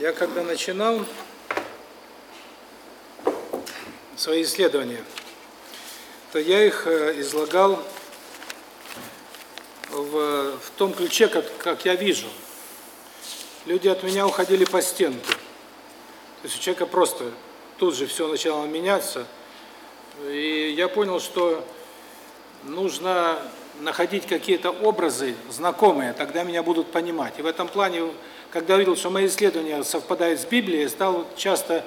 Я когда начинал свои исследования, то я их э, излагал в, в том ключе, как, как я вижу. Люди от меня уходили по стенке. То есть у человека просто тут же все начало меняться. И я понял, что нужно находить какие-то образы знакомые, тогда меня будут понимать. И в этом плане, когда увидел, что мои исследования совпадают с Библией, стал часто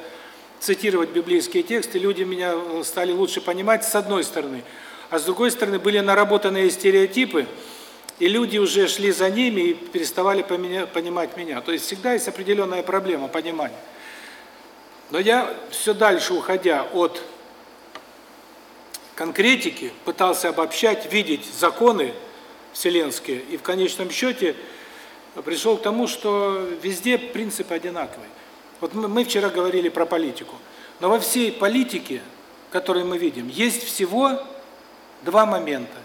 цитировать библейские тексты, люди меня стали лучше понимать с одной стороны. А с другой стороны, были наработанные стереотипы, и люди уже шли за ними и переставали понимать меня. То есть всегда есть определенная проблема понимания. Но я все дальше, уходя от конкретики, пытался обобщать, видеть законы вселенские, и в конечном счете пришел к тому, что везде принципы одинаковые. Вот мы вчера говорили про политику, но во всей политике, которую мы видим, есть всего два момента.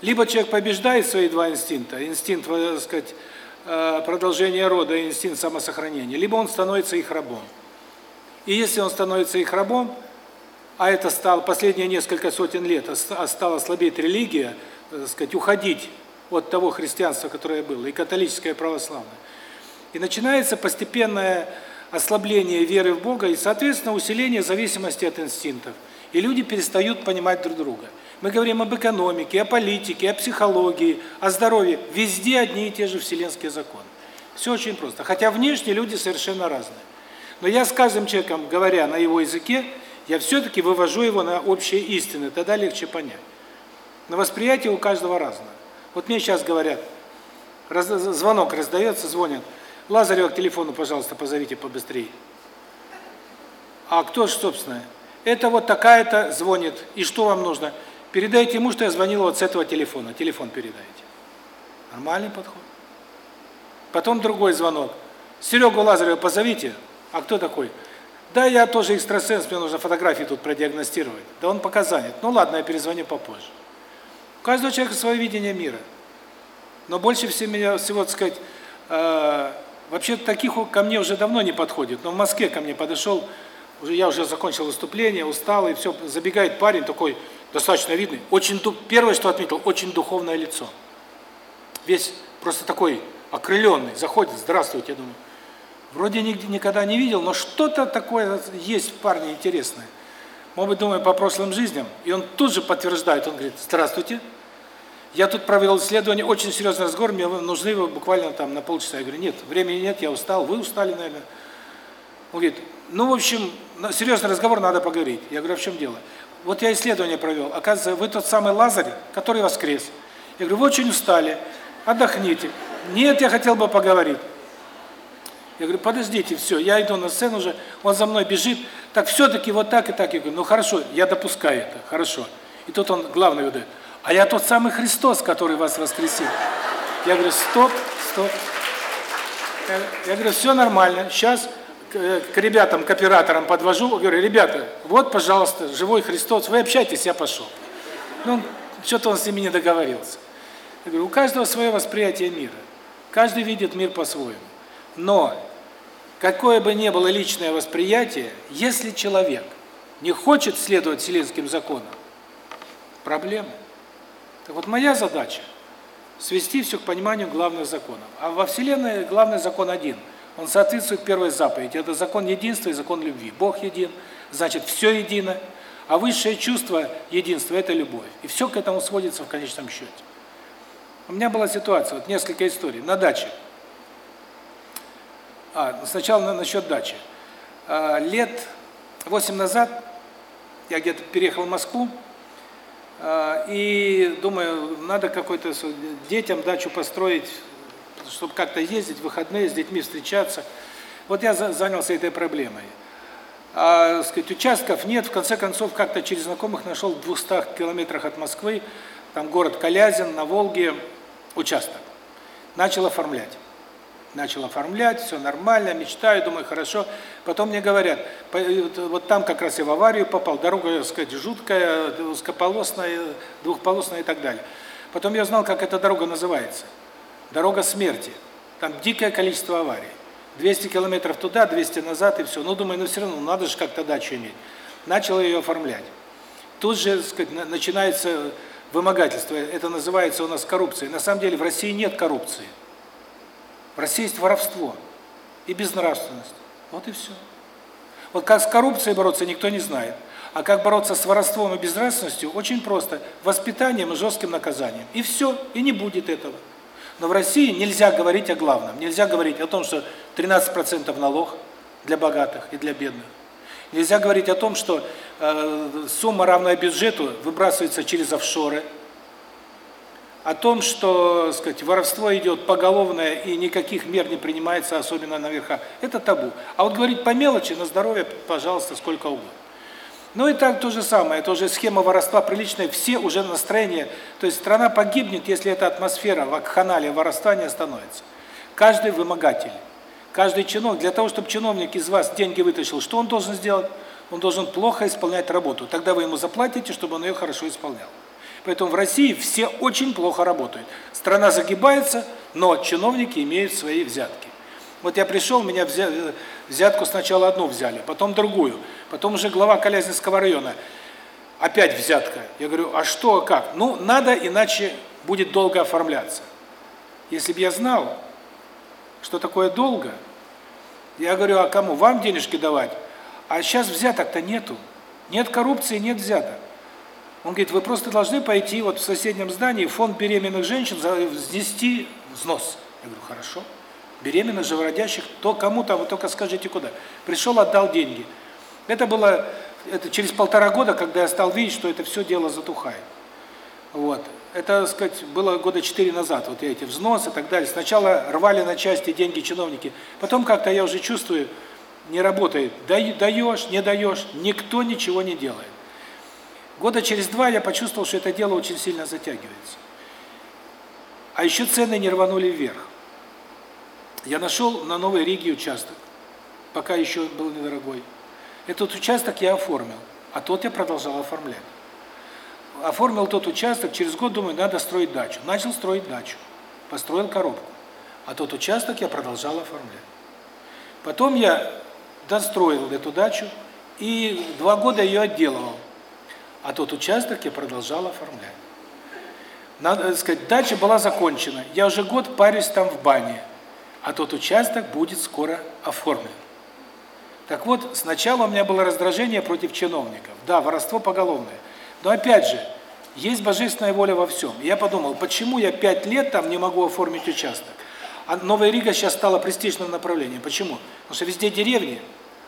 Либо человек побеждает свои два инстинкта, инстинкт, так сказать, э, продолжения рода и инстинкт самосохранения, либо он становится их рабом. И если он становится их рабом, а это стало последние несколько сотен лет, а стала слабеть религия, так сказать, уходить от того христианства, которое было, и католическое, и православное. И начинается постепенное ослабление веры в Бога и, соответственно, усиление зависимости от инстинктов. И люди перестают понимать друг друга. Мы говорим об экономике, о политике, о психологии, о здоровье. Везде одни и те же вселенские законы. Все очень просто. Хотя внешне люди совершенно разные. Но я с каждым человеком, говоря на его языке, я все-таки вывожу его на общие истины, тогда легче понять. Но восприятие у каждого разное. Вот мне сейчас говорят, раз, звонок раздается, звонят, Лазарева к телефону, пожалуйста, позовите побыстрее. А кто, собственно? Это вот такая-то звонит. И что вам нужно? Передайте ему, что я звонил вот с этого телефона. Телефон передайте. Нормальный подход. Потом другой звонок. Серегу Лазарева позовите. А кто такой? Да, я тоже экстрасенс, мне нужно фотографии тут продиагностировать. Да он пока занят. Ну ладно, я перезвоню попозже. У каждого человека свое видение мира. Но больше всего, меня, всего так сказать, э, вообще таких ко мне уже давно не подходит. Но в Москве ко мне подошел, уже я уже закончил выступление, устал, и все, забегает парень такой, достаточно видный, очень первое, что отметил, очень духовное лицо. Весь просто такой окрыленный, заходит, здравствуйте, я думаю, Вроде никогда не видел, но что-то такое есть в парне интересное. Может быть, думаю по прошлым жизням, и он тут же подтверждает, он говорит, здравствуйте, я тут провел исследование, очень серьезный разговор, мне нужны вы буквально там на полчаса. Я говорю, нет, времени нет, я устал, вы устали, наверное. Он говорит, ну, в общем, серьезный разговор, надо поговорить. Я говорю, а в чем дело? Вот я исследование провел, оказывается, вы тот самый Лазарь, который воскрес. Я говорю, вы очень устали, отдохните. Нет, я хотел бы поговорить. Я говорю, подождите, все, я иду на сцену уже, он за мной бежит, так все-таки вот так и так. Я говорю, ну хорошо, я допускаю это, хорошо. И тут он главный выдает, а я тот самый Христос, который вас воскресил. Я говорю, стоп, стоп. Я, говорю, все нормально, сейчас к, к ребятам, к операторам подвожу, говорю, ребята, вот, пожалуйста, живой Христос, вы общайтесь, я пошел. Ну, что-то он с ними не договорился. Я говорю, у каждого свое восприятие мира. Каждый видит мир по-своему. Но какое бы ни было личное восприятие, если человек не хочет следовать вселенским законам, проблема. Так вот моя задача свести все к пониманию главных законов. А во вселенной главный закон один. Он соответствует первой заповеди. Это закон единства и закон любви. Бог един, значит, все едино. А высшее чувство единства это любовь. И все к этому сводится в конечном счете. У меня была ситуация, вот несколько историй на даче. А, сначала насчет дачи. А, лет восемь назад я где-то переехал в Москву, а, и думаю, надо какой-то детям дачу построить, чтобы как-то ездить в выходные, с детьми встречаться. Вот я занялся этой проблемой. А, сказать, участков нет, в конце концов, как-то через знакомых нашел в 200 километрах от Москвы, там город Калязин, на Волге, участок. Начал оформлять начал оформлять, все нормально, мечтаю, думаю, хорошо. Потом мне говорят, вот там как раз я в аварию попал, дорога, так сказать, жуткая, узкополосная, двухполосная и так далее. Потом я знал, как эта дорога называется. Дорога смерти. Там дикое количество аварий. 200 километров туда, 200 назад и все. Ну, думаю, ну все равно, надо же как-то дачу иметь. Начал ее оформлять. Тут же, сказать, начинается вымогательство. Это называется у нас коррупцией. На самом деле в России нет коррупции. В России есть воровство и безнравственность. Вот и все. Вот как с коррупцией бороться, никто не знает. А как бороться с воровством и безнравственностью, очень просто. Воспитанием и жестким наказанием. И все, и не будет этого. Но в России нельзя говорить о главном. Нельзя говорить о том, что 13% налог для богатых и для бедных. Нельзя говорить о том, что э, сумма, равная бюджету, выбрасывается через офшоры. О том, что, сказать, воровство идет поголовное и никаких мер не принимается, особенно на. Это табу. А вот говорить по мелочи, на здоровье, пожалуйста, сколько угодно. Ну и так то же самое, это уже схема воровства приличная, все уже настроение, то есть страна погибнет, если эта атмосфера вакханалия, воровства не остановится. Каждый вымогатель, каждый чиновник, для того, чтобы чиновник из вас деньги вытащил, что он должен сделать? Он должен плохо исполнять работу, тогда вы ему заплатите, чтобы он ее хорошо исполнял. Поэтому в России все очень плохо работают. Страна загибается, но чиновники имеют свои взятки. Вот я пришел, меня взятку сначала одну взяли, потом другую. Потом уже глава Колязинского района. Опять взятка. Я говорю, а что, как? Ну, надо, иначе будет долго оформляться. Если бы я знал, что такое долго, я говорю, а кому? Вам денежки давать? А сейчас взяток-то нету. Нет коррупции, нет взяток. Он говорит, вы просто должны пойти вот в соседнем здании фонд беременных женщин внести взнос. Я говорю, хорошо. Беременных, живородящих, то кому-то, вы только скажите куда. Пришел, отдал деньги. Это было это через полтора года, когда я стал видеть, что это все дело затухает. Вот. Это, так сказать, было года четыре назад, вот эти взносы и так далее. Сначала рвали на части деньги чиновники, потом как-то я уже чувствую, не работает. Даешь, не даешь, никто ничего не делает. Года через два я почувствовал, что это дело очень сильно затягивается. А еще цены не рванули вверх. Я нашел на Новой Риге участок, пока еще был недорогой. Этот участок я оформил, а тот я продолжал оформлять. Оформил тот участок, через год думаю, надо строить дачу. Начал строить дачу, построил коробку. А тот участок я продолжал оформлять. Потом я достроил эту дачу и два года ее отделывал. А тот участок я продолжал оформлять. Надо сказать, дача была закончена. Я уже год парюсь там в бане. А тот участок будет скоро оформлен. Так вот, сначала у меня было раздражение против чиновников. Да, воровство поголовное. Но опять же, есть божественная воля во всем. Я подумал, почему я пять лет там не могу оформить участок? А Новая Рига сейчас стала престижным направлением. Почему? Потому что везде деревни,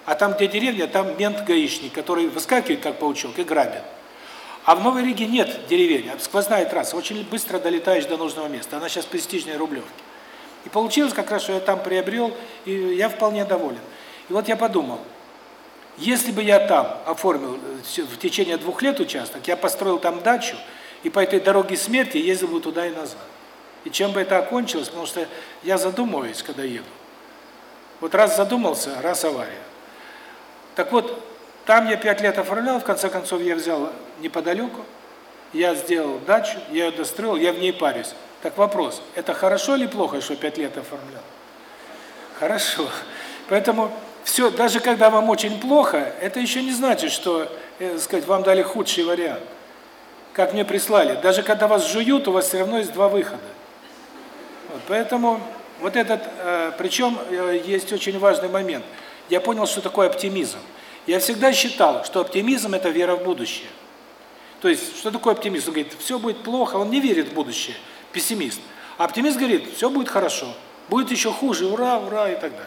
а там, где деревня, там мент-гаишник, который выскакивает, как паучок, и грабит. А в Новой Риге нет деревень, а сквозная трасса, очень быстро долетаешь до нужного места. Она сейчас престижная Рублевки. И получилось как раз, что я там приобрел, и я вполне доволен. И вот я подумал, если бы я там оформил э, в течение двух лет участок, я построил там дачу, и по этой дороге смерти ездил бы туда и назад. И чем бы это окончилось, потому что я задумываюсь, когда еду. Вот раз задумался, раз авария. Так вот, там я пять лет оформлял, в конце концов я взял неподалеку, я сделал дачу, я ее достроил, я в ней парюсь. Так вопрос, это хорошо или плохо, что пять лет оформлял? Хорошо. Поэтому все, даже когда вам очень плохо, это еще не значит, что, э, сказать, вам дали худший вариант. Как мне прислали, даже когда вас жуют, у вас все равно есть два выхода. Вот, поэтому вот этот, э, причем э, есть очень важный момент. Я понял, что такое оптимизм. Я всегда считал, что оптимизм – это вера в будущее. То есть, что такое оптимизм? Он говорит, все будет плохо, он не верит в будущее, пессимист. А оптимист говорит, все будет хорошо, будет еще хуже, ура, ура и так далее.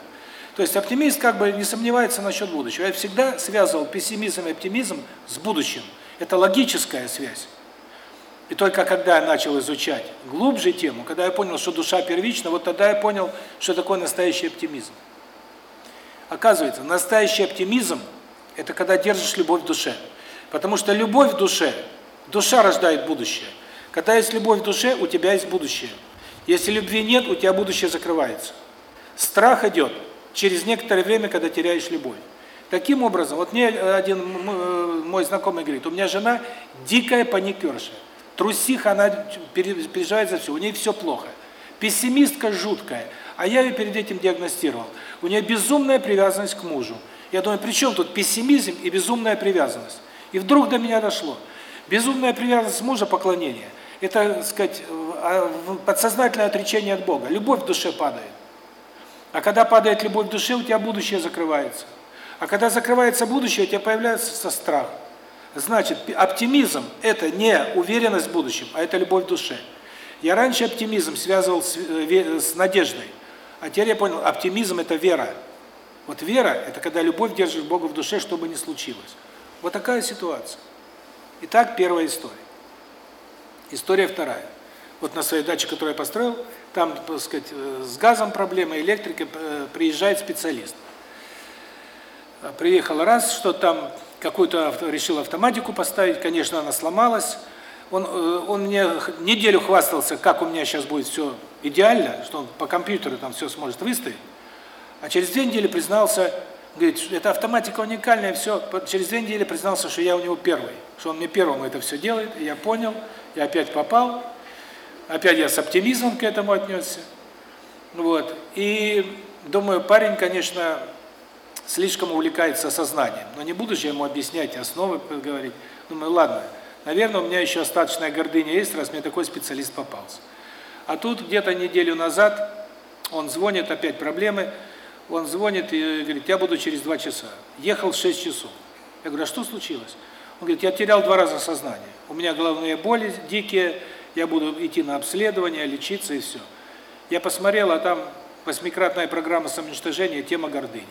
То есть оптимист как бы не сомневается насчет будущего. Я всегда связывал пессимизм и оптимизм с будущим. Это логическая связь. И только когда я начал изучать глубже тему, когда я понял, что душа первична, вот тогда я понял, что такое настоящий оптимизм. Оказывается, настоящий оптимизм – это когда держишь любовь в душе. Потому что любовь в душе, душа рождает будущее. Когда есть любовь в душе, у тебя есть будущее. Если любви нет, у тебя будущее закрывается. Страх идет через некоторое время, когда теряешь любовь. Таким образом, вот мне один э, мой знакомый говорит, у меня жена дикая паникерша, трусиха, она переживает за все, у нее все плохо. Пессимистка жуткая, а я ее перед этим диагностировал. У нее безумная привязанность к мужу. Я думаю, при чем тут пессимизм и безумная привязанность? И вдруг до меня дошло. Безумная привязанность мужа, поклонение, это, так сказать, а, подсознательное отречение от Бога. Любовь в душе падает. А когда падает любовь в душе, у тебя будущее закрывается. А когда закрывается будущее, у тебя появляется страх. Значит, оптимизм – это не уверенность в будущем, а это любовь в душе. Я раньше оптимизм связывал с, э, с надеждой, а теперь я понял, оптимизм – это вера. Вот вера – это когда любовь держит Бога в душе, что бы ни случилось. Вот такая ситуация. Итак, первая история. История вторая. Вот на своей даче, которую я построил, там, так сказать, э, с газом проблема, электрикой, э, приезжает специалист. Приехал раз, что там какую-то решил автоматику поставить, конечно, она сломалась. Он э, он мне неделю хвастался, как у меня сейчас будет все идеально, что он по компьютеру там все сможет выставить. А через две недели признался, говорит, это автоматика уникальная, все. Через две недели признался, что я у него первый, что он мне первым это все делает. И я понял, я опять попал. Опять я с оптимизмом к этому отнесся. Вот. И думаю, парень, конечно, слишком увлекается сознанием. Но не буду же ему объяснять основы, говорить. Думаю, ладно, наверное, у меня еще остаточная гордыня есть, раз мне такой специалист попался. А тут где-то неделю назад он звонит, опять проблемы, он звонит и говорит, я буду через два часа. Ехал 6 часов. Я говорю, а что случилось? Он говорит, я терял два раза сознание. У меня головные боли дикие, я буду идти на обследование, лечиться и все. Я посмотрел, а там восьмикратная программа самоуничтожения, тема гордыни.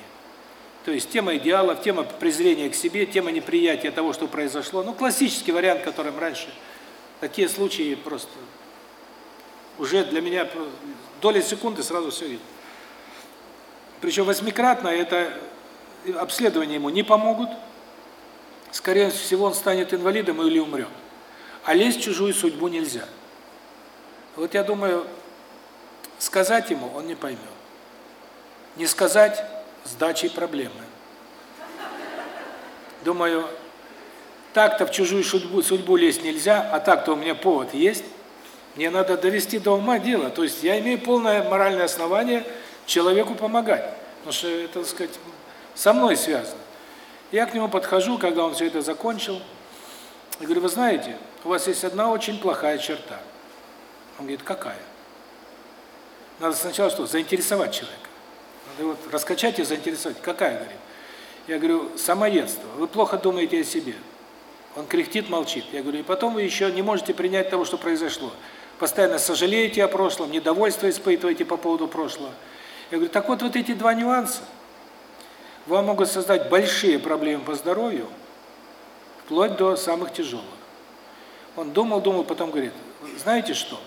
То есть тема идеалов, тема презрения к себе, тема неприятия того, что произошло. Ну, классический вариант, которым раньше такие случаи просто уже для меня доля секунды сразу все видно. Причем восьмикратно это обследование ему не помогут. Скорее всего, он станет инвалидом или умрет. А лезть в чужую судьбу нельзя. Вот я думаю, сказать ему он не поймет. Не сказать с дачей проблемы. Думаю, так-то в чужую судьбу, судьбу лезть нельзя, а так-то у меня повод есть. Мне надо довести до ума дело. То есть я имею полное моральное основание человеку помогать. Потому что это, так сказать, со мной связано. Я к нему подхожу, когда он все это закончил. И говорю, вы знаете, у вас есть одна очень плохая черта. Он говорит, какая? Надо сначала что? Заинтересовать человека. Надо вот раскачать и заинтересовать. Какая, говорит? Я говорю, самоедство. Вы плохо думаете о себе. Он кряхтит, молчит. Я говорю, и потом вы еще не можете принять того, что произошло. Постоянно сожалеете о прошлом, недовольство испытываете по поводу прошлого. Я говорю, так вот, вот эти два нюанса вам могут создать большие проблемы по здоровью, вплоть до самых тяжелых. Он думал, думал, потом говорит, знаете что?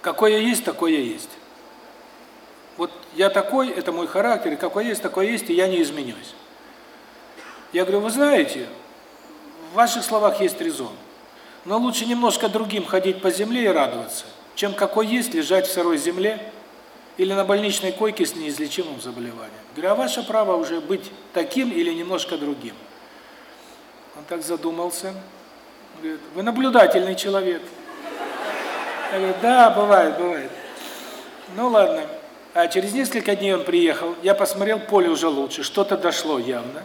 Какой я есть, такой я есть. Вот я такой, это мой характер, и какой есть, такой есть, и я не изменюсь. Я говорю, вы знаете, в ваших словах есть резон. Но лучше немножко другим ходить по земле и радоваться, чем какой есть лежать в сырой земле или на больничной койке с неизлечимым заболеванием. Говорю, а ваше право уже быть таким или немножко другим. Он так задумался. Говорит, вы наблюдательный человек. Я говорю, да, бывает, бывает. Ну ладно. А через несколько дней он приехал, я посмотрел, поле уже лучше, что-то дошло явно.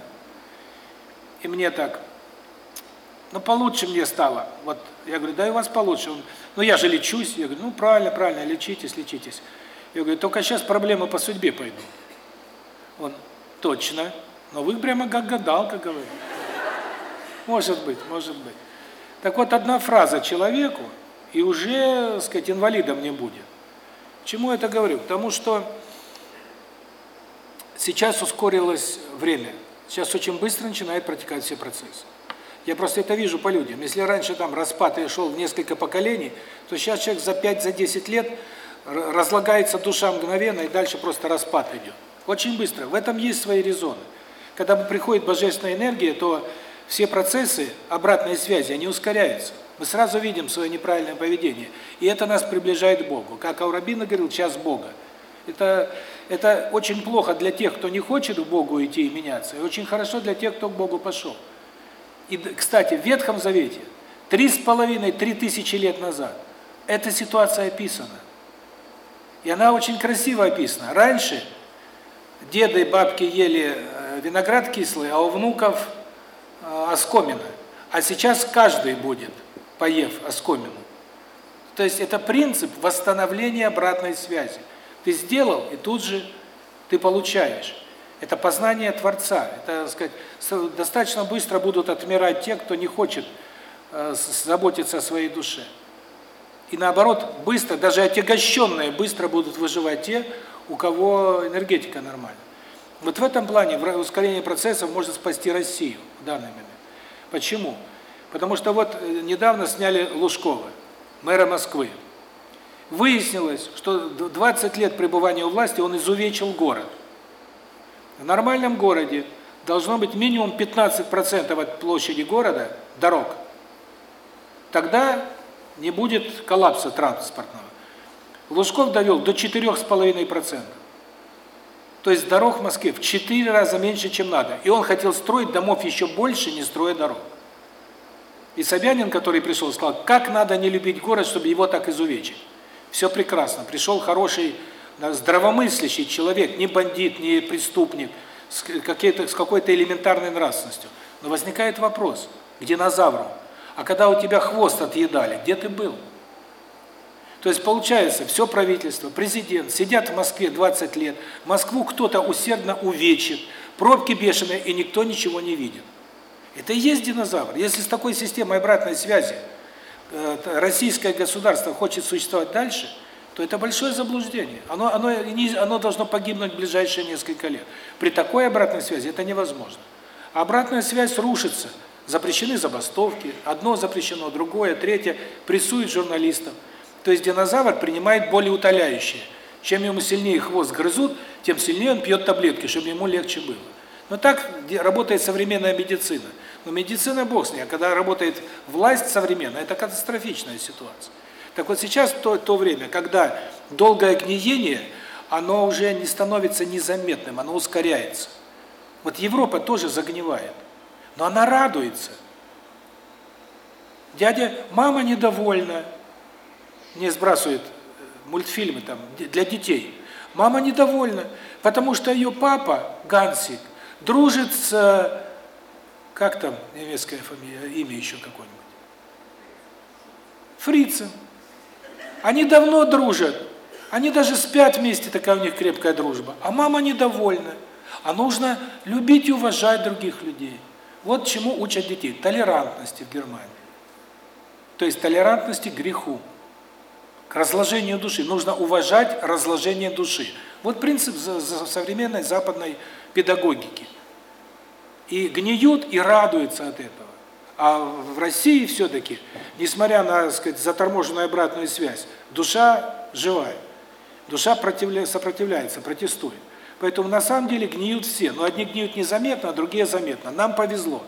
И мне так, ну получше мне стало. Вот я говорю, да и у вас получше. Он, ну я же лечусь. Я говорю, ну правильно, правильно, лечитесь, лечитесь. Я говорю, только сейчас проблемы по судьбе пойдут. Он, точно. Но вы прямо как гадалка говорите. Может быть, может быть. Так вот, одна фраза человеку, и уже, так сказать, инвалидом не будет. Чему это говорю? Потому что сейчас ускорилось время. Сейчас очень быстро начинают протекать все процессы. Я просто это вижу по людям. Если раньше там распад и шел в несколько поколений, то сейчас человек за 5 за 10 лет разлагается душа мгновенно, и дальше просто распад идет. Очень быстро. В этом есть свои резоны. Когда приходит божественная энергия, то все процессы обратной связи, они ускоряются. Мы сразу видим свое неправильное поведение. И это нас приближает к Богу. Как Аурабина говорил, час Бога. Это это очень плохо для тех, кто не хочет к Богу идти и меняться, и очень хорошо для тех, кто к Богу пошел. И, кстати, в Ветхом Завете, три с половиной, три тысячи лет назад, эта ситуация описана. И она очень красиво описана. Раньше деды и бабки ели э, виноград кислый, а у внуков э, оскомина. А сейчас каждый будет, поев оскомину. То есть это принцип восстановления обратной связи. Ты сделал, и тут же ты получаешь. Это познание Творца. Это, так сказать, достаточно быстро будут отмирать те, кто не хочет э, заботиться о своей душе. И наоборот, быстро, даже отягощенные, быстро будут выживать те, у кого энергетика нормальная. Вот в этом плане в ускорении процессов можно спасти Россию в данный момент. Почему? Потому что вот э, недавно сняли Лужкова, мэра Москвы. Выяснилось, что 20 лет пребывания у власти он изувечил город. В нормальном городе должно быть минимум 15% от площади города дорог. Тогда не будет коллапса транспортного. Лужков довел до 4,5%. То есть дорог в Москве в 4 раза меньше, чем надо. И он хотел строить домов еще больше, не строя дорог. И Собянин, который пришел, сказал, как надо не любить город, чтобы его так изувечить. Все прекрасно. Пришел хороший, здравомыслящий человек, не бандит, не преступник, с какой-то элементарной нравственностью. Но возникает вопрос, к динозавру. А когда у тебя хвост отъедали, где ты был? То есть получается, все правительство, президент сидят в Москве 20 лет, Москву кто-то усердно увечит, пробки бешеные, и никто ничего не видит. Это и есть динозавр. Если с такой системой обратной связи э, российское государство хочет существовать дальше, то это большое заблуждение. Оно оно оно должно погибнуть в ближайшие несколько лет. При такой обратной связи это невозможно. обратная связь рушится. Запрещены забастовки, одно запрещено, другое, третье прессуют журналистов. То есть динозавр принимает более утоляющие. Чем ему сильнее хвост грызут, тем сильнее он пьет таблетки, чтобы ему легче было. Но так работает современная медицина. Но медицина бог с ней, а когда работает власть современная, это катастрофичная ситуация. Так вот сейчас то то время, когда долгое гниение, оно уже не становится незаметным, оно ускоряется. Вот Европа тоже загнивает. Но она радуется. Дядя, мама недовольна. Мне сбрасывают э, мультфильмы там для детей. Мама недовольна, потому что ее папа, Гансик, дружит с как там немецкая фамилия, имя еще какое-нибудь? Фрицем. Они давно дружат. Они даже спят вместе, такая у них крепкая дружба. А мама недовольна. А нужно любить и уважать других людей. Вот чему учат детей. Толерантности в Германии. То есть толерантности к греху. К разложению души. Нужно уважать разложение души. Вот принцип современной западной педагогики и гниют, и радуются от этого. А в России все-таки, несмотря на, так сказать, заторможенную обратную связь, душа живая. Душа сопротивляется, протестует. Поэтому на самом деле гниют все. Но одни гниют незаметно, а другие заметно. Нам повезло.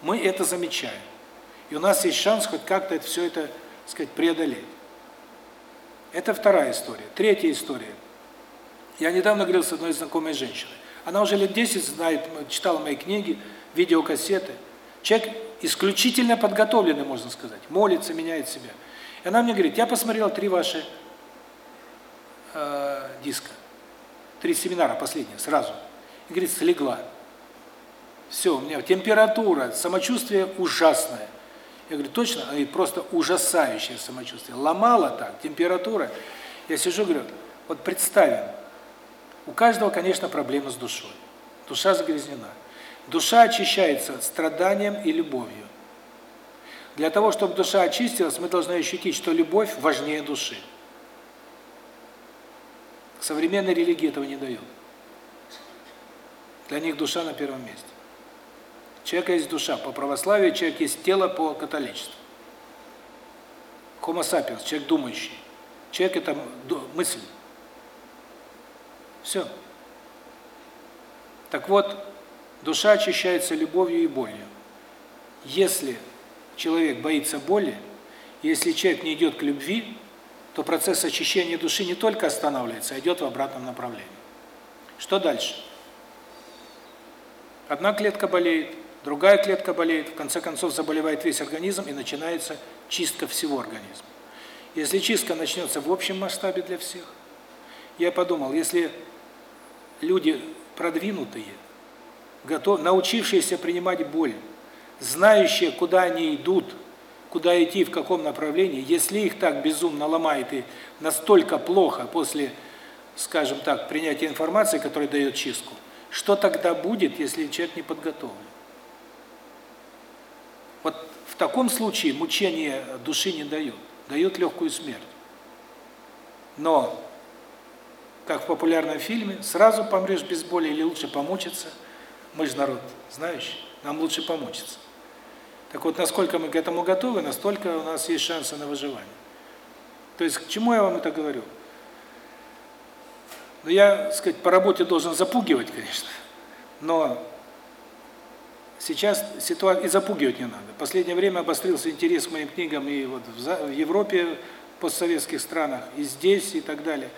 Мы это замечаем. И у нас есть шанс хоть как-то это все это, так сказать, преодолеть. Это вторая история. Третья история. Я недавно говорил с одной знакомой женщиной. Она уже лет 10 знает, читала мои книги, видеокассеты. Человек исключительно подготовленный, можно сказать, молится, меняет себя. И она мне говорит, я посмотрела три ваши э, диска, три семинара последние, сразу. И говорит, слегла. Все, у меня температура, самочувствие ужасное. Я говорю, точно? Она говорит, просто ужасающее самочувствие. Ломала так, температура. Я сижу, говорю, вот представим, у каждого, конечно, проблема с душой. Душа загрязнена. Душа очищается страданием и любовью. Для того, чтобы душа очистилась, мы должны ощутить, что любовь важнее души. Современная религия этого не дает. Для них душа на первом месте. Человека есть душа по православию, человек есть тело по католичеству. Homo sapiens, человек думающий. Человек – это мысль. Все. Так вот, душа очищается любовью и болью. Если человек боится боли, если человек не идет к любви, то процесс очищения души не только останавливается, а идет в обратном направлении. Что дальше? Одна клетка болеет, другая клетка болеет, в конце концов заболевает весь организм и начинается чистка всего организма. Если чистка начнется в общем масштабе для всех, я подумал, если люди продвинутые, готов, научившиеся принимать боль, знающие, куда они идут, куда идти, в каком направлении, если их так безумно ломает и настолько плохо после, скажем так, принятия информации, которая дает чистку, что тогда будет, если человек не подготовлен? Вот в таком случае мучение души не дает, дает легкую смерть. Но, как в популярном фильме, сразу помрешь без боли или лучше помучиться, мы же народ знающий, нам лучше помучиться. Так вот, насколько мы к этому готовы, настолько у нас есть шансы на выживание. То есть, к чему я вам это говорю? Ну, я, сказать, по работе должен запугивать, конечно, но сейчас ситуация, и запугивать не надо. Последнее время обострился интерес к моим книгам и вот в Европе, в постсоветских странах, и здесь, и так далее.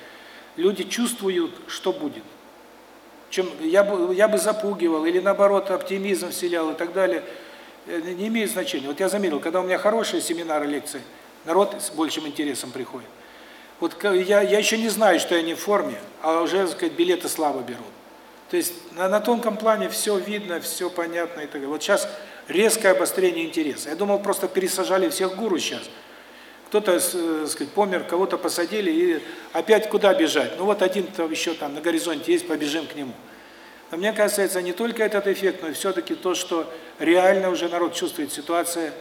Люди чувствуют, что будет. Чем я бы, я бы запугивал, или наоборот, оптимизм вселял и так далее – Э, не имеет значения. Вот я заметил, когда у меня хорошие семинары, лекции, народ с большим интересом приходит. Вот я, я еще не знаю, что я не в форме, а уже, так сказать, билеты слабо берут. То есть на, на тонком плане все видно, все понятно и так далее. Вот сейчас резкое обострение интереса. Я думал, просто пересажали всех гуру сейчас. Кто-то, э, сказать, помер, кого-то посадили, и опять куда бежать? Ну вот один-то еще там на горизонте есть, побежим к нему. Но мне кажется, это не только этот эффект, но и все-таки то, что реально уже народ чувствует, ситуация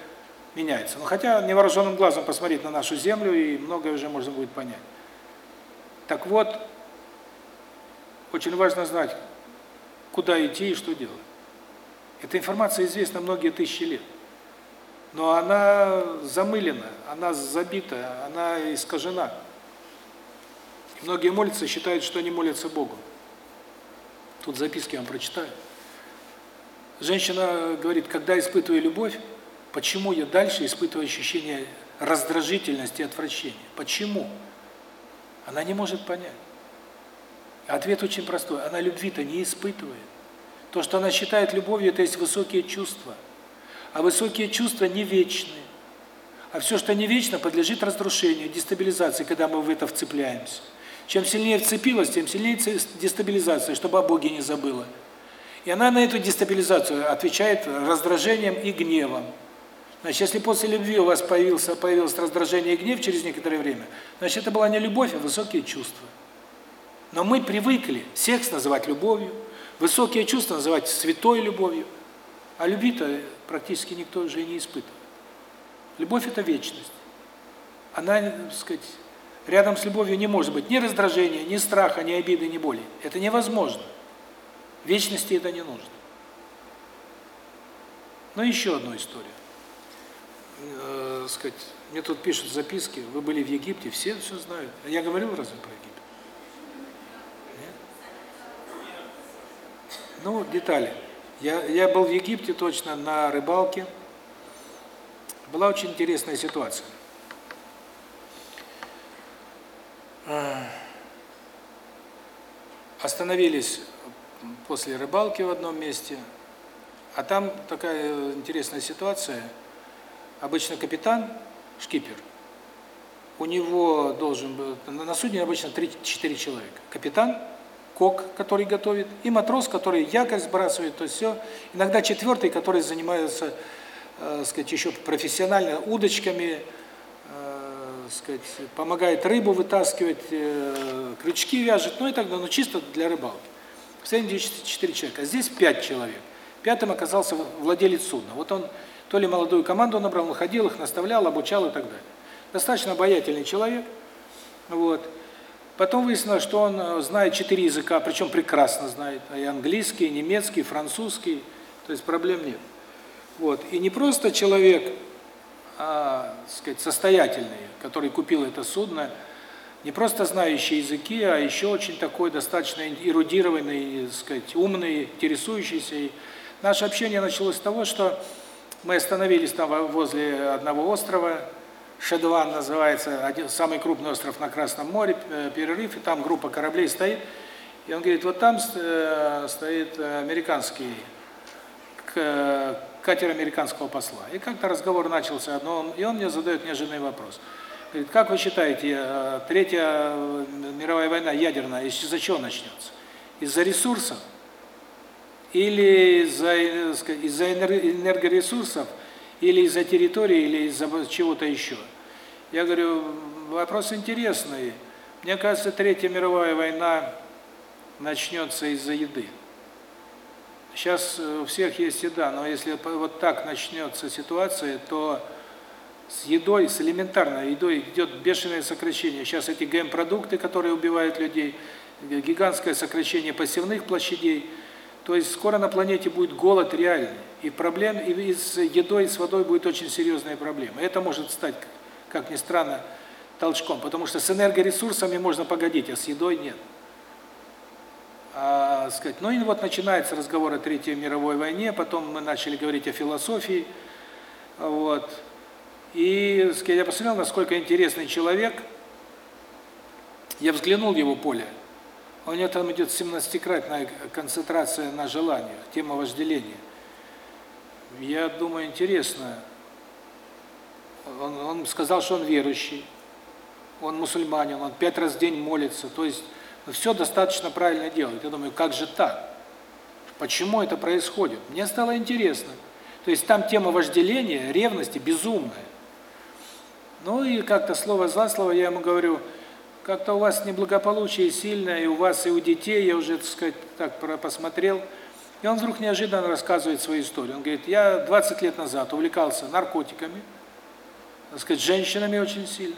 меняется. Но хотя невооруженным глазом посмотреть на нашу землю, и многое уже можно будет понять. Так вот, очень важно знать, куда идти и что делать. Эта информация известна многие тысячи лет. Но она замылена, она забита, она искажена. Многие молятся, считают, что они молятся Богу. Тут записки вам прочитаю. Женщина говорит, когда испытываю любовь, почему я дальше испытываю ощущение раздражительности и отвращения? Почему? Она не может понять. Ответ очень простой. Она любви-то не испытывает. То, что она считает любовью, это есть высокие чувства. А высокие чувства не вечны. А все, что не вечно, подлежит разрушению, дестабилизации, когда мы в это вцепляемся. Чем сильнее вцепилась, тем сильнее дестабилизация, чтобы о Боге не забыла. И она на эту дестабилизацию отвечает раздражением и гневом. Значит, если после любви у вас появился появилось раздражение и гнев через некоторое время, значит, это была не любовь, а высокие чувства. Но мы привыкли секс называть любовью, высокие чувства называть святой любовью, а любви-то практически никто уже не испытывает. Любовь – это вечность. Она, так сказать, Рядом с любовью не может быть ни раздражения, ни страха, ни обиды, ни боли. Это невозможно. Вечности это не нужно. Но еще одну историю. Э, сказать, мне тут пишут записки, вы были в Египте, все все знают. А я говорил разве про Египет? Нет? Ну, детали. Я, я был в Египте точно на рыбалке. Была очень интересная ситуация. А, остановились после рыбалки в одном месте, а там такая интересная ситуация. Обычно капитан, шкипер, у него должен быть, на судне обычно 3-4 человека. Капитан, кок, который готовит, и матрос, который якорь сбрасывает, то все. Иногда четвертый, который занимается, э, сказать, еще профессионально удочками, сказать, помогает рыбу вытаскивать, э, крючки вяжет, ну и так далее, но чисто для рыбалки. В среднем 4 человека, а здесь 5 человек. Пятым оказался владелец судна. Вот он то ли молодую команду набрал, он ходил, их наставлял, обучал и так далее. Достаточно обаятельный человек. Вот. Потом выяснилось, что он э, знает четыре языка, причем прекрасно знает. И английский, и немецкий, и французский. То есть проблем нет. Вот. И не просто человек а, сказать, состоятельный, который купил это судно, не просто знающий языки, а еще очень такой достаточно эрудированный, сказать, умный, интересующийся. И наше общение началось с того, что мы остановились там возле одного острова, Шедван называется, один самый крупный остров на Красном море, э, перерыв, и там группа кораблей стоит. И он говорит, вот там э, стоит американский катер американского посла. И как-то разговор начался, но он, и он мне задает неожиданный вопрос. Говорит, как вы считаете, э, Третья мировая война ядерная из-за чего начнется? Из-за ресурсов? Или из-за из энергоресурсов, или из-за территории, или из-за чего-то еще? Я говорю, вопрос интересный. Мне кажется, Третья мировая война начнется из-за еды. Сейчас у всех есть еда, но если вот так начнется ситуация, то с едой, с элементарной едой идет бешеное сокращение. Сейчас эти ГМ-продукты, которые убивают людей, гигантское сокращение посевных площадей. То есть скоро на планете будет голод реальный. И проблем и с едой, и с водой будет очень серьезная проблема. Это может стать, как ни странно, толчком, потому что с энергоресурсами можно погодить, а с едой нет. А, сказать, ну и вот начинается разговор о Третьей мировой войне, потом мы начали говорить о философии. Вот. И сказать, я посмотрел, насколько интересный человек. Я взглянул в его поле. У него там идет 17-кратная концентрация на желаниях, тема вожделения. Я думаю, интересно. Он, он сказал, что он верующий, он мусульманин, он пять раз в день молится. То есть все достаточно правильно делает. Я думаю, как же так? Почему это происходит? Мне стало интересно. То есть там тема вожделения, ревности безумная. Ну и как-то слово за слово я ему говорю, как-то у вас неблагополучие сильное, и у вас, и у детей, я уже, так сказать, так посмотрел. И он вдруг неожиданно рассказывает свою историю. Он говорит, я 20 лет назад увлекался наркотиками, так сказать, женщинами очень сильно.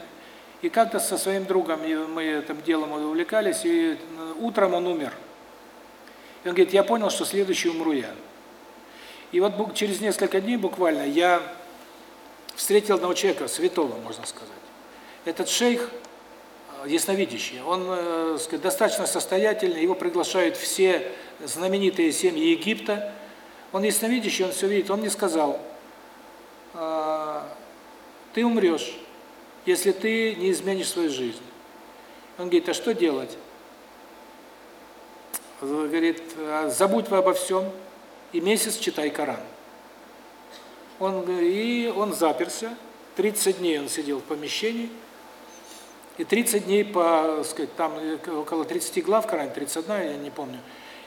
И как-то со своим другом мы этим делом увлекались, и э, утром он умер. И он говорит, я понял, что следующий умру я. И вот через несколько дней буквально я встретил одного человека, святого, можно сказать. Этот шейх, э, ясновидящий, он э, сказать, достаточно состоятельный, его приглашают все знаменитые семьи Египта. Он ясновидящий, он все видит. Он мне сказал, ты умрешь если ты не изменишь свою жизнь. Он говорит, а что делать? Говорит, «А забудь обо всем и месяц читай Коран. Он и он заперся, 30 дней он сидел в помещении, и 30 дней по, сказать, там около 30 глав Коран, 31, я не помню.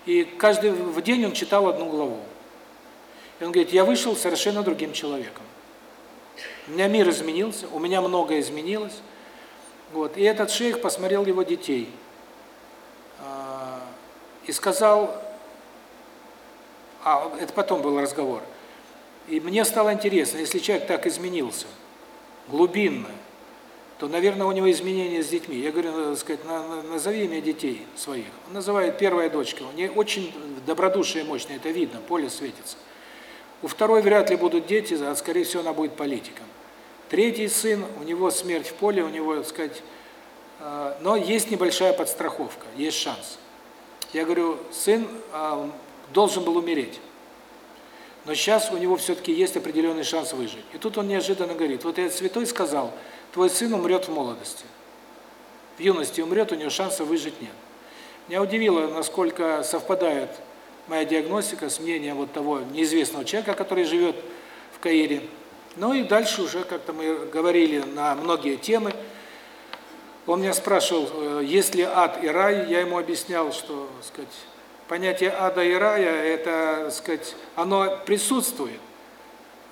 И каждый в день он читал одну главу. И он говорит, я вышел совершенно другим человеком. Меня мир изменился, у меня многое изменилось. Вот. И этот шейх посмотрел его детей а, и сказал, а это потом был разговор, и мне стало интересно, если человек так изменился, глубинно, то, наверное, у него изменения с детьми. Я говорю, надо сказать, назови мне детей своих. Он называет первая дочка. У нее очень добродушие мощное, это видно, поле светится. У второй вряд ли будут дети, а скорее всего она будет политиком. Третий сын, у него смерть в поле, у него, так сказать, э, но есть небольшая подстраховка, есть шанс. Я говорю, сын э, должен был умереть. Но сейчас у него все-таки есть определенный шанс выжить. И тут он неожиданно говорит, вот этот святой сказал, твой сын умрет в молодости. В юности умрет, у него шанса выжить нет. Меня удивило, насколько совпадает моя диагностика с мнением вот того неизвестного человека, который живет в Каире. Ну и дальше уже как-то мы говорили на многие темы. Он меня спрашивал, э, есть ли ад и рай, я ему объяснял, что, сказать, понятие ада и рая это, сказать, оно присутствует.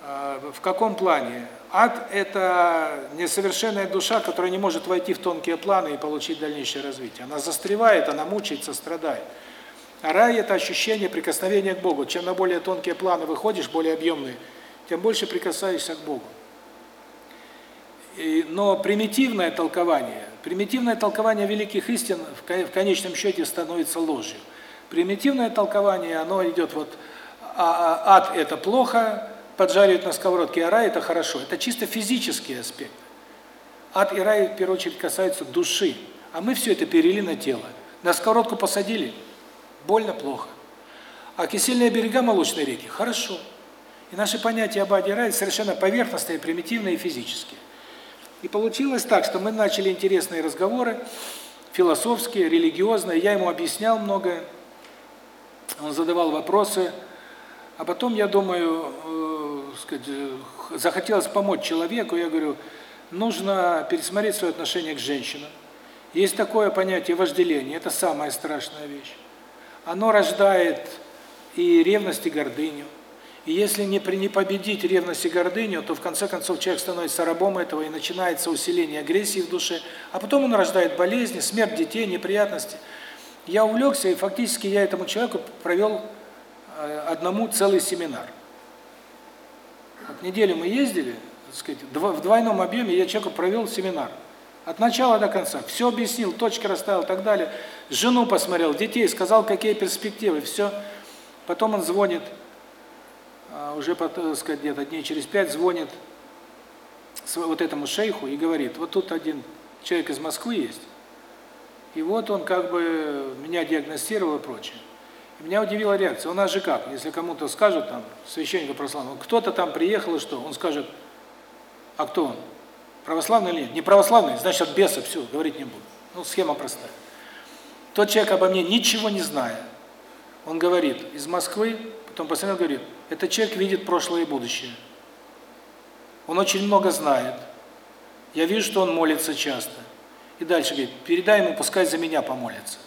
А, в каком плане? Ад это несовершенная душа, которая не может войти в тонкие планы и получить дальнейшее развитие. Она застревает, она мучается, страдает. А рай это ощущение прикосновения к Богу. Чем на более тонкие планы выходишь, более объемные, тем больше прикасаешься к Богу. И, но примитивное толкование, примитивное толкование великих истин в конечном счете становится ложью. Примитивное толкование, оно идет вот а, а, ад это плохо, поджаривают на сковородке, а рай это хорошо. Это чисто физический аспект. Ад и рай в первую очередь касаются души, а мы все это перели на тело. На сковородку посадили, больно плохо. А кисельные берега молочной реки хорошо. И наши понятия об аде и рае совершенно поверхностные, примитивные и физические. И получилось так, что мы начали интересные разговоры, философские, религиозные, я ему объяснял многое, он задавал вопросы, а потом, я думаю, э, сказать, захотелось помочь человеку, я говорю, нужно пересмотреть свое отношение к женщинам. Есть такое понятие вожделение, это самая страшная вещь. Оно рождает и ревность, и гордыню. И если не, при, не победить ревность и гордыню, то в конце концов человек становится рабом этого, и начинается усиление агрессии в душе, а потом он рождает болезни, смерть детей, неприятности. Я увлекся, и фактически я этому человеку провел э, одному целый семинар. Вот неделю мы ездили, так сказать, в двойном объеме я человеку провел семинар. От начала до конца. Все объяснил, точки расставил и так далее. Жену посмотрел, детей, сказал, какие перспективы, все. Потом он звонит, уже, так сказать, где-то дней через пять звонит вот этому шейху и говорит, вот тут один человек из Москвы есть, и вот он как бы меня диагностировал и прочее. И меня удивила реакция. У нас же как, если кому-то скажут, там, священника православного, кто-то там приехал и что, он скажет, а кто он? Православный или нет? Не православный, значит от беса, все, говорить не буду. Ну, схема простая. Тот человек обо мне ничего не зная, он говорит, из Москвы, потом посмотрел, говорит, этот человек видит прошлое и будущее. Он очень много знает. Я вижу, что он молится часто. И дальше говорит, передай ему, пускай за меня помолится.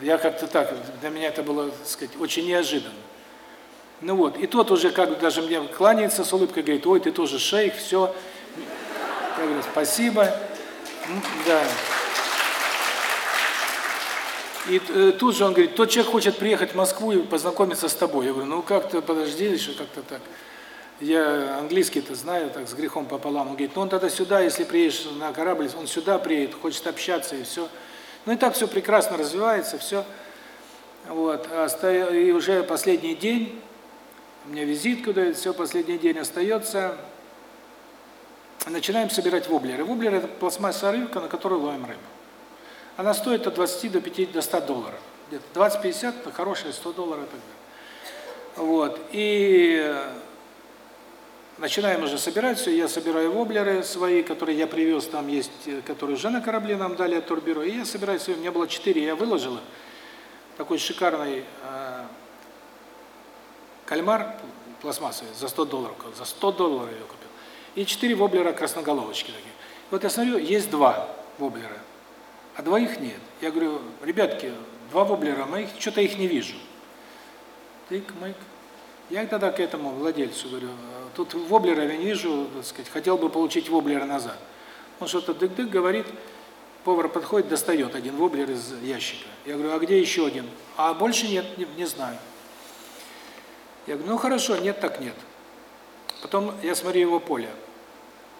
Я как-то так, для меня это было, так сказать, очень неожиданно. Ну вот, и тот уже как бы даже мне кланяется с улыбкой, говорит, ой, ты тоже шейх, все. Я говорю, спасибо. Да. И э, тут же он говорит, тот человек хочет приехать в Москву и познакомиться с тобой. Я говорю, ну как-то, подожди, еще как-то так. Я английский-то знаю, так, с грехом пополам. Он говорит, ну он тогда сюда, если приедешь на корабль, он сюда приедет, хочет общаться и все. Ну и так все прекрасно развивается, все. Вот, а и уже последний день, у меня визитка дают, все, последний день остается. Начинаем собирать воблеры. Воблер – это пластмассовая рыбка, на которую ловим рыбу. Она стоит от 20 до 50 до 100 долларов. Где-то 20-50, это хорошая, 100 долларов и так далее. Вот. И начинаем уже собирать все. Я собираю воблеры свои, которые я привез, там есть, которые уже на корабле нам дали от турбюро. И я собираю свои, у меня было 4, я выложил Такой шикарный э, кальмар пластмассовый за 100 долларов. За 100 долларов я купил. И 4 воблера красноголовочки такие. Вот я смотрю, есть два воблера а двоих нет. Я говорю, ребятки, два воблера моих, что-то их не вижу. Тык-мык. Я тогда к этому владельцу говорю, тут воблера я не вижу, так сказать, хотел бы получить воблера назад. Он что-то дык-дык говорит, повар подходит, достает один воблер из ящика. Я говорю, а где еще один? А больше нет, не, не знаю. Я говорю, ну хорошо, нет так нет. Потом я смотрю его поле.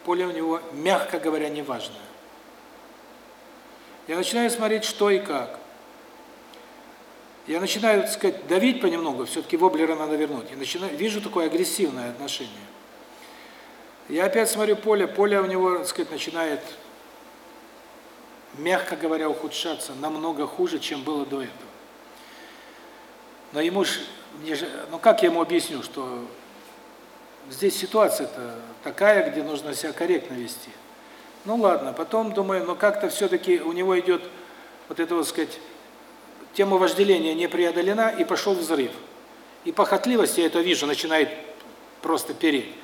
Поле у него, мягко говоря, неважное. Я начинаю смотреть, что и как. Я начинаю, так сказать, давить понемногу, все-таки воблера надо вернуть. И начинаю, вижу такое агрессивное отношение. Я опять смотрю поле, поле у него, так сказать, начинает, мягко говоря, ухудшаться намного хуже, чем было до этого. Но ему же, ну как я ему объясню, что здесь ситуация-то такая, где нужно себя корректно вести. Ну ладно, потом думаю, ну как-то все-таки у него идет вот это, вот сказать, тема вожделения не преодолена, и пошел взрыв. И похотливость, я это вижу, начинает просто переть.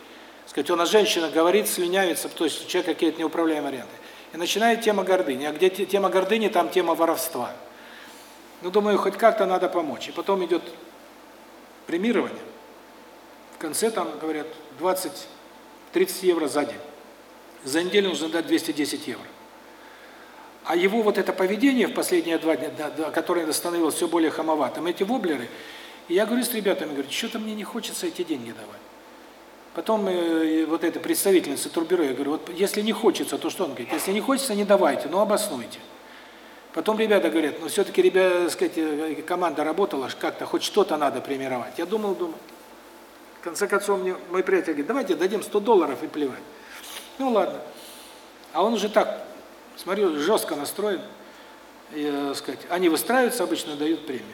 Сказать, он о женщинах говорит, слюнявится, то есть у человека какие-то неуправляемые варианты. И начинает тема гордыни. А где тема гордыни, там тема воровства. Ну, думаю, хоть как-то надо помочь. И потом идет премирование. В конце там, говорят, 20-30 евро за день за неделю нужно дать 210 евро. А его вот это поведение в последние два дня, которое становилось все более хамоватым, эти воблеры, я говорю с ребятами, говорю, что-то мне не хочется эти деньги давать. Потом э, вот эта представительница турбюро, я говорю, вот если не хочется, то что он говорит? Если не хочется, не давайте, но обоснуйте. Потом ребята говорят, ну все-таки, ребята, сказать, э, команда работала, как-то хоть что-то надо премировать. Я думал, думал. В конце концов, мне мой приятель говорит, давайте дадим 100 долларов и плевать. Ну ладно. А он уже так, смотрю, жестко настроен. И, э, сказать, они выстраиваются, обычно дают премию.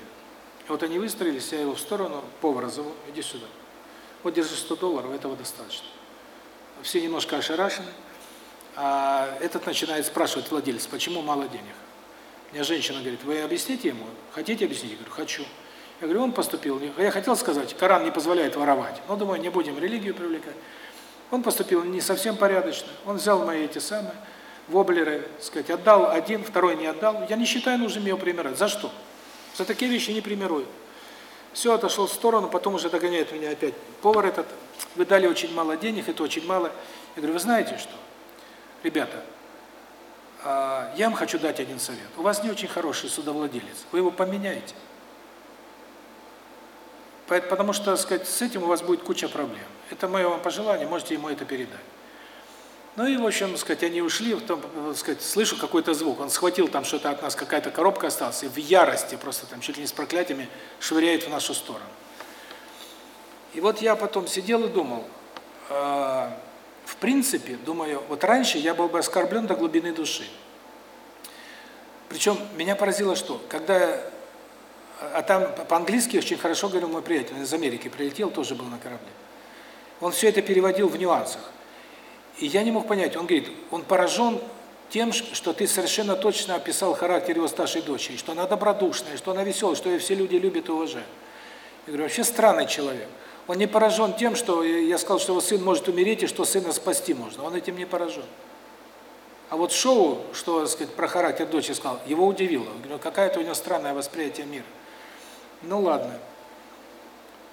Вот они выстроились, я его в сторону, повара зову, иди сюда. Вот держи 100 долларов, этого достаточно. Все немножко ошарашены. А этот начинает спрашивать владелец, почему мало денег. Мне женщина говорит, вы объясните ему? Хотите объяснить? Я говорю, хочу. Я говорю, он поступил. Я хотел сказать, Коран не позволяет воровать. Но думаю, не будем религию привлекать. Он поступил не совсем порядочно. Он взял мои эти самые воблеры, сказать, отдал один, второй не отдал. Я не считаю нужным его примирать. За что? За такие вещи не примируют. Все, отошел в сторону, потом уже догоняет меня опять. Повар этот, вы дали очень мало денег, это очень мало. Я говорю, вы знаете что? Ребята, а, я вам хочу дать один совет. У вас не очень хороший судовладелец. Вы его поменяете. Потому что, сказать, с этим у вас будет куча проблем. Это мое вам пожелание, можете ему это передать. Ну и, в общем, сказать, они ушли, потом, сказать, слышу какой-то звук. Он схватил там что-то от нас, какая-то коробка осталась, и в ярости просто там чуть ли не с проклятиями швыряет в нашу сторону. И вот я потом сидел и думал, э, в принципе, думаю, вот раньше я был бы оскорблен до глубины души. Причем меня поразило что, когда, а там по-английски очень хорошо говорил мой приятель, из Америки прилетел, тоже был на корабле. Он все это переводил в нюансах. И я не мог понять, он говорит, он поражен тем, что ты совершенно точно описал характер его старшей дочери, что она добродушная, что она веселая, что ее все люди любят и уважают. Я говорю, вообще странный человек. Он не поражен тем, что я сказал, что его сын может умереть, и что сына спасти можно. Он этим не поражен. А вот шоу, что, сказать, про характер дочери сказал, его удивило. Говорю, какая-то у него странное восприятие мира. Ну ладно.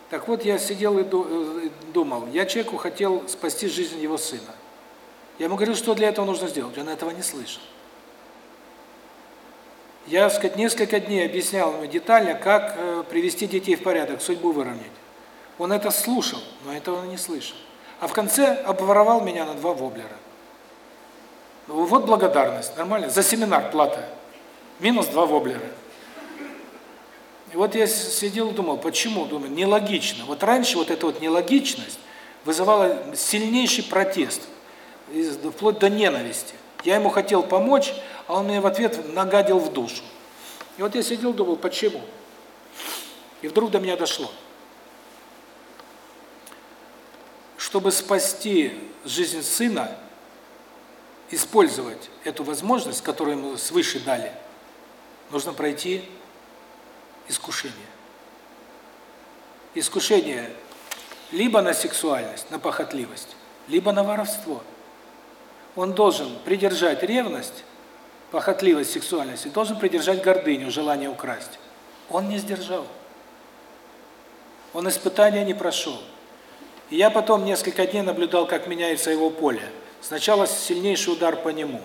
Так вот, я сидел и э, думал, я человеку хотел спасти жизнь его сына. Я ему говорю, что для этого нужно сделать. Он этого не слышал. Я, так сказать, несколько дней объяснял ему детально, как э, привести детей в порядок, судьбу выровнять. Он это слушал, но этого не слышал. А в конце обворовал меня на два воблера. Ну, вот благодарность, нормально. За семинар плата. Минус два воблера. И вот я сидел и думал, почему? Думаю, нелогично. Вот раньше вот эта вот нелогичность вызывала сильнейший протест вплоть до ненависти. Я ему хотел помочь, а он мне в ответ нагадил в душу. И вот я сидел, думал, почему? И вдруг до меня дошло. Чтобы спасти жизнь сына, использовать эту возможность, которую ему свыше дали, нужно пройти искушение. Искушение либо на сексуальность, на похотливость, либо на воровство – он должен придержать ревность, похотливость, сексуальность, и должен придержать гордыню, желание украсть. Он не сдержал. Он испытания не прошел. И я потом несколько дней наблюдал, как меняется его поле. Сначала сильнейший удар по нему,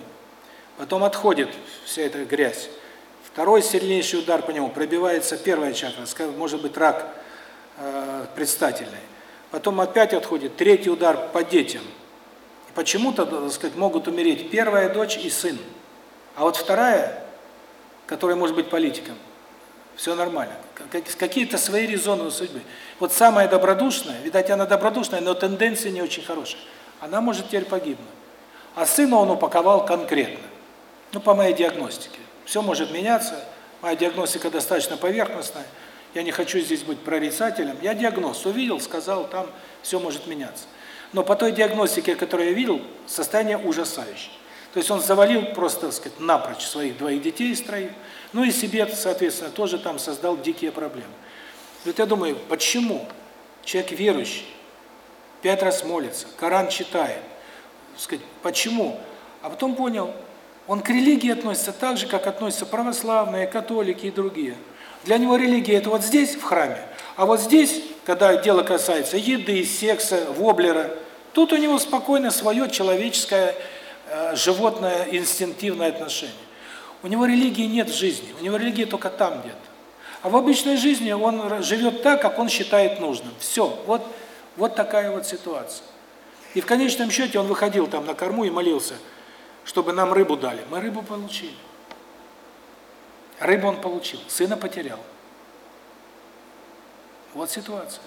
потом отходит вся эта грязь. Второй сильнейший удар по нему, пробивается первая чакра, может быть рак э, предстательный. Потом опять отходит третий удар по детям – Почему-то, так сказать, могут умереть первая дочь и сын. А вот вторая, которая может быть политиком, все нормально. Какие-то свои резоны судьбы. Вот самая добродушная, видать, она добродушная, но тенденции не очень хорошие. Она может теперь погибнуть. А сына он упаковал конкретно. Ну, по моей диагностике. Все может меняться. Моя диагностика достаточно поверхностная. Я не хочу здесь быть прорицателем. Я диагноз увидел, сказал, там все может меняться. Но по той диагностике, которую я видел, состояние ужасающее. То есть он завалил просто, так сказать, напрочь своих двоих детей из троих, ну и себе, соответственно, тоже там создал дикие проблемы. Вот я думаю, почему человек верующий, пять раз молится, Коран читает, сказать, почему? А потом понял, он к религии относится так же, как относятся православные, католики и другие. Для него религия – это вот здесь, в храме, а вот здесь, когда дело касается еды, секса, воблера, тут у него спокойно свое человеческое, э, животное, инстинктивное отношение. У него религии нет в жизни, у него религия только там где-то. А в обычной жизни он живет так, как он считает нужным. Все, вот, вот такая вот ситуация. И в конечном счете он выходил там на корму и молился, чтобы нам рыбу дали. Мы рыбу получили. Рыбу он получил, сына потерял. Вот ситуация.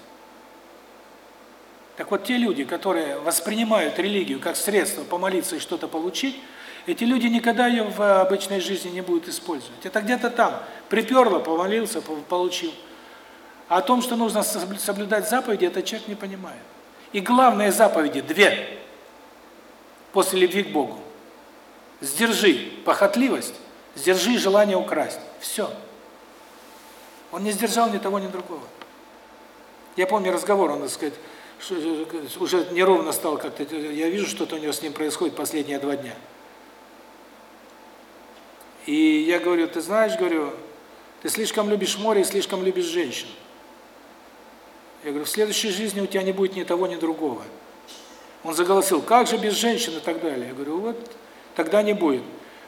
Так вот, те люди, которые воспринимают религию как средство помолиться и что-то получить, эти люди никогда ее в обычной жизни не будут использовать. Это где-то там. Приперло, помолился, получил. А о том, что нужно соблюдать заповеди, этот человек не понимает. И главные заповеди две после любви к Богу. Сдержи похотливость, сдержи желание украсть. Все. Он не сдержал ни того, ни другого. Я помню разговор, он, так сказать, уже неровно стал как-то, я вижу, что-то у него с ним происходит последние два дня. И я говорю, ты знаешь, говорю, ты слишком любишь море и слишком любишь женщин. Я говорю, в следующей жизни у тебя не будет ни того, ни другого. Он заголосил, как же без женщин и так далее. Я говорю, вот тогда не будет.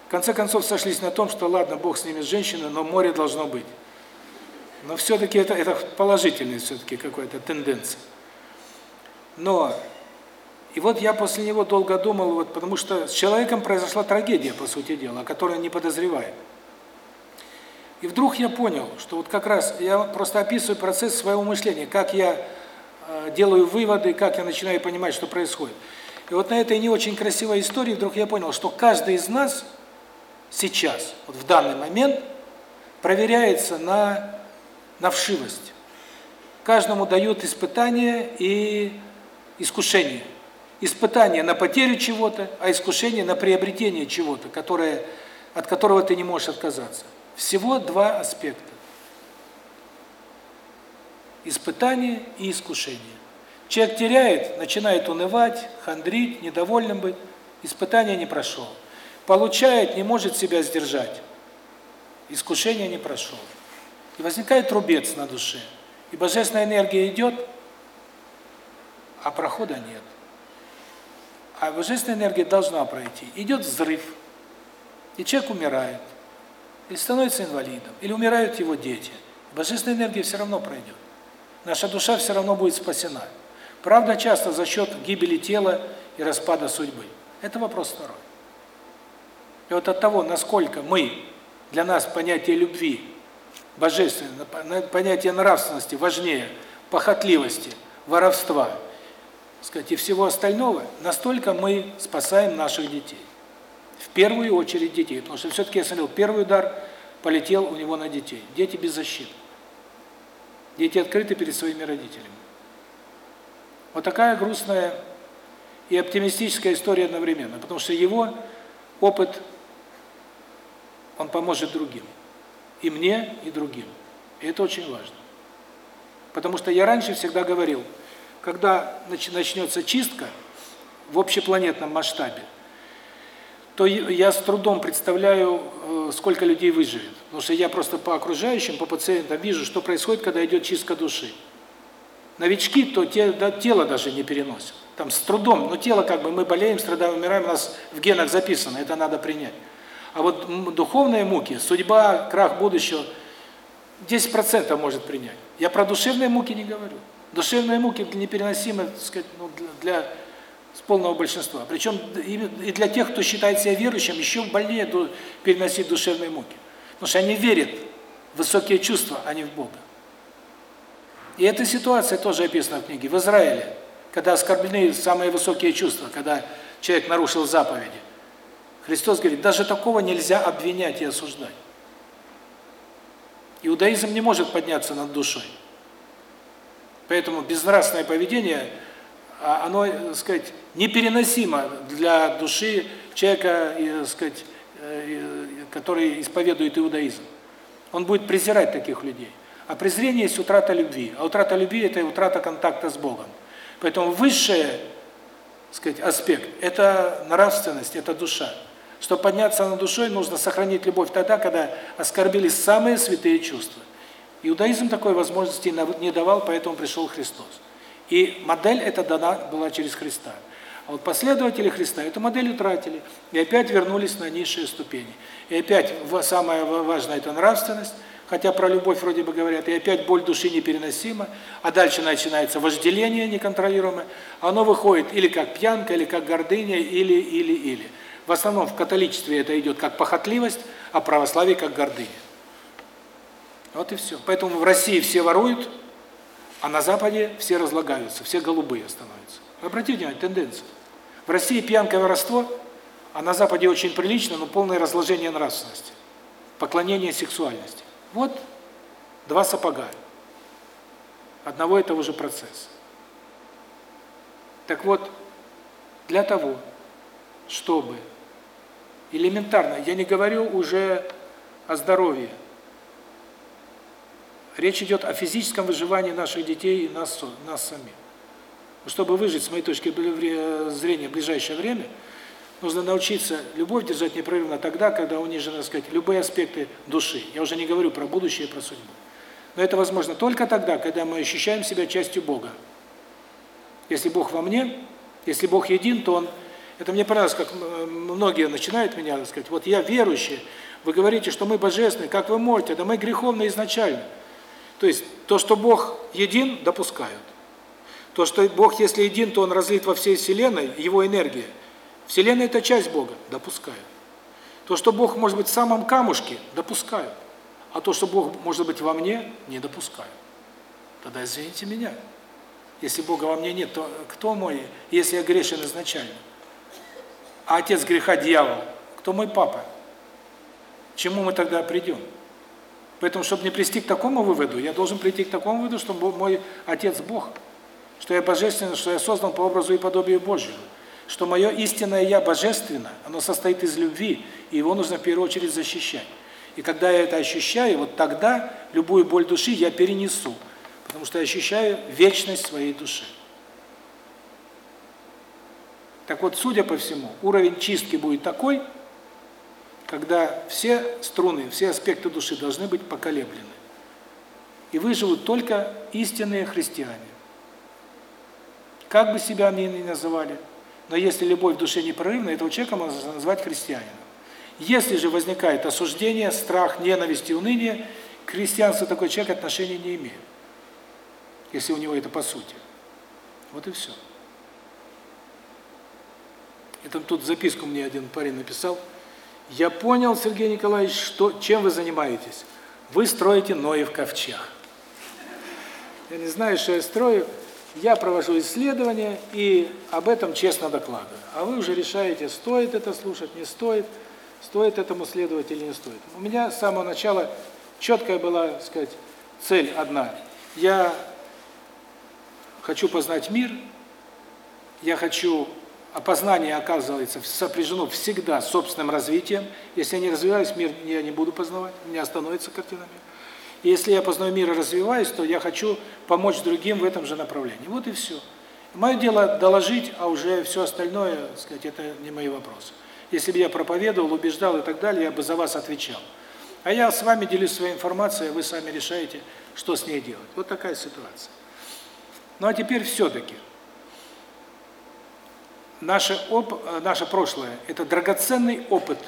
В конце концов сошлись на том, что ладно, Бог с ними с женщиной, но море должно быть. Но все-таки это, это положительная все-таки какая-то тенденция. Но, и вот я после него долго думал, вот, потому что с человеком произошла трагедия, по сути дела, о которой не подозревает. И вдруг я понял, что вот как раз я просто описываю процесс своего мышления, как я э, делаю выводы, как я начинаю понимать, что происходит. И вот на этой не очень красивой истории вдруг я понял, что каждый из нас сейчас, вот в данный момент, проверяется на, на вшивость. Каждому дают испытание и искушение. Испытание на потерю чего-то, а искушение на приобретение чего-то, которое от которого ты не можешь отказаться. Всего два аспекта. Испытание и искушение. Человек теряет, начинает унывать, хандрить, недовольным быть. Испытание не прошел. Получает, не может себя сдержать. Искушение не прошел. И возникает рубец на душе. И божественная энергия идет, а прохода нет. А божественная энергия должна пройти. Идет взрыв, и человек умирает, или становится инвалидом, или умирают его дети. Божественная энергия все равно пройдет. Наша душа все равно будет спасена. Правда, часто за счет гибели тела и распада судьбы. Это вопрос второй. И вот от того, насколько мы, для нас понятие любви, божественное, понятие нравственности важнее похотливости, воровства, сказать, и всего остального, настолько мы спасаем наших детей. В первую очередь детей, потому что все-таки я смотрел, первый удар полетел у него на детей. Дети без защиты. Дети открыты перед своими родителями. Вот такая грустная и оптимистическая история одновременно, потому что его опыт он поможет другим. И мне, и другим. И это очень важно. Потому что я раньше всегда говорил, когда начнется чистка в общепланетном масштабе, то я с трудом представляю, э, сколько людей выживет. Потому что я просто по окружающим, по пациентам вижу, что происходит, когда идет чистка души. Новички, то те, да, тело даже не переносят. Там с трудом, но тело как бы, мы болеем, страдаем, умираем, у нас в генах записано, это надо принять. А вот духовные муки, судьба, крах будущего, 10% может принять. Я про душевные муки не говорю. Душевные муки непереносимы, так сказать, ну, для, для полного большинства. Причем и для тех, кто считает себя верующим, еще больнее переносить душевные муки. Потому что они верят в высокие чувства, а не в Бога. И эта ситуация тоже описана в книге. В Израиле, когда оскорблены самые высокие чувства, когда человек нарушил заповеди, Христос говорит, даже такого нельзя обвинять и осуждать. Иудаизм не может подняться над душой. Поэтому безнравственное поведение, а, оно, так сказать, непереносимо для души человека, так сказать, э, который исповедует иудаизм. Он будет презирать таких людей. А презрение есть утрата любви. А утрата любви – это утрата контакта с Богом. Поэтому высший, сказать, аспект – это нравственность, это душа. Чтобы подняться над душой, нужно сохранить любовь тогда, когда оскорбились самые святые чувства. Иудаизм такой возможности не давал, поэтому пришел Христос. И модель эта дана была через Христа. А вот последователи Христа эту модель утратили и опять вернулись на низшие ступени. И опять самое важное – это нравственность, хотя про любовь вроде бы говорят, и опять боль души непереносима, а дальше начинается вожделение неконтролируемое, оно выходит или как пьянка, или как гордыня, или, или, или. В основном в католичестве это идет как похотливость, а в православии как гордыня. Вот и все. Поэтому в России все воруют, а на Западе все разлагаются, все голубые становятся. Обратите внимание, тенденция. В России пьянка воровство, а на Западе очень прилично, но полное разложение нравственности, поклонение сексуальности. Вот два сапога одного и того же процесса. Так вот, для того, чтобы элементарно, я не говорю уже о здоровье, речь идет о физическом выживании наших детей и нас, нас самих. Чтобы выжить, с моей точки зрения, в ближайшее время, нужно научиться любовь держать непрерывно тогда, когда унижены, так сказать, любые аспекты души. Я уже не говорю про будущее про судьбу. Но это возможно только тогда, когда мы ощущаем себя частью Бога. Если Бог во мне, если Бог един, то Он... Это мне понравилось, как многие начинают меня, так сказать, вот я верующий, вы говорите, что мы божественные, как вы можете? Да мы греховные изначально. То есть, то, что Бог един, допускают. То, что Бог, если един, то Он разлит во всей Вселенной, Его энергия. Вселенная – это часть Бога, допускают. То, что Бог может быть в самом камушке, допускают. А то, что Бог может быть во мне, не допускаю. Тогда извините меня. Если Бога во мне нет, то кто мой, если я грешен изначально? А отец греха дьявол, кто мой папа? Чему мы тогда придем? Поэтому, чтобы не прийти к такому выводу, я должен прийти к такому выводу, что мой отец Бог, что я божественный, что я создан по образу и подобию Божьему, что мое истинное я божественно, оно состоит из любви, и его нужно в первую очередь защищать. И когда я это ощущаю, вот тогда любую боль души я перенесу, потому что я ощущаю вечность своей души. Так вот, судя по всему, уровень чистки будет такой, когда все струны, все аспекты души должны быть поколеблены. И выживут только истинные христиане. Как бы себя они ни называли, но если любовь в душе непрерывна, этого человека можно назвать христианином. Если же возникает осуждение, страх, ненависть и уныние, к христианству такой человек отношения не имеет. Если у него это по сути. Вот и все. Это тут записку мне один парень написал. Я понял, Сергей Николаевич, что чем вы занимаетесь. Вы строите Ноев ковчег. Я не знаю, что я строю. Я провожу исследования и об этом честно докладываю. А вы уже решаете, стоит это слушать, не стоит стоит этому следовать или не стоит. У меня с самого начала четкая была, так сказать, цель одна. Я хочу познать мир, я хочу, опознание оказывается сопряжено всегда с собственным развитием. Если я не развиваюсь, мир я не буду познавать, у меня остановится картина мира. Если я познаю мир и развиваюсь, то я хочу помочь другим в этом же направлении. Вот и все. Мое дело доложить, а уже все остальное, так сказать, это не мои вопросы. Если бы я проповедовал, убеждал и так далее, я бы за вас отвечал. А я с вами делюсь своей информацией, а вы сами решаете, что с ней делать. Вот такая ситуация. Ну а теперь все-таки. Наше, оп наше прошлое – это драгоценный опыт,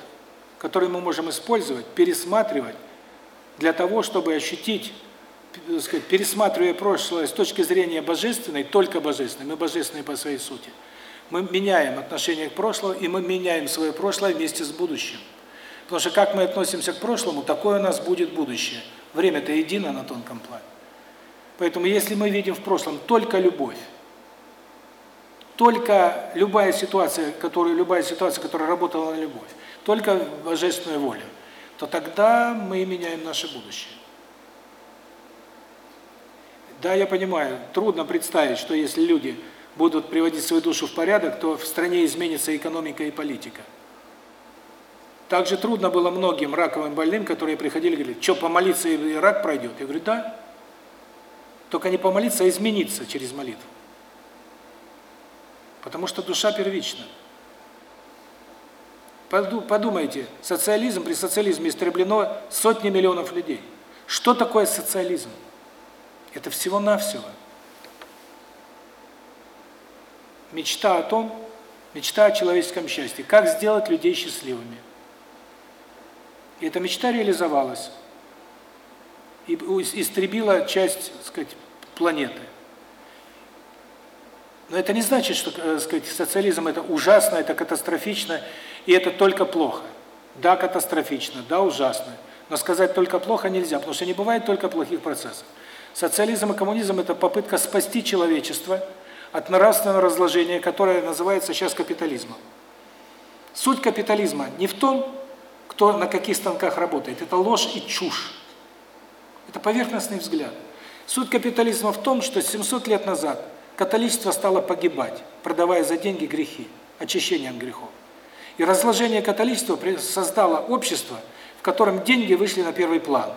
который мы можем использовать, пересматривать, для того, чтобы ощутить, сказать, пересматривая прошлое с точки зрения божественной, только божественной, мы божественные по своей сути – мы меняем отношение к прошлому, и мы меняем свое прошлое вместе с будущим. Потому что как мы относимся к прошлому, такое у нас будет будущее. Время-то едино на тонком плане. Поэтому если мы видим в прошлом только любовь, только любая ситуация, которая любая ситуация, которая работала на любовь, только божественную волю, то тогда мы меняем наше будущее. Да, я понимаю, трудно представить, что если люди будут приводить свою душу в порядок, то в стране изменится экономика и политика. Также трудно было многим раковым больным, которые приходили и говорили, что, помолиться и рак пройдет? Я говорю, да. Только не помолиться, а измениться через молитву. Потому что душа первична. Подумайте, социализм, при социализме истреблено сотни миллионов людей. Что такое социализм? Это всего-навсего мечта о том, мечта о человеческом счастье, как сделать людей счастливыми. И эта мечта реализовалась и истребила часть, так сказать, планеты. Но это не значит, что, так э, сказать, социализм это ужасно, это катастрофично, и это только плохо. Да, катастрофично, да, ужасно. Но сказать только плохо нельзя, потому что не бывает только плохих процессов. Социализм и коммунизм – это попытка спасти человечество – от нравственного разложения, которое называется сейчас капитализмом. Суть капитализма не в том, кто на каких станках работает. Это ложь и чушь. Это поверхностный взгляд. Суть капитализма в том, что 700 лет назад католичество стало погибать, продавая за деньги грехи, очищение от грехов. И разложение католичества создало общество, в котором деньги вышли на первый план.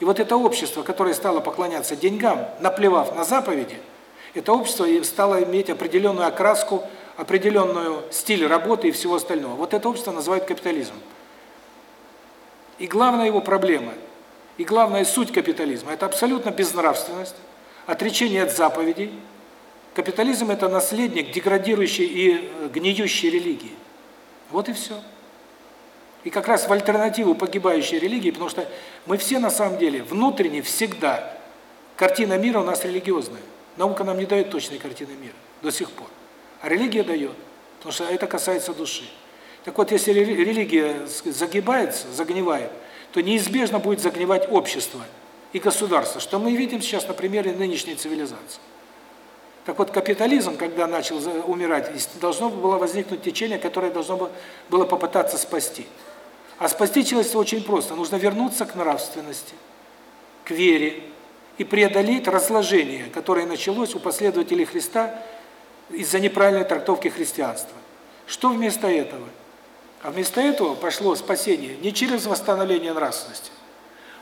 И вот это общество, которое стало поклоняться деньгам, наплевав на заповеди – Это общество стало иметь определенную окраску, определенную стиль работы и всего остального. Вот это общество называют капитализмом. И главная его проблема, и главная суть капитализма – это абсолютно безнравственность, отречение от заповедей. Капитализм – это наследник деградирующей и э, гниющей религии. Вот и все. И как раз в альтернативу погибающей религии, потому что мы все на самом деле внутренне всегда, картина мира у нас религиозная. Наука нам не дает точной картины мира до сих пор. А религия дает, потому что это касается души. Так вот, если религия загибается, загнивает, то неизбежно будет загнивать общество и государство, что мы видим сейчас на примере нынешней цивилизации. Так вот, капитализм, когда начал умирать, должно было возникнуть течение, которое должно было попытаться спасти. А спасти человечество очень просто. Нужно вернуться к нравственности, к вере и преодолеть разложение, которое началось у последователей Христа из-за неправильной трактовки христианства. Что вместо этого? А вместо этого пошло спасение не через восстановление нравственности,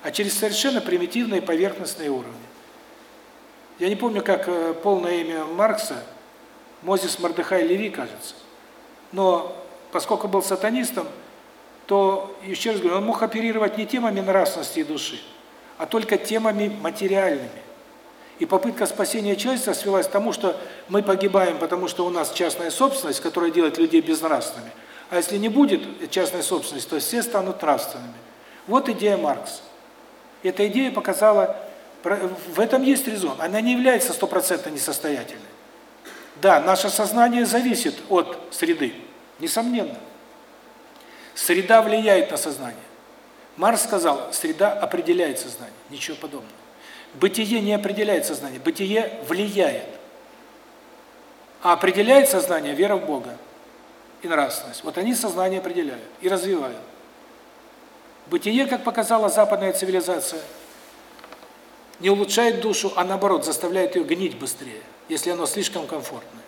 а через совершенно примитивные поверхностные уровни. Я не помню, как э, полное имя Маркса, Мозис Мордехай Леви, кажется. Но поскольку был сатанистом, то, еще раз говорю, он мог оперировать не темами нравственности и души, а только темами материальными. И попытка спасения человечества свелась к тому, что мы погибаем, потому что у нас частная собственность, которая делает людей безнравственными. А если не будет частной собственности, то все станут нравственными. Вот идея Маркса. Эта идея показала, в этом есть резон, она не является стопроцентно несостоятельной. Да, наше сознание зависит от среды, несомненно. Среда влияет на сознание. Марс сказал, среда определяет сознание, ничего подобного. Бытие не определяет сознание, бытие влияет. А определяет сознание вера в Бога и нравственность. Вот они сознание определяют и развивают. Бытие, как показала западная цивилизация, не улучшает душу, а наоборот, заставляет ее гнить быстрее, если оно слишком комфортное.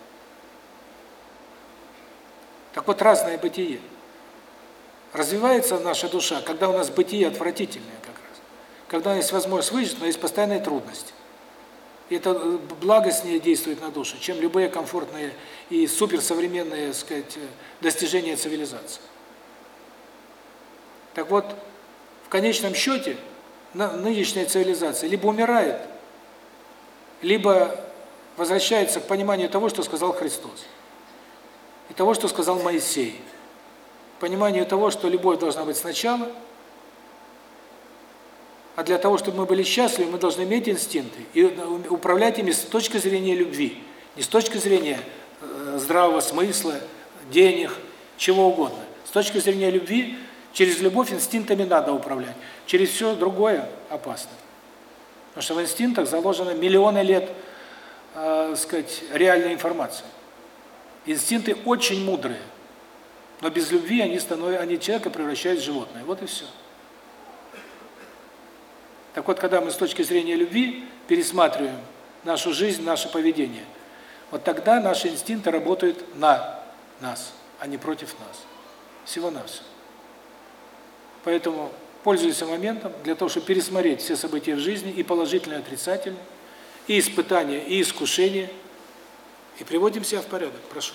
Так вот, разное бытие. Развивается наша душа, когда у нас бытие отвратительное как раз. Когда есть возможность выжить, но есть постоянные трудности. И это э, благо с ней действует на душу, чем любые комфортные и суперсовременные, так сказать, достижения цивилизации. Так вот, в конечном счете, нынешняя цивилизация. Либо умирает, либо возвращается к пониманию того, что сказал Христос, и того, что сказал Моисей, пониманию того, что любовь должна быть сначала, а для того, чтобы мы были счастливы, мы должны иметь инстинкты и управлять ими с точки зрения любви, не с точки зрения э, здравого смысла, денег, чего угодно. С точки зрения любви, через любовь инстинктами надо управлять. Через все другое опасно. Потому что в инстинктах заложено миллионы лет, э, сказать, реальной информации. Инстинкты очень мудрые. Но без любви они становятся, они человека превращают в животное. Вот и все. Так вот, когда мы с точки зрения любви пересматриваем нашу жизнь, наше поведение, вот тогда наши инстинкты работают на нас, а не против нас. Всего-навсего. Поэтому пользуюсь моментом для того, чтобы пересмотреть все события в жизни, и положительные, и отрицательные, и испытания, и искушения, и приводим себя в порядок. Прошу.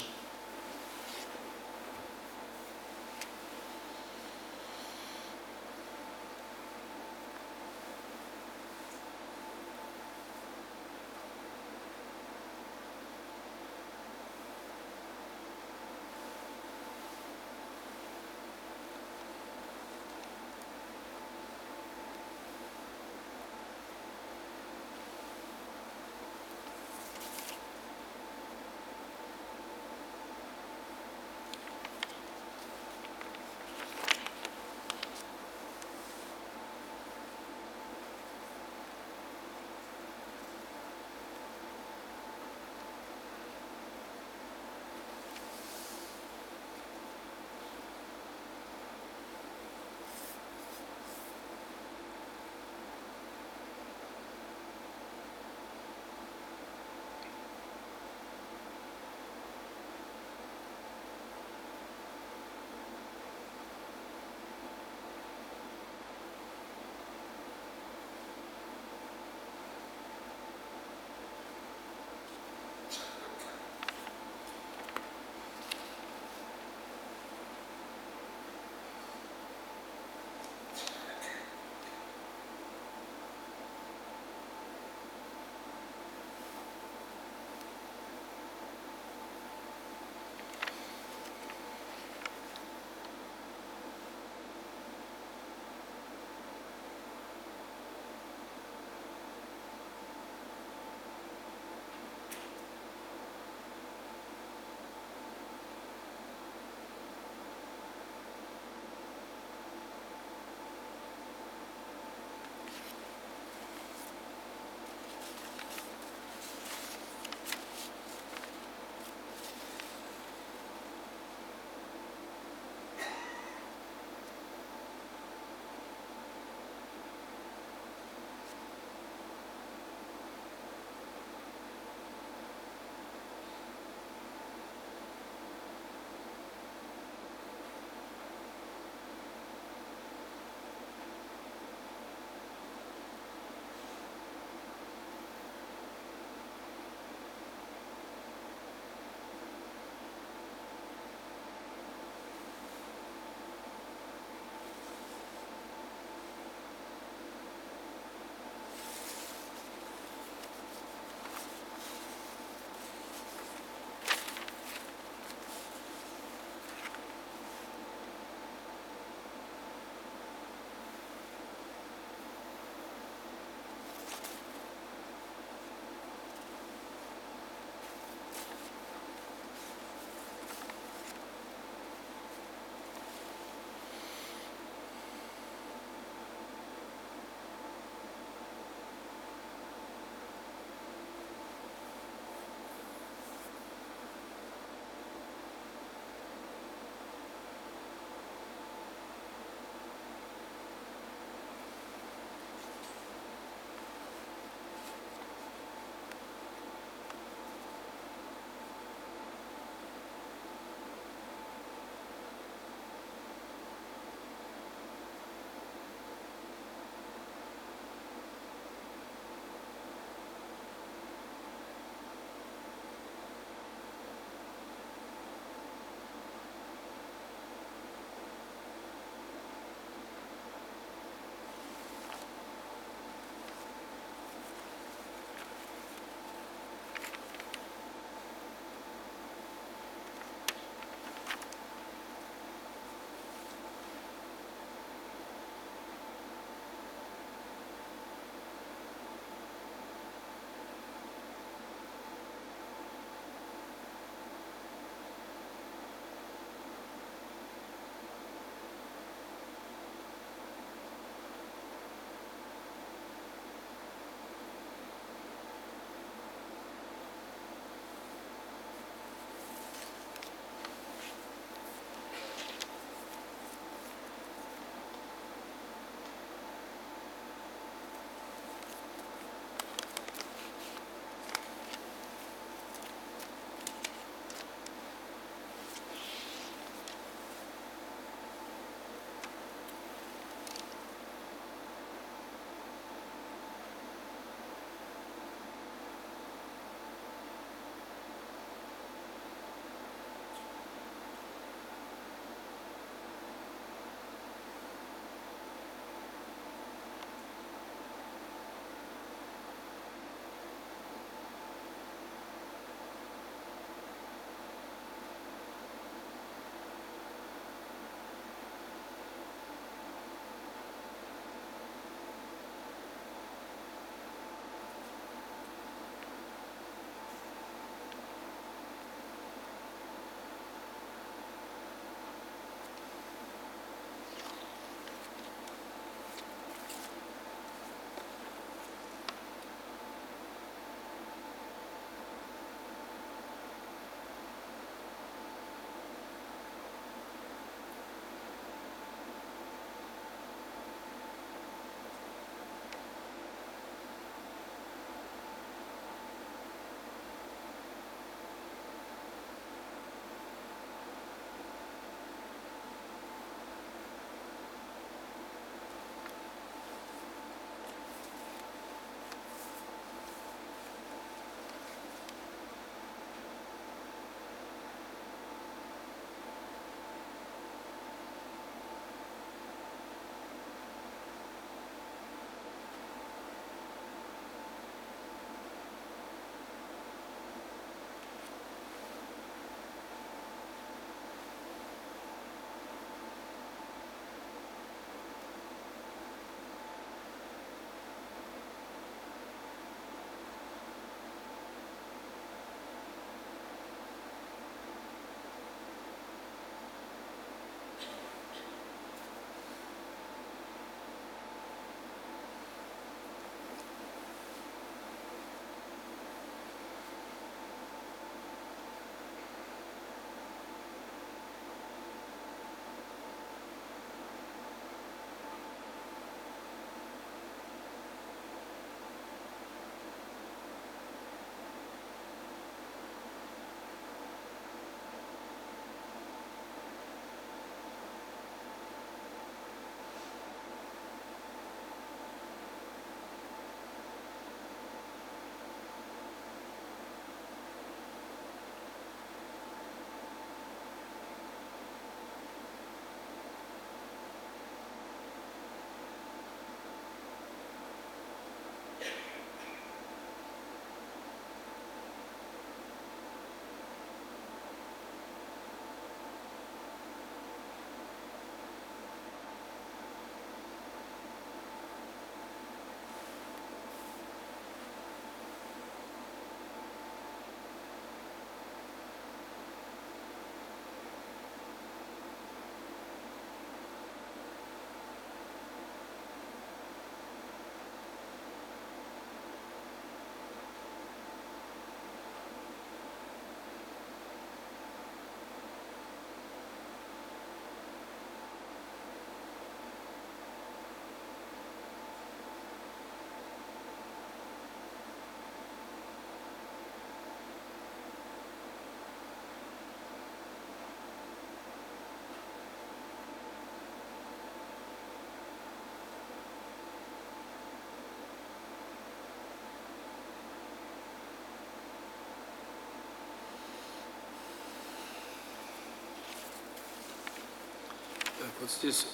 Вот здесь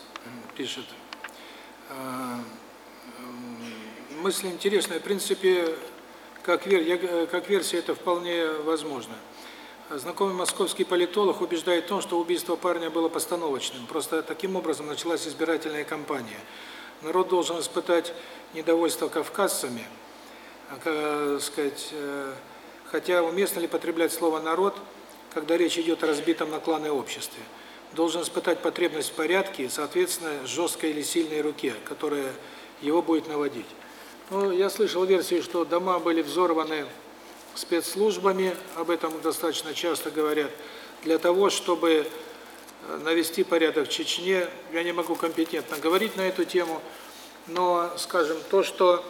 пишет, а, мысль интересная, в принципе, как, вер, я, как версия это вполне возможно. Знакомый московский политолог убеждает в том, что убийство парня было постановочным. Просто таким образом началась избирательная кампания. Народ должен испытать недовольство кавказцами, а, сказать, э, хотя уместно ли потреблять слово «народ», когда речь идет о разбитом на кланы обществе. Должен испытать потребность в порядке соответственно, жесткой или сильной руке, которая его будет наводить. Ну, я слышал версию, что дома были взорваны спецслужбами, об этом достаточно часто говорят, для того, чтобы э, навести порядок в Чечне. Я не могу компетентно говорить на эту тему, но, скажем, то, что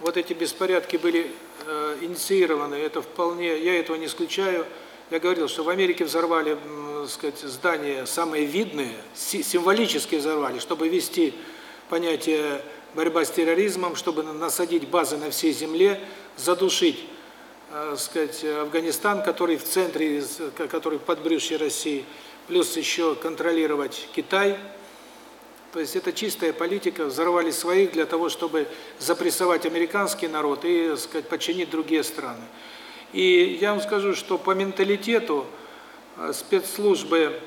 вот эти беспорядки были э, инициированы, это вполне, я этого не исключаю. Я говорил, что в Америке взорвали, э, сказать, здания самые видные, символически взорвали, чтобы ввести понятие борьба с терроризмом, чтобы насадить базы на всей земле, задушить э, сказать, Афганистан, который в центре, который в подбрюшье России, плюс еще контролировать Китай. То есть это чистая политика, взорвали своих для того, чтобы запрессовать американский народ и, сказать, подчинить другие страны. И я вам скажу, что по менталитету э, спецслужбы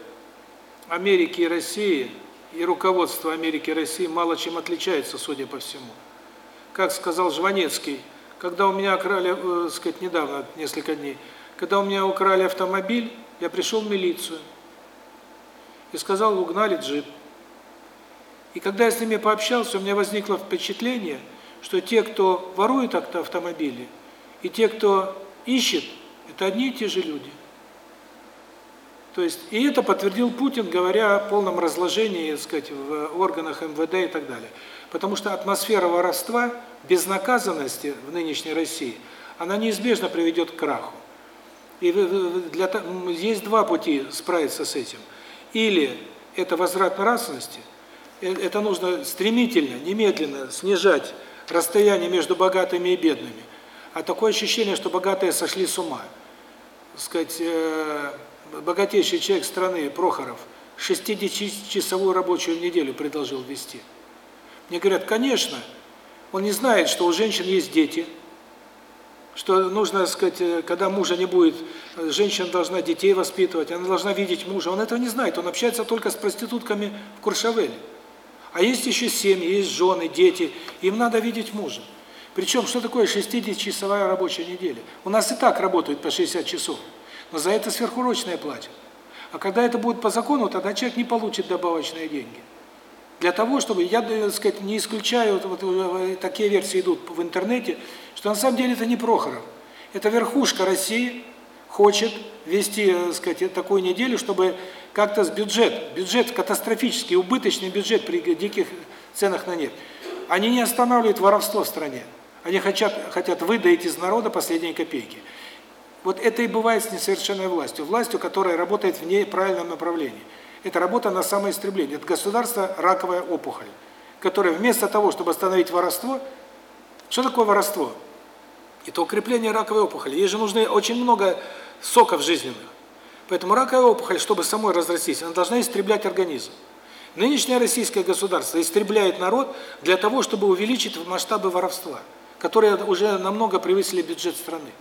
Америки и России и руководство Америки и России мало чем отличается, судя по всему. Как сказал Жванецкий, когда у меня украли, э, сказать, недавно, несколько дней, когда у меня украли автомобиль, я пришел в милицию и сказал, угнали джип. И когда я с ними пообщался, у меня возникло впечатление, что те, кто ворует автомобили, и те, кто ищет, это одни и те же люди. То есть, и это подтвердил Путин, говоря о полном разложении, так сказать, в органах МВД и так далее. Потому что атмосфера воровства, безнаказанности в нынешней России, она неизбежно приведет к краху. И для есть два пути справиться с этим. Или это возврат нравственности, э, это нужно стремительно, немедленно снижать расстояние между богатыми и бедными. А такое ощущение, что богатые сошли с ума. Сказать, э, богатейший человек страны, Прохоров, 60-часовую рабочую неделю предложил ввести. Мне говорят, конечно, он не знает, что у женщин есть дети, что нужно, сказать, э, когда мужа не будет, женщина должна детей воспитывать, она должна видеть мужа. Он этого не знает, он общается только с проститутками в Куршавеле. А есть еще семьи, есть жены, дети, им надо видеть мужа. Причем, что такое 60-часовая рабочая неделя? У нас и так работают по 60 часов но за это сверхурочные платят. А когда это будет по закону, тогда человек не получит добавочные деньги. Для того, чтобы, я, так сказать, не исключаю, вот, вот такие версии идут в интернете, что на самом деле это не Прохоров. Это верхушка России хочет вести, так сказать, такую неделю, чтобы как-то с бюджет, бюджет катастрофический, убыточный бюджет при диких ценах на нефть. Они не останавливают воровство в стране. Они хотят, хотят выдаить из народа последние копейки. Вот это и бывает с несовершенной властью. Властью, которая работает в неправильном направлении. Это работа на самоистребление. Это государство – раковая опухоль, которая вместо того, чтобы остановить воровство, что такое воровство? Это укрепление раковой опухоли. Ей же нужно очень много соков жизненных. Поэтому раковая опухоль, чтобы самой разрастись, она должна истреблять организм. Нынешнее российское государство истребляет народ для того, чтобы увеличить масштабы воровства, которые уже намного превысили бюджет страны.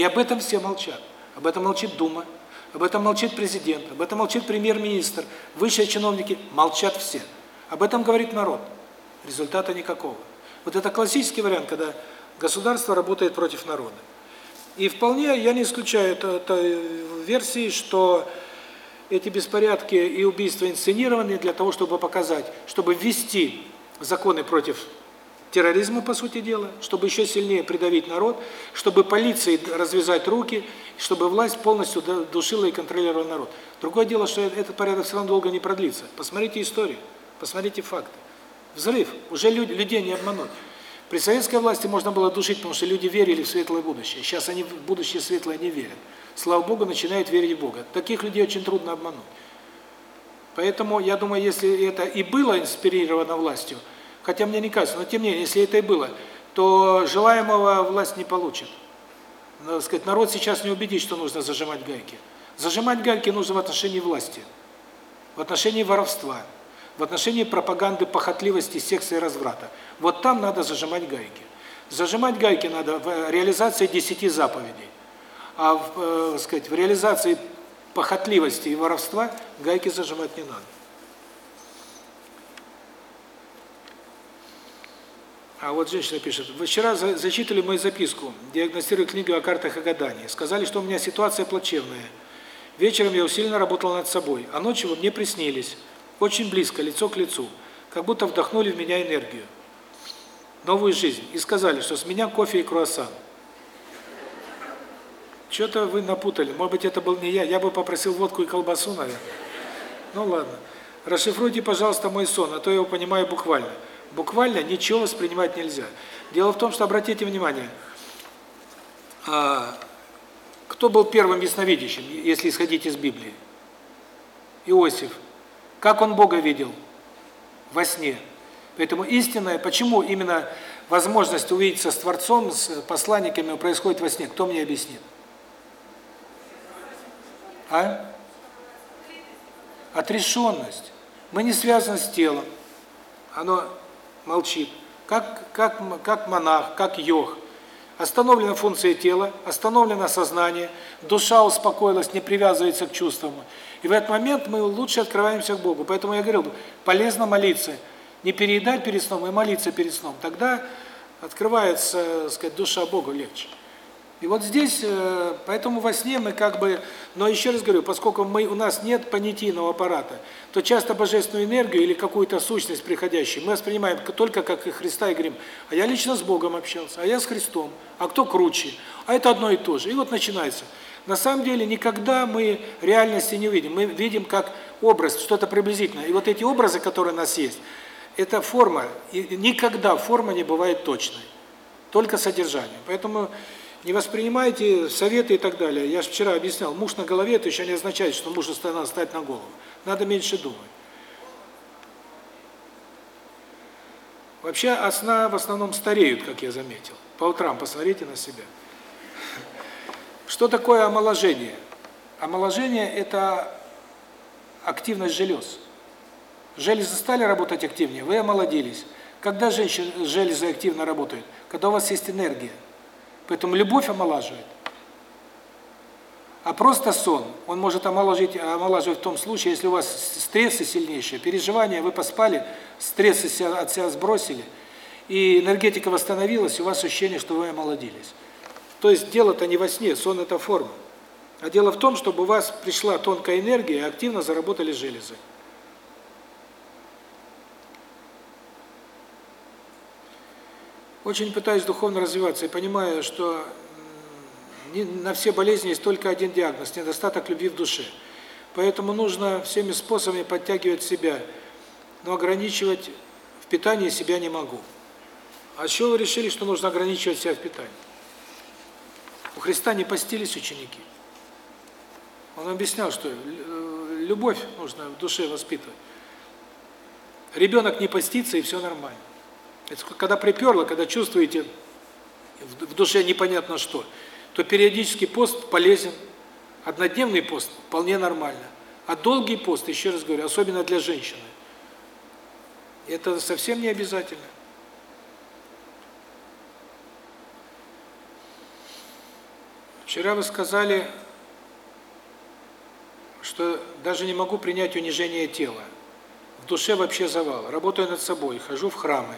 И об этом все молчат. Об этом молчит Дума, об этом молчит президент, об этом молчит премьер-министр, высшие чиновники, молчат все. Об этом говорит народ. Результата никакого. Вот это классический вариант, когда государство работает против народа. И вполне я не исключаю это, это версии, что эти беспорядки и убийства инсценированы для того, чтобы показать, чтобы ввести законы против терроризма, по сути дела, чтобы еще сильнее придавить народ, чтобы полиции развязать руки, чтобы власть полностью душила и контролировала народ. Другое дело, что этот порядок все равно долго не продлится. Посмотрите историю, посмотрите факты. Взрыв, уже люди, людей не обмануть. При советской власти можно было душить, потому что люди верили в светлое будущее. Сейчас они в будущее светлое не верят. Слава Богу, начинают верить в Бога. Таких людей очень трудно обмануть. Поэтому, я думаю, если это и было инспирировано властью, Хотя мне не кажется, но тем не менее, если это и было, то желаемого власть не получит. Надо сказать, народ сейчас не убедит, что нужно зажимать гайки. Зажимать гайки нужно в отношении власти, в отношении воровства, в отношении пропаганды похотливости, секса и разврата. Вот там надо зажимать гайки. Зажимать гайки надо в реализации десяти заповедей. А в, э, сказать, в реализации похотливости и воровства гайки зажимать не надо. А вот женщина пишет, вчера зачитали мою записку, диагностируя книгу о картах и гадании. Сказали, что у меня ситуация плачевная. Вечером я усиленно работал над собой, а ночью мне приснились. Очень близко, лицо к лицу. Как будто вдохнули в меня энергию. Новую жизнь. И сказали, что с меня кофе и круассан. Что-то вы напутали. Может быть, это был не я. Я бы попросил водку и колбасу, наверное. Ну ладно. Расшифруйте, пожалуйста, мой сон, а то я его понимаю буквально. Буквально ничего воспринимать нельзя. Дело в том, что, обратите внимание, а, кто был первым ясновидящим, если исходить из Библии? Иосиф. Как он Бога видел? Во сне. Поэтому истинное, почему именно возможность увидеться с Творцом, с посланниками происходит во сне, кто мне объяснит? А? Отрешенность. Мы не связаны с телом. Оно молчит. Как, как, как монах, как йог. Остановлена функция тела, остановлено сознание, душа успокоилась, не привязывается к чувствам. И в этот момент мы лучше открываемся к Богу. Поэтому я говорил, полезно молиться. Не переедать перед сном, и молиться перед сном. Тогда открывается, так сказать, душа Богу легче. И вот здесь, э, поэтому во сне мы как бы, но еще раз говорю, поскольку мы у нас нет понятийного аппарата, то часто божественную энергию или какую-то сущность приходящую мы воспринимаем только как и Христа и говорим, а я лично с Богом общался, а я с Христом, а кто круче, а это одно и то же. И вот начинается. На самом деле никогда мы реальности не видим, мы видим как образ, что-то приблизительное. И вот эти образы, которые у нас есть, это форма, и никогда форма не бывает точной, только содержание. Поэтому не воспринимайте советы и так далее. Я же вчера объяснял, муж на голове, это еще не означает, что муж надо стать на голову. Надо меньше думать. Вообще, осна в основном стареют, как я заметил. По утрам посмотрите на себя. Что такое омоложение? Омоложение – это активность желез. Железы стали работать активнее, вы омолодились. Когда женщины железы активно работают? Когда у вас есть энергия. Поэтому любовь омолаживает. А просто сон, он может омоложить, омолаживать в том случае, если у вас стрессы сильнейшие, переживания, вы поспали, стрессы от себя сбросили, и энергетика восстановилась, у вас ощущение, что вы омолодились. То есть дело-то не во сне, сон – это форма. А дело в том, чтобы у вас пришла тонкая энергия, и активно заработали железы. Очень пытаюсь духовно развиваться и понимаю, что на все болезни есть только один диагноз – недостаток любви в душе. Поэтому нужно всеми способами подтягивать себя, но ограничивать в питании себя не могу. А с чего вы решили, что нужно ограничивать себя в питании? У Христа не постились ученики. Он объяснял, что э, любовь нужно в душе воспитывать. Ребенок не постится, и все нормально. Когда приперло, когда чувствуете в душе непонятно что, то периодический пост полезен. Однодневный пост вполне нормально. А долгий пост, еще раз говорю, особенно для женщины, это совсем не обязательно. Вчера вы сказали, что даже не могу принять унижение тела. В душе вообще завал. Работаю над собой, хожу в храмы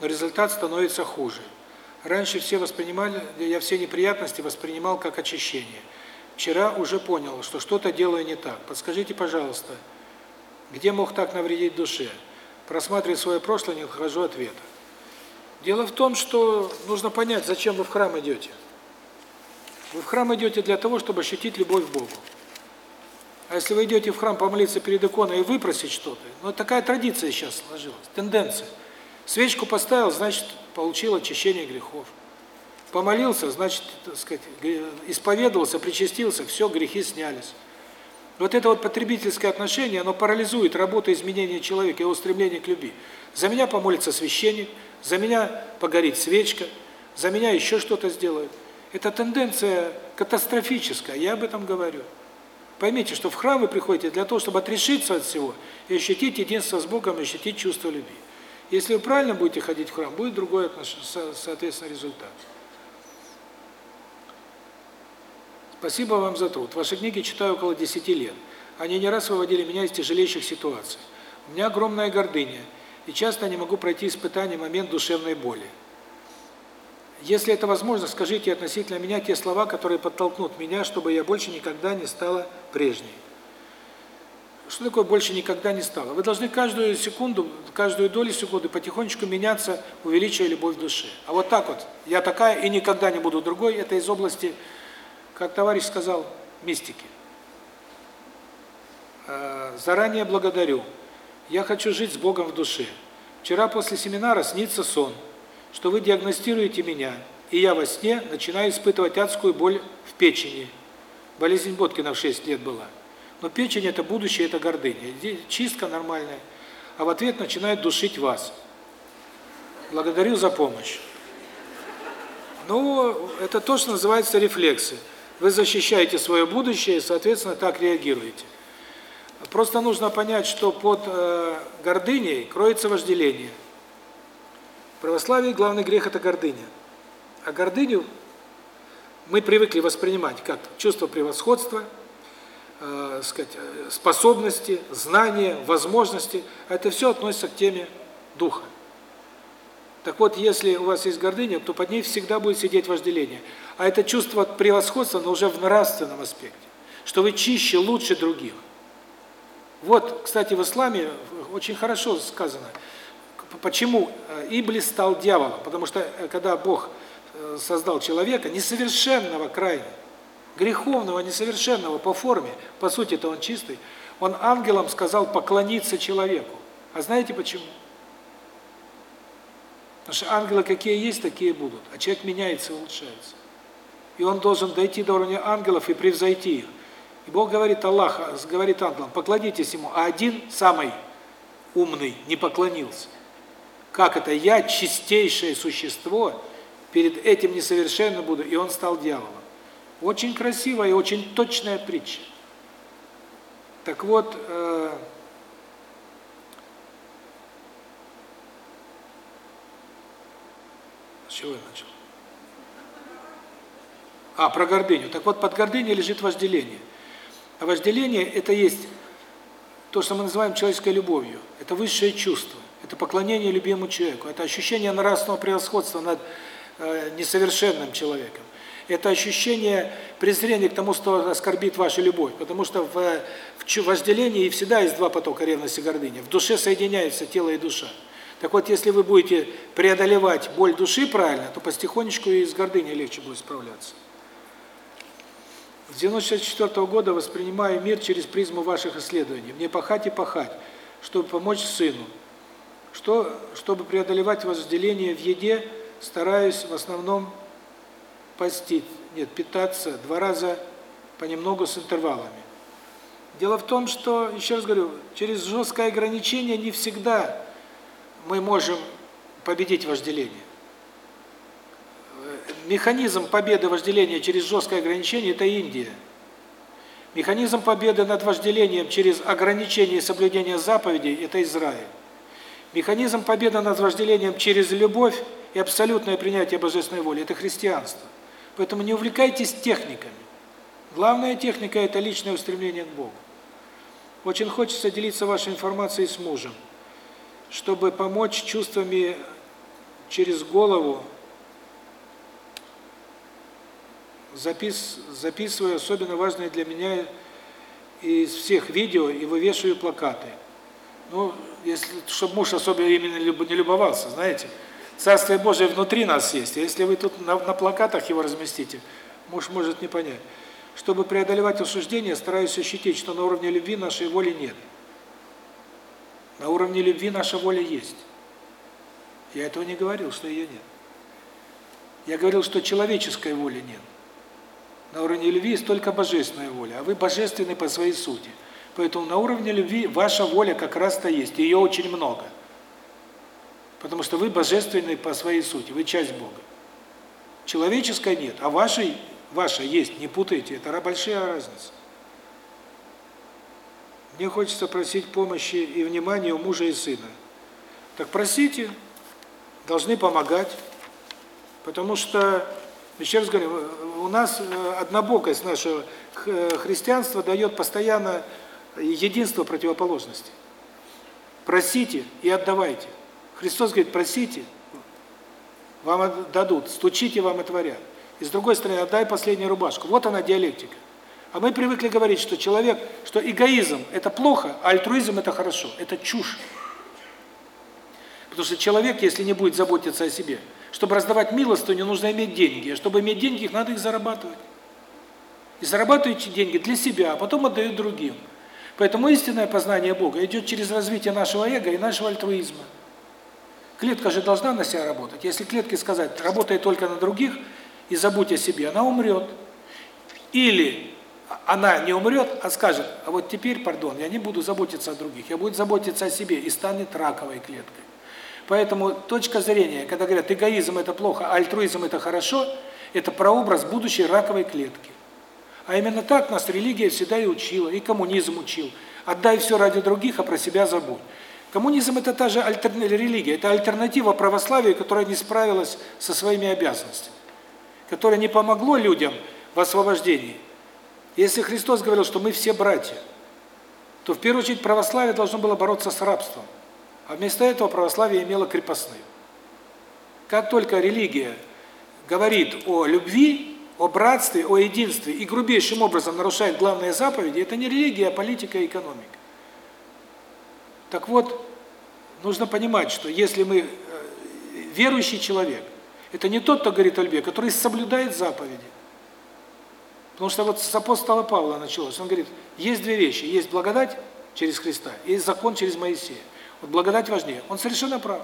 результат становится хуже. Раньше все воспринимали, я все неприятности воспринимал как очищение. Вчера уже понял, что что-то делаю не так. Подскажите, пожалуйста, где мог так навредить душе? Просматривая свое прошлое, не нахожу ответа. Дело в том, что нужно понять, зачем вы в храм идете. Вы в храм идете для того, чтобы ощутить любовь к Богу. А если вы идете в храм помолиться перед иконой и выпросить что-то, ну такая традиция сейчас сложилась, тенденция – Свечку поставил, значит, получил очищение грехов. Помолился, значит, так сказать, исповедовался, причастился, все, грехи снялись. Вот это вот потребительское отношение, оно парализует работу изменения человека, его стремление к любви. За меня помолится священник, за меня погорит свечка, за меня еще что-то сделают. Это тенденция катастрофическая, я об этом говорю. Поймите, что в храм вы приходите для того, чтобы отрешиться от всего и ощутить единство с Богом, и ощутить чувство любви. Если вы правильно будете ходить в храм, будет другой соответственно, результат. Спасибо вам за труд. Ваши книги читаю около 10 лет. Они не раз выводили меня из тяжелейших ситуаций. У меня огромная гордыня, и часто не могу пройти испытание момент душевной боли. Если это возможно, скажите относительно меня те слова, которые подтолкнут меня, чтобы я больше никогда не стала прежней. Что такое больше никогда не стало? Вы должны каждую секунду, каждую долю секунды потихонечку меняться, увеличивая любовь в душе. А вот так вот, я такая и никогда не буду другой, это из области, как товарищ сказал, мистики. Э, заранее благодарю. Я хочу жить с Богом в душе. Вчера после семинара снится сон, что вы диагностируете меня, и я во сне начинаю испытывать адскую боль в печени. Болезнь Боткина в 6 лет была. Но печень – это будущее, это гордыня. Чистка нормальная. А в ответ начинает душить вас. Благодарю за помощь. Ну, это то, что называется рефлексы. Вы защищаете свое будущее и, соответственно, так реагируете. Просто нужно понять, что под э, гордыней кроется вожделение. В православии главный грех – это гордыня. А гордыню мы привыкли воспринимать как чувство превосходства – э, сказать, способности, знания, возможности. Это все относится к теме духа. Так вот, если у вас есть гордыня, то под ней всегда будет сидеть вожделение. А это чувство превосходства, но уже в нравственном аспекте. Что вы чище, лучше других. Вот, кстати, в исламе очень хорошо сказано, почему э, Иблис стал дьяволом. Потому что, э, когда Бог э, создал человека, несовершенного крайне, греховного, несовершенного по форме, по сути это он чистый, он ангелам сказал поклониться человеку. А знаете почему? Потому что ангелы какие есть, такие будут, а человек меняется и улучшается. И он должен дойти до уровня ангелов и превзойти их. И Бог говорит, Аллах говорит ангелам, поклонитесь Ему, а один, самый умный, не поклонился. Как это? Я чистейшее существо, перед этим несовершенным буду, и он стал дьяволом. Очень красивая и очень точная притча. Так вот, э, с чего я начал? А, про гордыню. Так вот, под гордыней лежит вожделение. А вожделение – это есть то, что мы называем человеческой любовью. Это высшее чувство. Это поклонение любимому человеку. Это ощущение нравственного превосходства над э, несовершенным человеком это ощущение презрения к тому, что оскорбит вашу любовь. Потому что в, в вожделении всегда есть два потока ревности и гордыни. В душе соединяются тело и душа. Так вот, если вы будете преодолевать боль души правильно, то потихонечку и с гордыней легче будет справляться. С 94 -го года воспринимаю мир через призму ваших исследований. Мне пахать и пахать, чтобы помочь сыну. Что, чтобы преодолевать вожделение в еде, стараюсь в основном постить, нет, питаться два раза понемногу с интервалами. Дело в том, что, еще раз говорю, через жесткое ограничение не всегда мы можем победить вожделение. Механизм победы вожделения через жесткое ограничение – это Индия. Механизм победы над вожделением через ограничение и соблюдение заповедей – это Израиль. Механизм победы над вожделением через любовь и абсолютное принятие божественной воли – это христианство. Поэтому не увлекайтесь техниками. Главная техника – это личное устремление к Богу. Очень хочется делиться вашей информацией с мужем, чтобы помочь чувствами через голову, запис, записываю особенно важные для меня из всех видео и вывешиваю плакаты. Ну, если, чтобы муж особенно именно не любовался, знаете – Царствие Божие внутри нас есть. А если вы тут на, на плакатах его разместите, муж может не понять. Чтобы преодолевать осуждение, стараюсь ощутить, что на уровне любви нашей воли нет. На уровне любви наша воля есть. Я этого не говорил, что ее нет. Я говорил, что человеческой воли нет. На уровне любви есть только божественная воля, а вы божественны по своей сути. Поэтому на уровне любви ваша воля как раз-то есть, ее очень много. Потому что вы божественны по своей сути, вы часть Бога. Человеческая нет, а вашей, ваша есть, не путайте, это большая разница. мне хочется просить помощи и внимания у мужа и сына. Так просите, должны помогать, потому что, еще раз говорю, у нас э, однобокость нашего э, христианства дает постоянно единство противоположностей. Просите и отдавайте. Христос говорит, просите, вам дадут, стучите, вам отворят. И с другой стороны, отдай последнюю рубашку. Вот она диалектика. А мы привыкли говорить, что человек, что эгоизм – это плохо, а альтруизм – это хорошо. Это чушь. Потому что человек, если не будет заботиться о себе, чтобы раздавать милостыню, нужно иметь деньги. А чтобы иметь деньги, их надо их зарабатывать. И зарабатываете деньги для себя, а потом отдают другим. Поэтому истинное познание Бога идет через развитие нашего эго и нашего альтруизма. Клетка же должна на себя работать. Если клетке сказать, работай только на других и забудь о себе, она умрет. Или она не умрет, а скажет, а вот теперь, пардон, я не буду заботиться о других, я буду заботиться о себе и станет раковой клеткой. Поэтому точка зрения, когда говорят, эгоизм это плохо, а альтруизм это хорошо, это прообраз будущей раковой клетки. А именно так нас религия всегда и учила, и коммунизм учил. Отдай все ради других, а про себя забудь. Коммунизм – это та же религия, это альтернатива православию, которая не справилась со своими обязанностями, которая не помогло людям в освобождении. Если Христос говорил, что мы все братья, то в первую очередь православие должно было бороться с рабством, а вместо этого православие имело крепостных. Как только религия говорит о любви, о братстве, о единстве и грубейшим образом нарушает главные заповеди, это не религия, а политика и экономика. Так вот, нужно понимать, что если мы э, верующий человек, это не тот, кто говорит о любви, а который соблюдает заповеди. Потому что вот с апостола Павла началось. Он говорит, есть две вещи. Есть благодать через Христа, есть закон через Моисея. Вот благодать важнее. Он совершенно прав.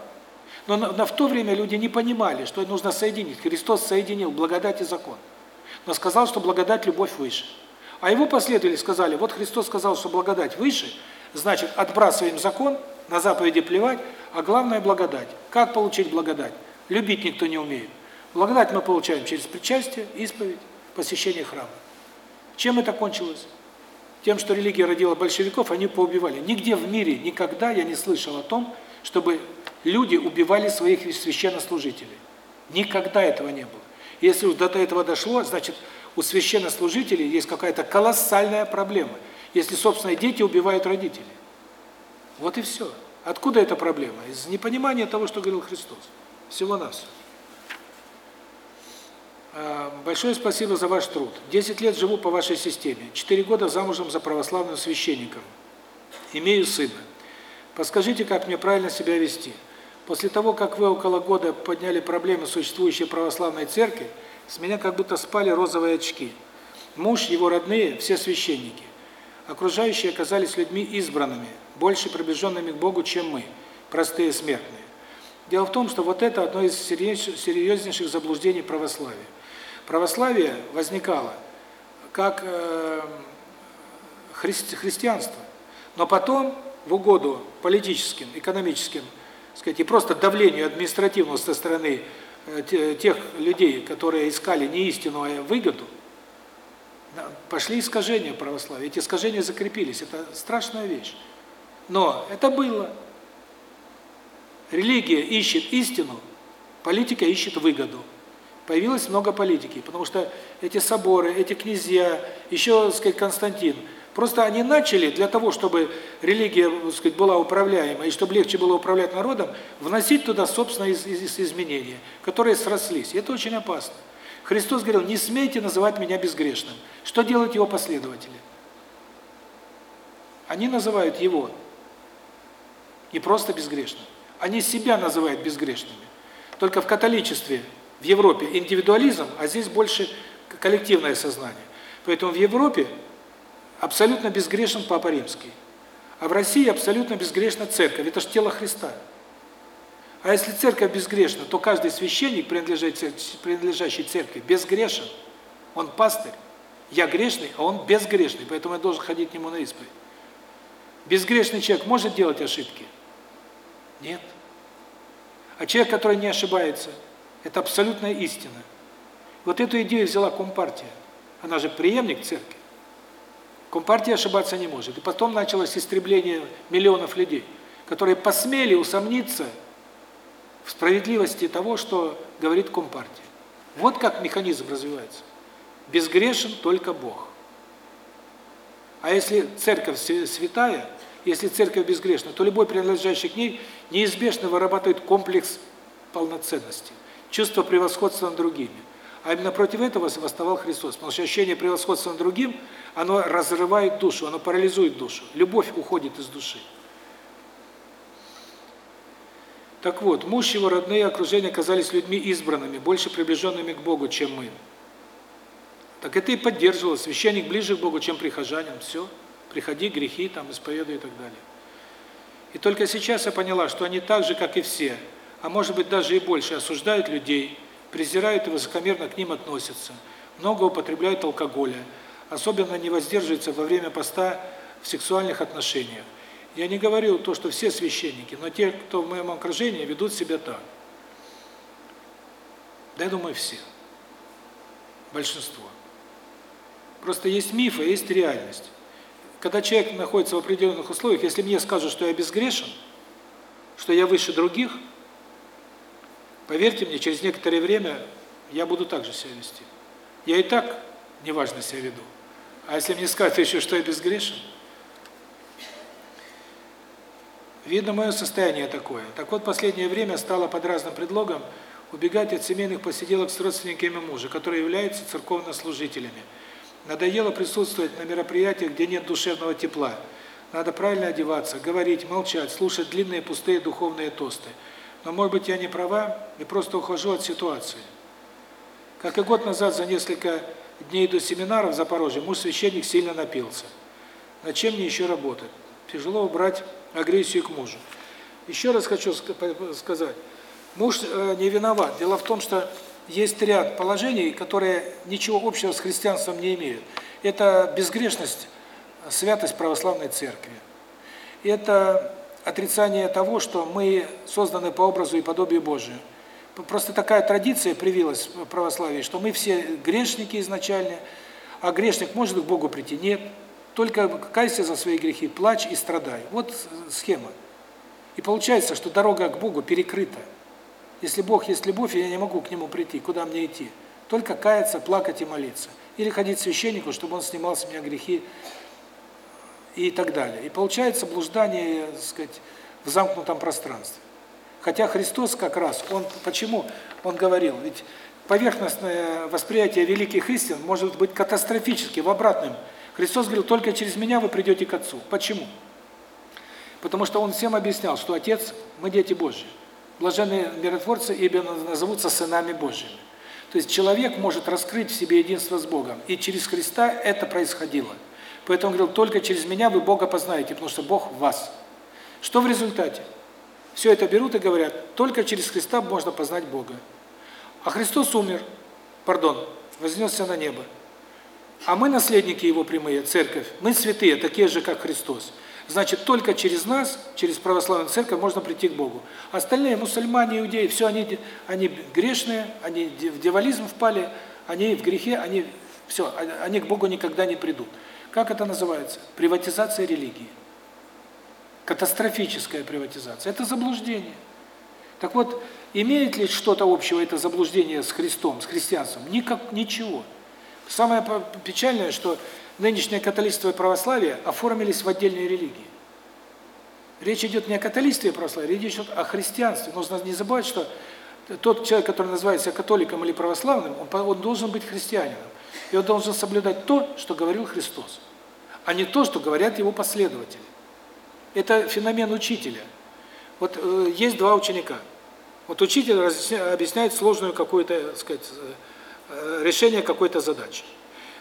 Но на, на, в то время люди не понимали, что нужно соединить. Христос соединил благодать и закон. Но сказал, что благодать, любовь выше. А его последователи сказали, вот Христос сказал, что благодать выше, Значит, отбрасываем закон, на заповеди плевать, а главное благодать. Как получить благодать? Любить никто не умеет. Благодать мы получаем через причастие, исповедь, посещение храма. Чем это кончилось? Тем, что религия родила большевиков, они поубивали. Нигде в мире никогда я не слышал о том, чтобы люди убивали своих священнослужителей. Никогда этого не было. Если уж до этого дошло, значит, у священнослужителей есть какая-то колоссальная проблема – если собственные дети убивают родителей. Вот и все. Откуда эта проблема? Из непонимания того, что говорил Христос. Всего-навсего. А, большое спасибо за ваш труд. Десять лет живу по вашей системе. Четыре года замужем за православным священником. Имею сына. Подскажите, как мне правильно себя вести? После того, как вы около года подняли проблемы существующей православной церкви, с меня как будто спали розовые очки. Муж, его родные, все священники. Окружающие оказались людьми избранными, больше приближенными к Богу, чем мы, простые смертные. Дело в том, что вот это одно из серьезнейших заблуждений православия. Православие возникало как э, хри христианство, но потом в угоду политическим, экономическим, сказать, и просто давлению административного со стороны э, тех людей, которые искали не истину, выгоду, пошли искажения православия. Эти искажения закрепились. Это страшная вещь. Но это было. Религия ищет истину, политика ищет выгоду. Появилось много политики, потому что эти соборы, эти князья, еще, так сказать, Константин, просто они начали для того, чтобы религия, так сказать, была управляема, и чтобы легче было управлять народом, вносить туда собственные изменения, которые срослись. И это очень опасно. Христос говорил, не смейте называть меня безгрешным. Что делают его последователи? Они называют его не просто безгрешным, они себя называют безгрешными. Только в католичестве, в Европе индивидуализм, а здесь больше коллективное сознание. Поэтому в Европе абсолютно безгрешен Папа Римский. А в России абсолютно безгрешна церковь. Это же тело Христа. А если церковь безгрешна, то каждый священник, принадлежащий церкви, безгрешен. Он пастырь. Я грешный, а он безгрешный, поэтому я должен ходить к нему на исповедь. Безгрешный человек может делать ошибки? Нет. А человек, который не ошибается, это абсолютная истина. Вот эту идею взяла Компартия. Она же преемник церкви. Компартия ошибаться не может. И потом началось истребление миллионов людей, которые посмели усомниться в справедливости того, что говорит Компартия. Вот как механизм развивается. Безгрешен только Бог. А если церковь святая, если церковь безгрешна, то любой принадлежащий к ней неизбежно вырабатывает комплекс полноценности, чувство превосходства над другими. А именно против этого восставал Христос. Потому что ощущение превосходства над другим, оно разрывает душу, оно парализует душу. Любовь уходит из души. Так вот, муж его родные окружения оказались людьми избранными, больше приближенными к Богу, чем мы. Так это и поддерживало. Священник ближе к Богу, чем прихожанин. Все. Приходи, грехи, там, исповедуй и так далее. И только сейчас я поняла, что они так же, как и все, а может быть даже и больше, осуждают людей, презирают и высокомерно к ним относятся, много употребляют алкоголя, особенно не воздерживаются во время поста в сексуальных отношениях. Я не говорю то, что все священники, но те, кто в моем окружении, ведут себя так. Да, я думаю, все. Большинство. Просто есть мифы, есть реальность. Когда человек находится в определенных условиях, если мне скажут, что я безгрешен, что я выше других, поверьте мне, через некоторое время я буду так же себя вести. Я и так неважно себя веду. А если мне скажут еще, что я безгрешен, Видно, мое состояние такое. Так вот, последнее время стало под разным предлогом убегать от семейных посиделок с родственниками мужа, которые являются церковнослужителями. Надоело присутствовать на мероприятиях, где нет душевного тепла. Надо правильно одеваться, говорить, молчать, слушать длинные пустые духовные тосты. Но, может быть, я не права и просто ухожу от ситуации. Как и год назад, за несколько дней до семинара в Запорожье, муж-священник сильно напился. Над чем мне еще работать? Тяжело убрать агрессию к мужу. Еще раз хочу сказать, муж э, не виноват. Дело в том, что есть ряд положений, которые ничего общего с христианством не имеют. Это безгрешность, святость православной церкви. Это отрицание того, что мы созданы по образу и подобию Божию. Просто такая традиция привилась в православии, что мы все грешники изначально, а грешник может к Богу прийти? Нет. Только кайся за свои грехи, плачь и страдай. Вот схема. И получается, что дорога к Богу перекрыта. Если Бог есть любовь, я не могу к Нему прийти. Куда мне идти? Только каяться, плакать и молиться. Или ходить к священнику, чтобы он снимал с меня грехи и так далее. И получается блуждание, так сказать, в замкнутом пространстве. Хотя Христос как раз, Он почему? Он говорил, ведь поверхностное восприятие великих истин может быть катастрофически, в обратном Христос говорил, только через меня вы придете к Отцу. Почему? Потому что Он всем объяснял, что Отец, мы дети Божьи. Блаженные миротворцы, ибо назовутся сынами Божьими. То есть человек может раскрыть в себе единство с Богом. И через Христа это происходило. Поэтому он говорил, только через меня вы Бога познаете, потому что Бог в вас. Что в результате? Все это берут и говорят, только через Христа можно познать Бога. А Христос умер, пардон, вознесся на небо. А мы наследники Его прямые, Церковь, мы святые, такие же, как Христос. Значит, только через нас, через православную церковь можно прийти к Богу. Остальные, мусульмане, иудеи, все они они грешные, они в дьяволизм впали, они в грехе, они все, они к Богу никогда не придут. Как это называется? Приватизация религии. Катастрофическая приватизация. Это заблуждение. Так вот, имеет ли что-то общего это заблуждение с Христом, с христианством? Никак, ничего. Самое печальное, что нынешнее католичество и православие оформились в отдельные религии. Речь идет не о католичестве и православии, речь идет о христианстве. Нужно не забывать, что тот человек, который называет себя католиком или православным, он, он должен быть христианином. И он должен соблюдать то, что говорил Христос, а не то, что говорят его последователи. Это феномен учителя. Вот э, есть два ученика. Вот учитель объясняет сложную какую-то, сказать, Э, решение какой-то задачи.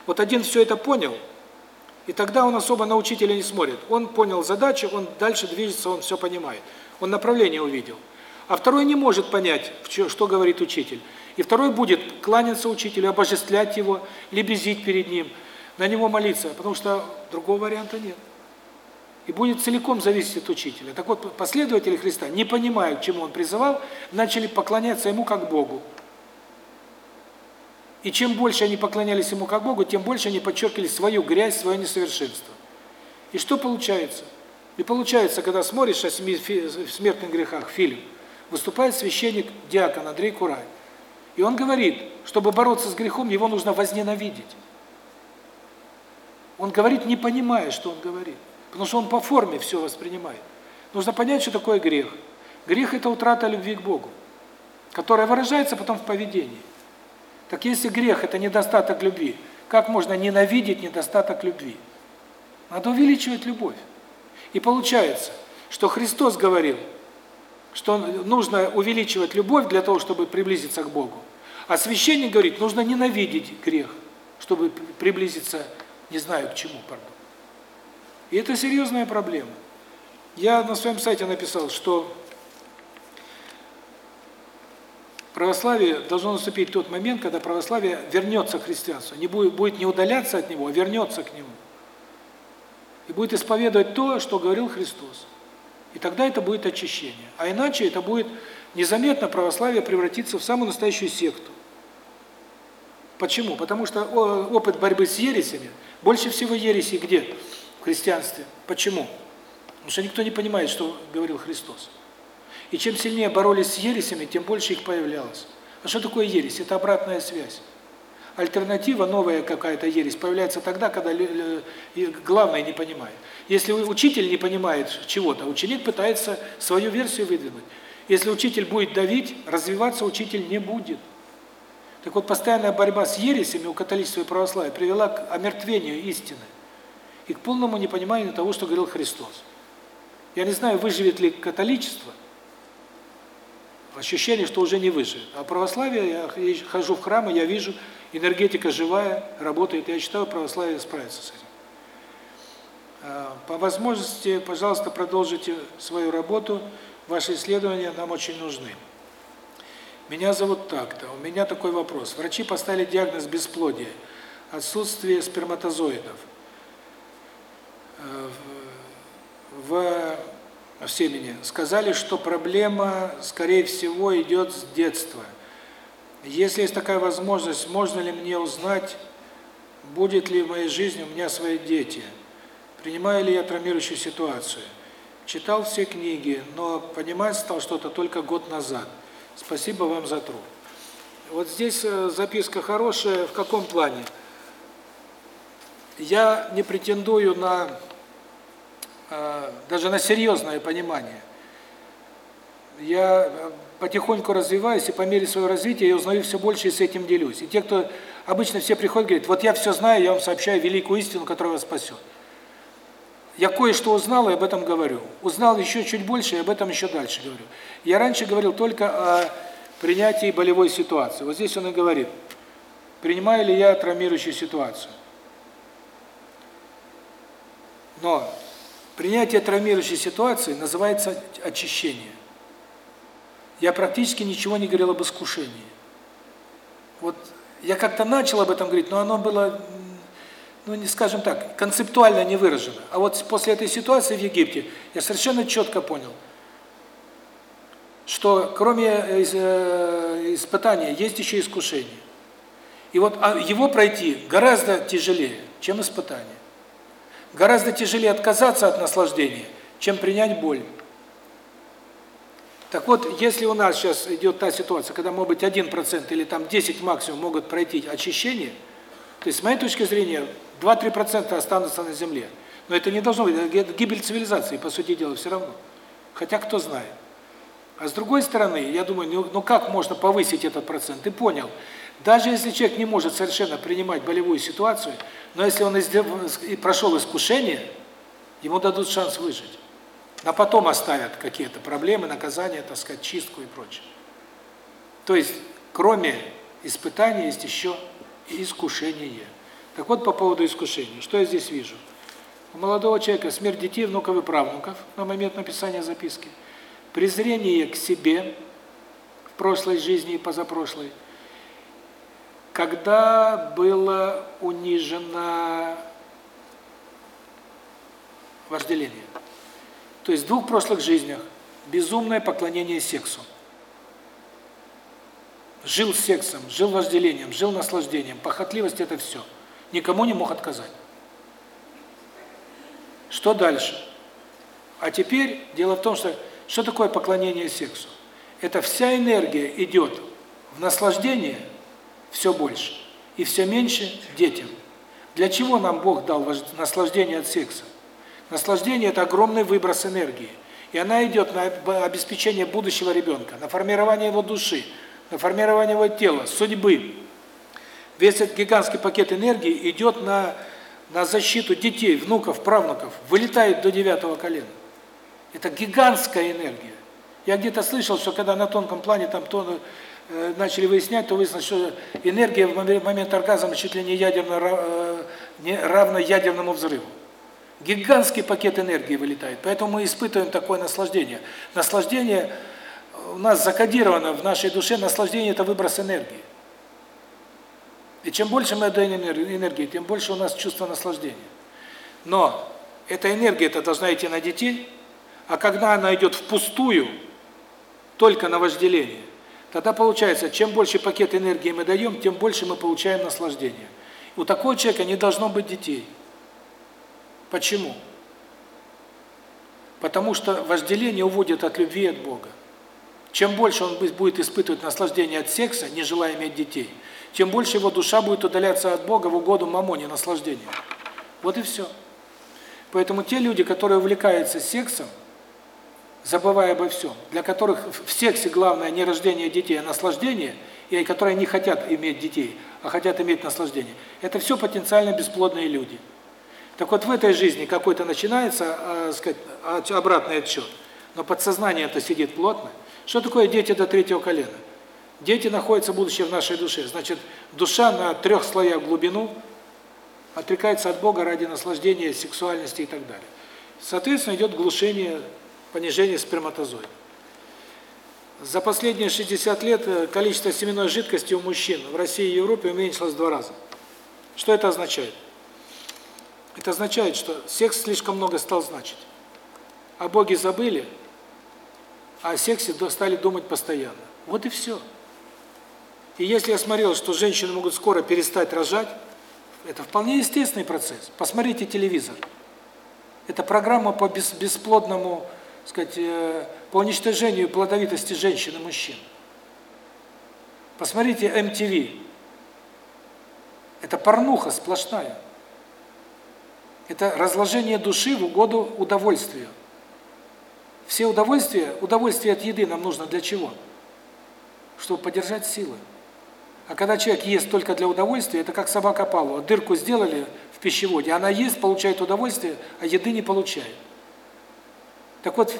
Вот один все это понял, и тогда он особо на учителя не смотрит. Он понял задачу, он дальше движется, он все понимает. Он направление увидел. А второй не может понять, что говорит учитель. И второй будет кланяться учителю, обожествлять его, лебезить перед ним, на него молиться, потому что другого варианта нет. И будет целиком зависеть от учителя. Так вот, последователи Христа, не понимая, к чему он призывал, начали поклоняться ему как Богу. И чем больше они поклонялись ему как Богу, тем больше они подчеркивали свою грязь, свое несовершенство. И что получается? И получается, когда смотришь о семи смертных грехах фильм, выступает священник, диакон Андрей Курай. И он говорит, чтобы бороться с грехом, его нужно возненавидеть. Он говорит, не понимая, что он говорит. Потому что он по форме все воспринимает. Нужно понять, что такое грех. Грех – это утрата любви к Богу, которая выражается потом в поведении. Так если грех – это недостаток любви, как можно ненавидеть недостаток любви? Надо увеличивать любовь. И получается, что Христос говорил, что нужно увеличивать любовь для того, чтобы приблизиться к Богу. А священник говорит, нужно ненавидеть грех, чтобы приблизиться, не знаю к чему, пардон. И это серьезная проблема. Я на своем сайте написал, что православие должно наступить тот момент, когда православие вернется к христианству, не будет будет не удаляться от него, а вернется к нему. И будет исповедовать то, что говорил Христос. И тогда это будет очищение. А иначе это будет незаметно православие превратиться в самую настоящую секту. Почему? Потому что опыт борьбы с ересями, больше всего ереси где? В христианстве. Почему? Потому что никто не понимает, что говорил Христос. И чем сильнее боролись с ересями, тем больше их появлялось. А что такое ересь? Это обратная связь. Альтернатива, новая какая-то ересь, появляется тогда, когда главное не понимает. Если учитель не понимает чего-то, ученик пытается свою версию выдвинуть. Если учитель будет давить, развиваться учитель не будет. Так вот, постоянная борьба с ересями у католичества и православия привела к омертвению истины и к полному непониманию того, что говорил Христос. Я не знаю, выживет ли католичество, ощущение, что уже не выживет. А православие, я хожу в храмы, я вижу, энергетика живая, работает. Я считаю, православие справится с этим. А, по возможности, пожалуйста, продолжите свою работу. Ваши исследования нам очень нужны. Меня зовут так-то. У меня такой вопрос. Врачи поставили диагноз бесплодия, отсутствие сперматозоидов э, в, в семени. Сказали, что проблема, скорее всего, идет с детства. Если есть такая возможность, можно ли мне узнать, будет ли в моей жизни у меня свои дети? Принимаю ли я травмирующую ситуацию? Читал все книги, но понимать стал что-то только год назад. Спасибо вам за труд. Вот здесь э, записка хорошая. В каком плане? Я не претендую на даже на серьезное понимание. Я э, потихоньку развиваюсь, и по мере своего развития я узнаю все больше и с этим делюсь. И те, кто обычно все приходят, говорят, вот я все знаю, я вам сообщаю великую истину, которая вас спасет. Я кое-что узнал и об этом говорю. Узнал еще чуть больше и об этом еще дальше говорю. Я раньше говорил только о принятии болевой ситуации. Вот здесь он и говорит, принимаю ли я травмирующую ситуацию. Но принятие травмирующей ситуации называется очищение я практически ничего не говорил об искушении. Вот я как-то начал об этом говорить, но оно было, ну, не скажем так, концептуально не выражено. А вот после этой ситуации в Египте я совершенно четко понял, что кроме э, э, испытания есть еще искушение. И вот а его пройти гораздо тяжелее, чем испытание. Гораздо тяжелее отказаться от наслаждения, чем принять боль. Так вот, если у нас сейчас идет та ситуация, когда, может быть, 1% или там 10 максимум могут пройти очищение, то есть, с моей точки зрения, 2-3% останутся на земле. Но это не должно быть, это гибель цивилизации, по сути дела, все равно. Хотя кто знает. А с другой стороны, я думаю, ну, ну как можно повысить этот процент? Ты понял, даже если человек не может совершенно принимать болевую ситуацию, но если он прошел искушение, ему дадут шанс выжить а потом оставят какие-то проблемы, наказания, так сказать, чистку и прочее. То есть, кроме испытаний, есть еще и искушение. Так вот, по поводу искушения, что я здесь вижу? У молодого человека смерть детей, внуков и правнуков на момент написания записки, презрение к себе в прошлой жизни и позапрошлой, когда было унижено вожделение. То есть в двух прошлых жизнях безумное поклонение сексу. жил сексом, жил вожделением, жил наслаждением. Похотливость – это все. Никому не мог отказать. Что дальше? А теперь дело в том, что что такое поклонение сексу? Это вся энергия идет в наслаждение все больше и все меньше детям. Для чего нам Бог дал наслаждение от секса? Наслаждение – это огромный выброс энергии. И она идет на обеспечение будущего ребенка, на формирование его души, на формирование его тела, судьбы. Весь этот гигантский пакет энергии идет на, на защиту детей, внуков, правнуков, вылетает до девятого колена. Это гигантская энергия. Я где-то слышал, что когда на тонком плане там то начали выяснять, то выяснилось, что энергия в момент оргазма чуть ли не ядерно э, не равна ядерному взрыву. Гигантский пакет энергии вылетает. Поэтому мы испытываем такое наслаждение. Наслаждение у нас закодировано в нашей душе, наслаждение – это выброс энергии. И чем больше мы отдаем энергии, тем больше у нас чувство наслаждения. Но эта энергия это должна идти на детей, а когда она идет впустую, только на вожделение, тогда получается, чем больше пакет энергии мы даем, тем больше мы получаем наслаждение. У такого человека не должно быть детей. Почему? Потому что вожделение уводит от любви от Бога. Чем больше он будет испытывать наслаждение от секса, не желая иметь детей, тем больше его душа будет удаляться от Бога в угоду мамоне, наслаждению. Вот и все. Поэтому те люди, которые увлекаются сексом, забывая обо всем, для которых в сексе главное не рождение детей, а наслаждение, и которые не хотят иметь детей, а хотят иметь наслаждение, это все потенциально бесплодные люди. Так вот в этой жизни какой-то начинается, э, сказать, обратный отсчет, но подсознание это сидит плотно. Что такое дети до третьего колена? Дети находятся будущее в нашей душе. Значит, душа на трех слоях глубину отрекается от Бога ради наслаждения, сексуальности и так далее. Соответственно, идет глушение, понижение сперматозоида. За последние 60 лет э, количество семенной жидкости у мужчин в России и Европе уменьшилось в два раза. Что это означает? Это означает, что секс слишком много стал значить. О Боге забыли, а о сексе стали думать постоянно. Вот и все. И если я смотрел, что женщины могут скоро перестать рожать, это вполне естественный процесс. Посмотрите телевизор. Это программа по бесплодному, сказать, э, по уничтожению плодовитости женщин и мужчин. Посмотрите MTV. Это порнуха сплошная. Это разложение души в угоду удовольствию. Все удовольствия, удовольствие от еды нам нужно для чего? Чтобы поддержать силы. А когда человек ест только для удовольствия, это как собака Павлова. Дырку сделали в пищеводе, она ест, получает удовольствие, а еды не получает. Так вот,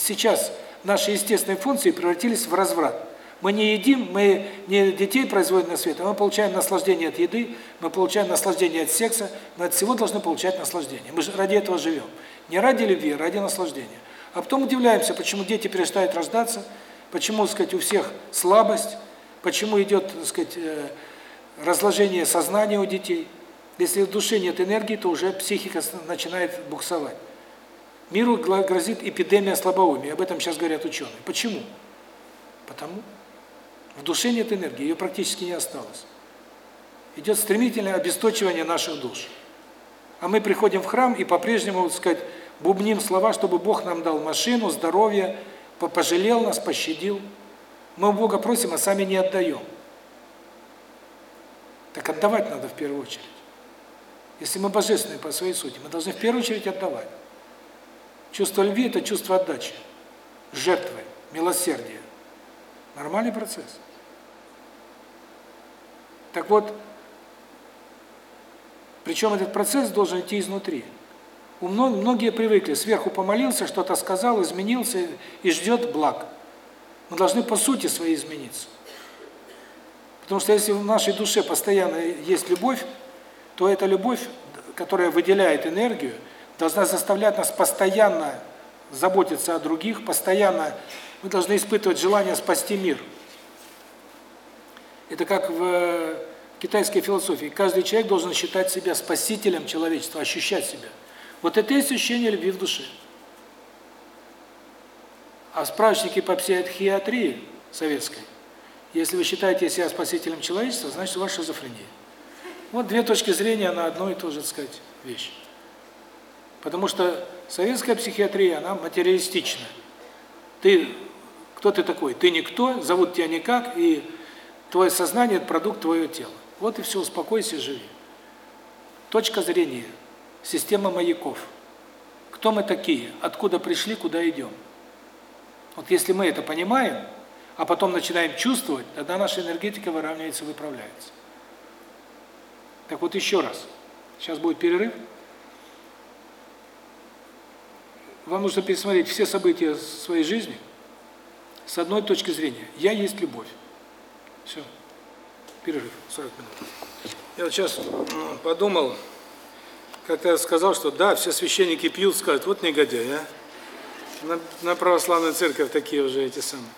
сейчас наши естественные функции превратились в разврат. Мы не едим, мы не детей производим на свет, а мы получаем наслаждение от еды, мы получаем наслаждение от секса, мы от всего должны получать наслаждение. Мы же ради этого живем. Не ради любви, а ради наслаждения. А потом удивляемся, почему дети перестают рождаться, почему, так сказать, у всех слабость, почему идет, так сказать, э, разложение сознания у детей. Если в душе нет энергии, то уже психика начинает буксовать. Миру грозит эпидемия слабоумия, об этом сейчас говорят ученые. Почему? Потому в душе нет энергии, ее практически не осталось. Идет стремительное обесточивание наших душ. А мы приходим в храм и по-прежнему, так сказать, бубним слова, чтобы Бог нам дал машину, здоровье, пожалел нас, пощадил. Мы у Бога просим, а сами не отдаем. Так отдавать надо в первую очередь. Если мы божественные по своей сути, мы должны в первую очередь отдавать. Чувство любви – это чувство отдачи, жертвы, милосердия. Нормальный процесс. Так вот, причем этот процесс должен идти изнутри. У многие привыкли, сверху помолился, что-то сказал, изменился и ждет благ. Мы должны по сути своей измениться. Потому что если в нашей душе постоянно есть любовь, то эта любовь, которая выделяет энергию, должна заставлять нас постоянно заботиться о других, постоянно мы должны испытывать желание спасти мир. Это как в китайской философии. Каждый человек должен считать себя спасителем человечества, ощущать себя. Вот это и ощущение любви в душе. А в справочнике по психиатрии советской Если вы считаете себя спасителем человечества, значит у вас шизофрения. Вот две точки зрения на одну и ту же, так сказать, вещь. Потому что советская психиатрия, она материалистична. Ты, кто ты такой? Ты никто, зовут тебя никак, и твое сознание – это продукт твоего тела. Вот и все, успокойся, живи. Точка зрения, система маяков. Кто мы такие? Откуда пришли, куда идем? Вот если мы это понимаем, а потом начинаем чувствовать, тогда наша энергетика выравнивается, выправляется. Так вот еще раз. Сейчас будет перерыв. Вам нужно пересмотреть все события своей жизни с одной точки зрения. Я есть любовь. Все. Перерыв. 40 минут. Я вот сейчас подумал, как-то сказал, что да, все священники пьют, скажут, вот негодяй, а. На, на православную церковь такие уже эти самые.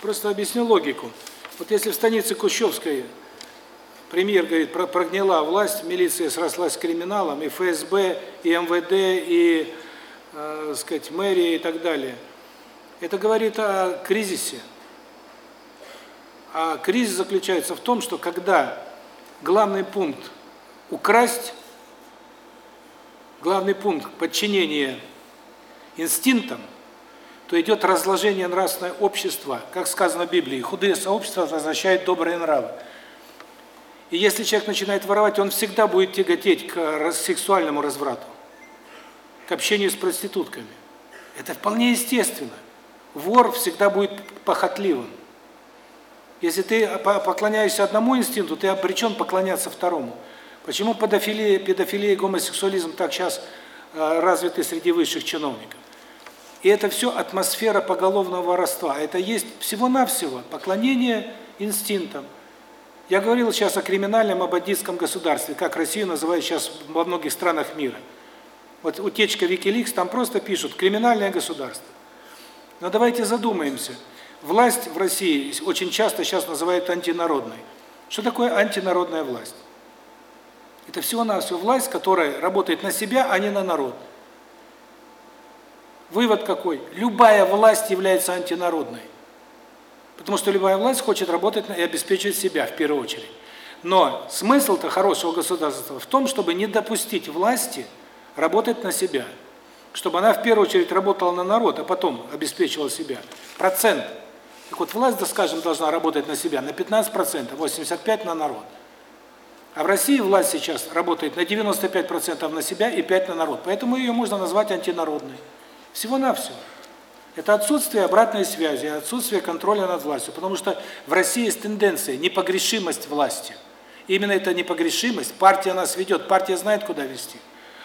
Просто объясню логику. Вот если в станице Кущевской премьер говорит, прогнила власть, милиция срослась с криминалом, и ФСБ, и МВД, и, э, сказать, мэрия и так далее. Это говорит о кризисе. А кризис заключается в том, что когда главный пункт украсть, главный пункт подчинения инстинктам, то идет разложение нравственного общества, как сказано в Библии, худые сообщества возвращают добрые нравы. И если человек начинает воровать, он всегда будет тяготеть к сексуальному разврату, к общению с проститутками. Это вполне естественно. Вор всегда будет похотливым. Если ты поклоняешься одному инстинкту, ты обречен поклоняться второму. Почему педофилия, педофилия и гомосексуализм так сейчас э, развиты среди высших чиновников? И это все атмосфера поголовного воровства. Это есть всего-навсего поклонение инстинктам. Я говорил сейчас о криминальном абадистском государстве, как Россию называют сейчас во многих странах мира. Вот утечка Wikileaks, там просто пишут «криминальное государство». Но давайте задумаемся. Власть в России очень часто сейчас называют антинародной. Что такое антинародная власть? Это всего-навсего власть, которая работает на себя, а не на народ. Вывод какой? Любая власть является антинародной. Потому что любая власть хочет работать и обеспечивать себя в первую очередь. Но смысл-то хорошего государства в том, чтобы не допустить власти работать на себя. Чтобы она в первую очередь работала на народ, а потом обеспечивала себя. Процент. Так вот, власть, да скажем, должна работать на себя на 15%, 85% на народ. А в России власть сейчас работает на 95% на себя и 5% на народ. Поэтому ее можно назвать антинародной. Всего-навсего. Это отсутствие обратной связи, отсутствие контроля над властью. Потому что в России есть тенденция, непогрешимость власти. Именно эта непогрешимость, партия нас ведет, партия знает, куда вести.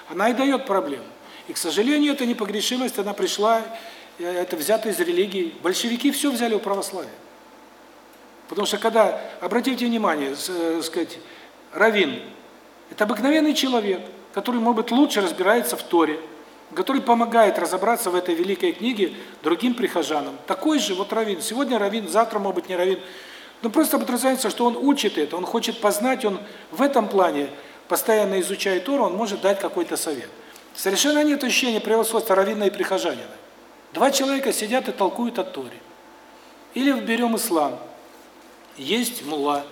Она и дает проблему. И, к сожалению, эта непогрешимость, она пришла, э, это взято из религии. Большевики все взяли у православия. Потому что когда, обратите внимание, э, сказать, раввин – это обыкновенный человек, который, может быть, лучше разбирается в Торе, который помогает разобраться в этой великой книге другим прихожанам. Такой же вот раввин. Сегодня раввин, завтра, может быть, не раввин. Но просто подразумевается, что он учит это, он хочет познать, он в этом плане, постоянно изучая Тору, он может дать какой-то совет. Совершенно нет ощущения превосходства раввина и прихожанина. Два человека сидят и толкуют о Торе. Или берем ислам. Есть мулла.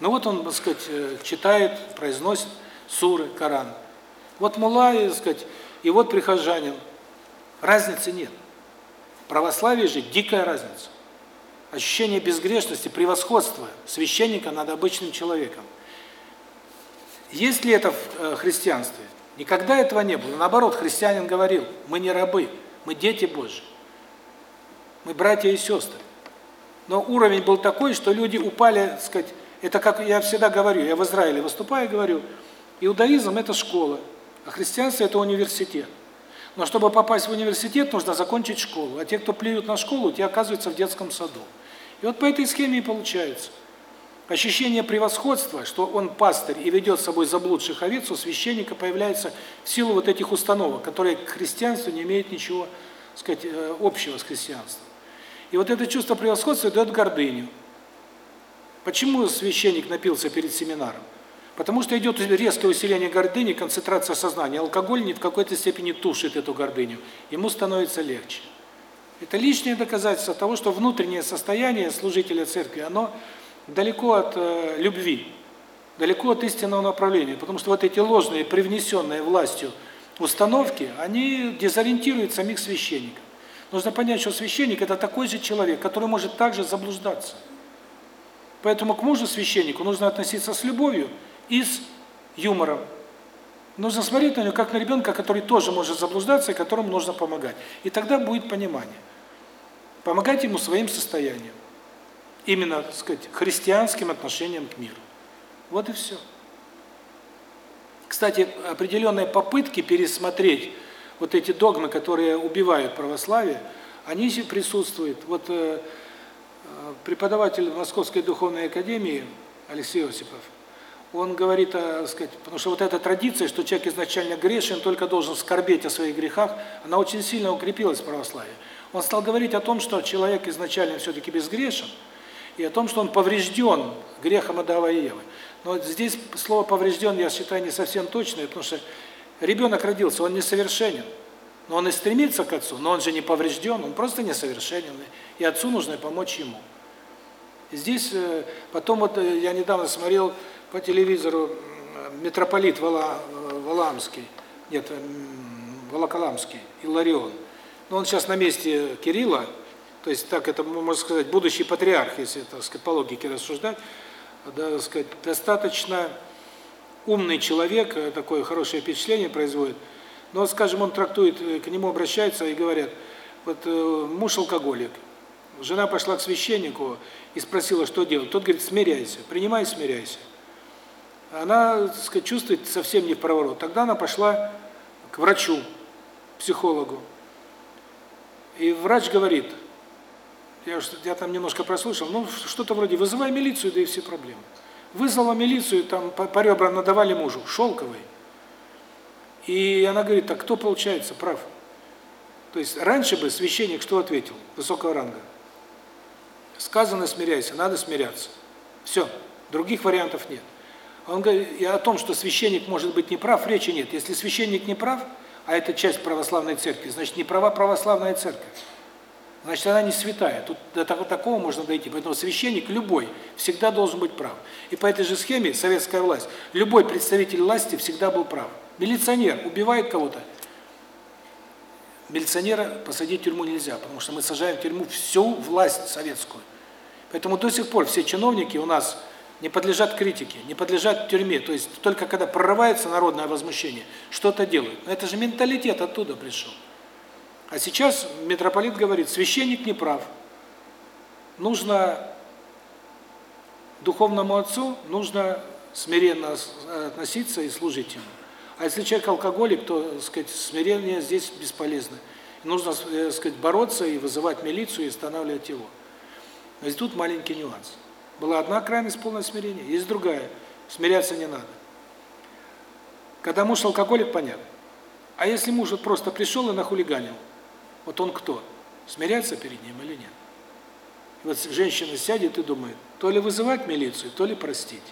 Ну вот он, так сказать, э, читает, произносит суры, Коран. Вот мулла, так сказать, и вот прихожанин. Разницы нет. В православии же дикая разница. Ощущение безгрешности, превосходства священника над обычным человеком. Есть ли это в э, христианстве? Никогда этого не было. Наоборот, христианин говорил, мы не рабы, мы дети Божьи. Мы братья и сестры. Но уровень был такой, что люди упали, так сказать, это как я всегда говорю, я в Израиле выступаю и говорю, иудаизм – это школа, а христианство – это университет. Но чтобы попасть в университет, нужно закончить школу. А те, кто плюют на школу, те оказываются в детском саду. И вот по этой схеме и получается. Ощущение превосходства, что он пастырь и ведет с собой заблудших овец, у священника появляется в силу вот этих установок, которые к христианству не имеют ничего, сказать, э, общего с христианством. И вот это чувство превосходства дает гордыню. Почему священник напился перед семинаром? Потому что идет резкое усиление гордыни, концентрация сознания. Алкоголь не в какой-то степени тушит эту гордыню. Ему становится легче. Это лишнее доказательство того, что внутреннее состояние служителя церкви, оно далеко от э, любви, далеко от истинного направления, потому что вот эти ложные, привнесенные властью установки, они дезориентируют самих священников. Нужно понять, что священник – это такой же человек, который может также заблуждаться. Поэтому к мужу священнику нужно относиться с любовью и с юмором. Нужно смотреть на него как на ребенка, который тоже может заблуждаться и которому нужно помогать. И тогда будет понимание. Помогать ему своим состоянием. Именно, так сказать, христианским отношением к миру. Вот и все. Кстати, определенные попытки пересмотреть вот эти догмы, которые убивают православие, они присутствуют. Вот э, э, преподаватель Московской духовной академии Алексей Осипов, он говорит, так сказать, потому что вот эта традиция, что человек изначально грешен, только должен скорбеть о своих грехах, она очень сильно укрепилась в православии. Он стал говорить о том, что человек изначально все-таки безгрешен, и о том, что он поврежден грехом Адава и Евы. Но здесь слово «поврежден» я считаю не совсем точное, потому что ребенок родился, он несовершенен. Но он и стремится к отцу, но он же не поврежден, он просто несовершенен. И отцу нужно помочь ему. здесь э, потом вот э, я недавно смотрел по телевизору митрополит Вала, э, Валамский, нет, Волоколамский, Иларион. Но он сейчас на месте Кирилла, то есть так это можно сказать, будущий патриарх, если так сказать, по логике рассуждать да, так сказать, достаточно умный человек, э, такое хорошее впечатление производит. Но, скажем, он трактует, э, к нему обращаются и говорят, вот э, муж алкоголик, жена пошла к священнику и спросила, что делать. Тот говорит, смиряйся, принимай, смиряйся. Она, так сказать, чувствует совсем не в проворот. Тогда она пошла к врачу, психологу. И врач говорит, я, я там немножко прослушал, ну, что-то вроде «вызывай милицию, да и все проблемы». Вызвала милицию, там по, по ребрам надавали мужу, шелковый. И она говорит, так кто, получается, прав? То есть раньше бы священник что ответил, высокого ранга? Сказано смиряйся, надо смиряться. Все, других вариантов нет. Он говорит, и о том, что священник может быть неправ, речи нет. Если священник не прав, а это часть православной церкви, значит, не права православная церковь значит, она не святая. Тут до такого можно дойти. Поэтому священник любой всегда должен быть прав. И по этой же схеме советская власть, любой представитель власти всегда был прав. Милиционер убивает кого-то, милиционера посадить в тюрьму нельзя, потому что мы сажаем в тюрьму всю власть советскую. Поэтому до сих пор все чиновники у нас не подлежат критике, не подлежат тюрьме. То есть только когда прорывается народное возмущение, что-то делают. Но это же менталитет оттуда пришел. А сейчас митрополит говорит, священник не прав. Нужно духовному отцу, нужно смиренно относиться и служить ему. А если человек алкоголик, то, так сказать, смирение здесь бесполезно. Нужно, э, так сказать, бороться и вызывать милицию и останавливать его. Но здесь тут маленький нюанс. Была одна крайность полное смирение, есть другая. Смиряться не надо. Когда муж алкоголик, понятно. А если муж просто пришел и нахулиганил, вот он кто? Смиряться перед ним или нет? И вот женщина сядет и думает, то ли вызывать милицию, то ли простить.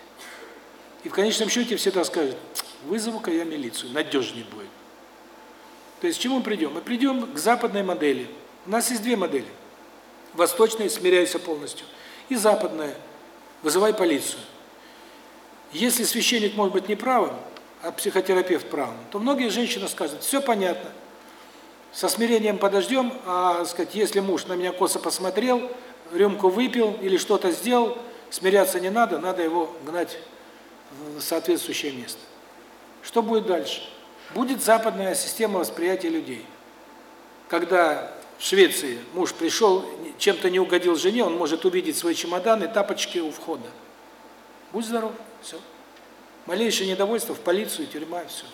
И в конечном счете всегда скажет, вызову-ка я милицию, надежнее будет. То есть к чему мы придем? Мы придем к западной модели. У нас есть две модели. Восточная, смиряйся полностью, и западная, вызывай полицию. Если священник может быть неправым, а психотерапевт правым, то многие женщины скажут, все понятно, со смирением подождем, а, сказать, если муж на меня косо посмотрел, рюмку выпил или что-то сделал, смиряться не надо, надо его гнать в соответствующее место. Что будет дальше? Будет западная система восприятия людей. Когда в Швеции муж пришел, чем-то не угодил жене, он может увидеть свои чемоданы, тапочки у входа. Будь здоров, все. Малейшее недовольство в полицию, тюрьма, все.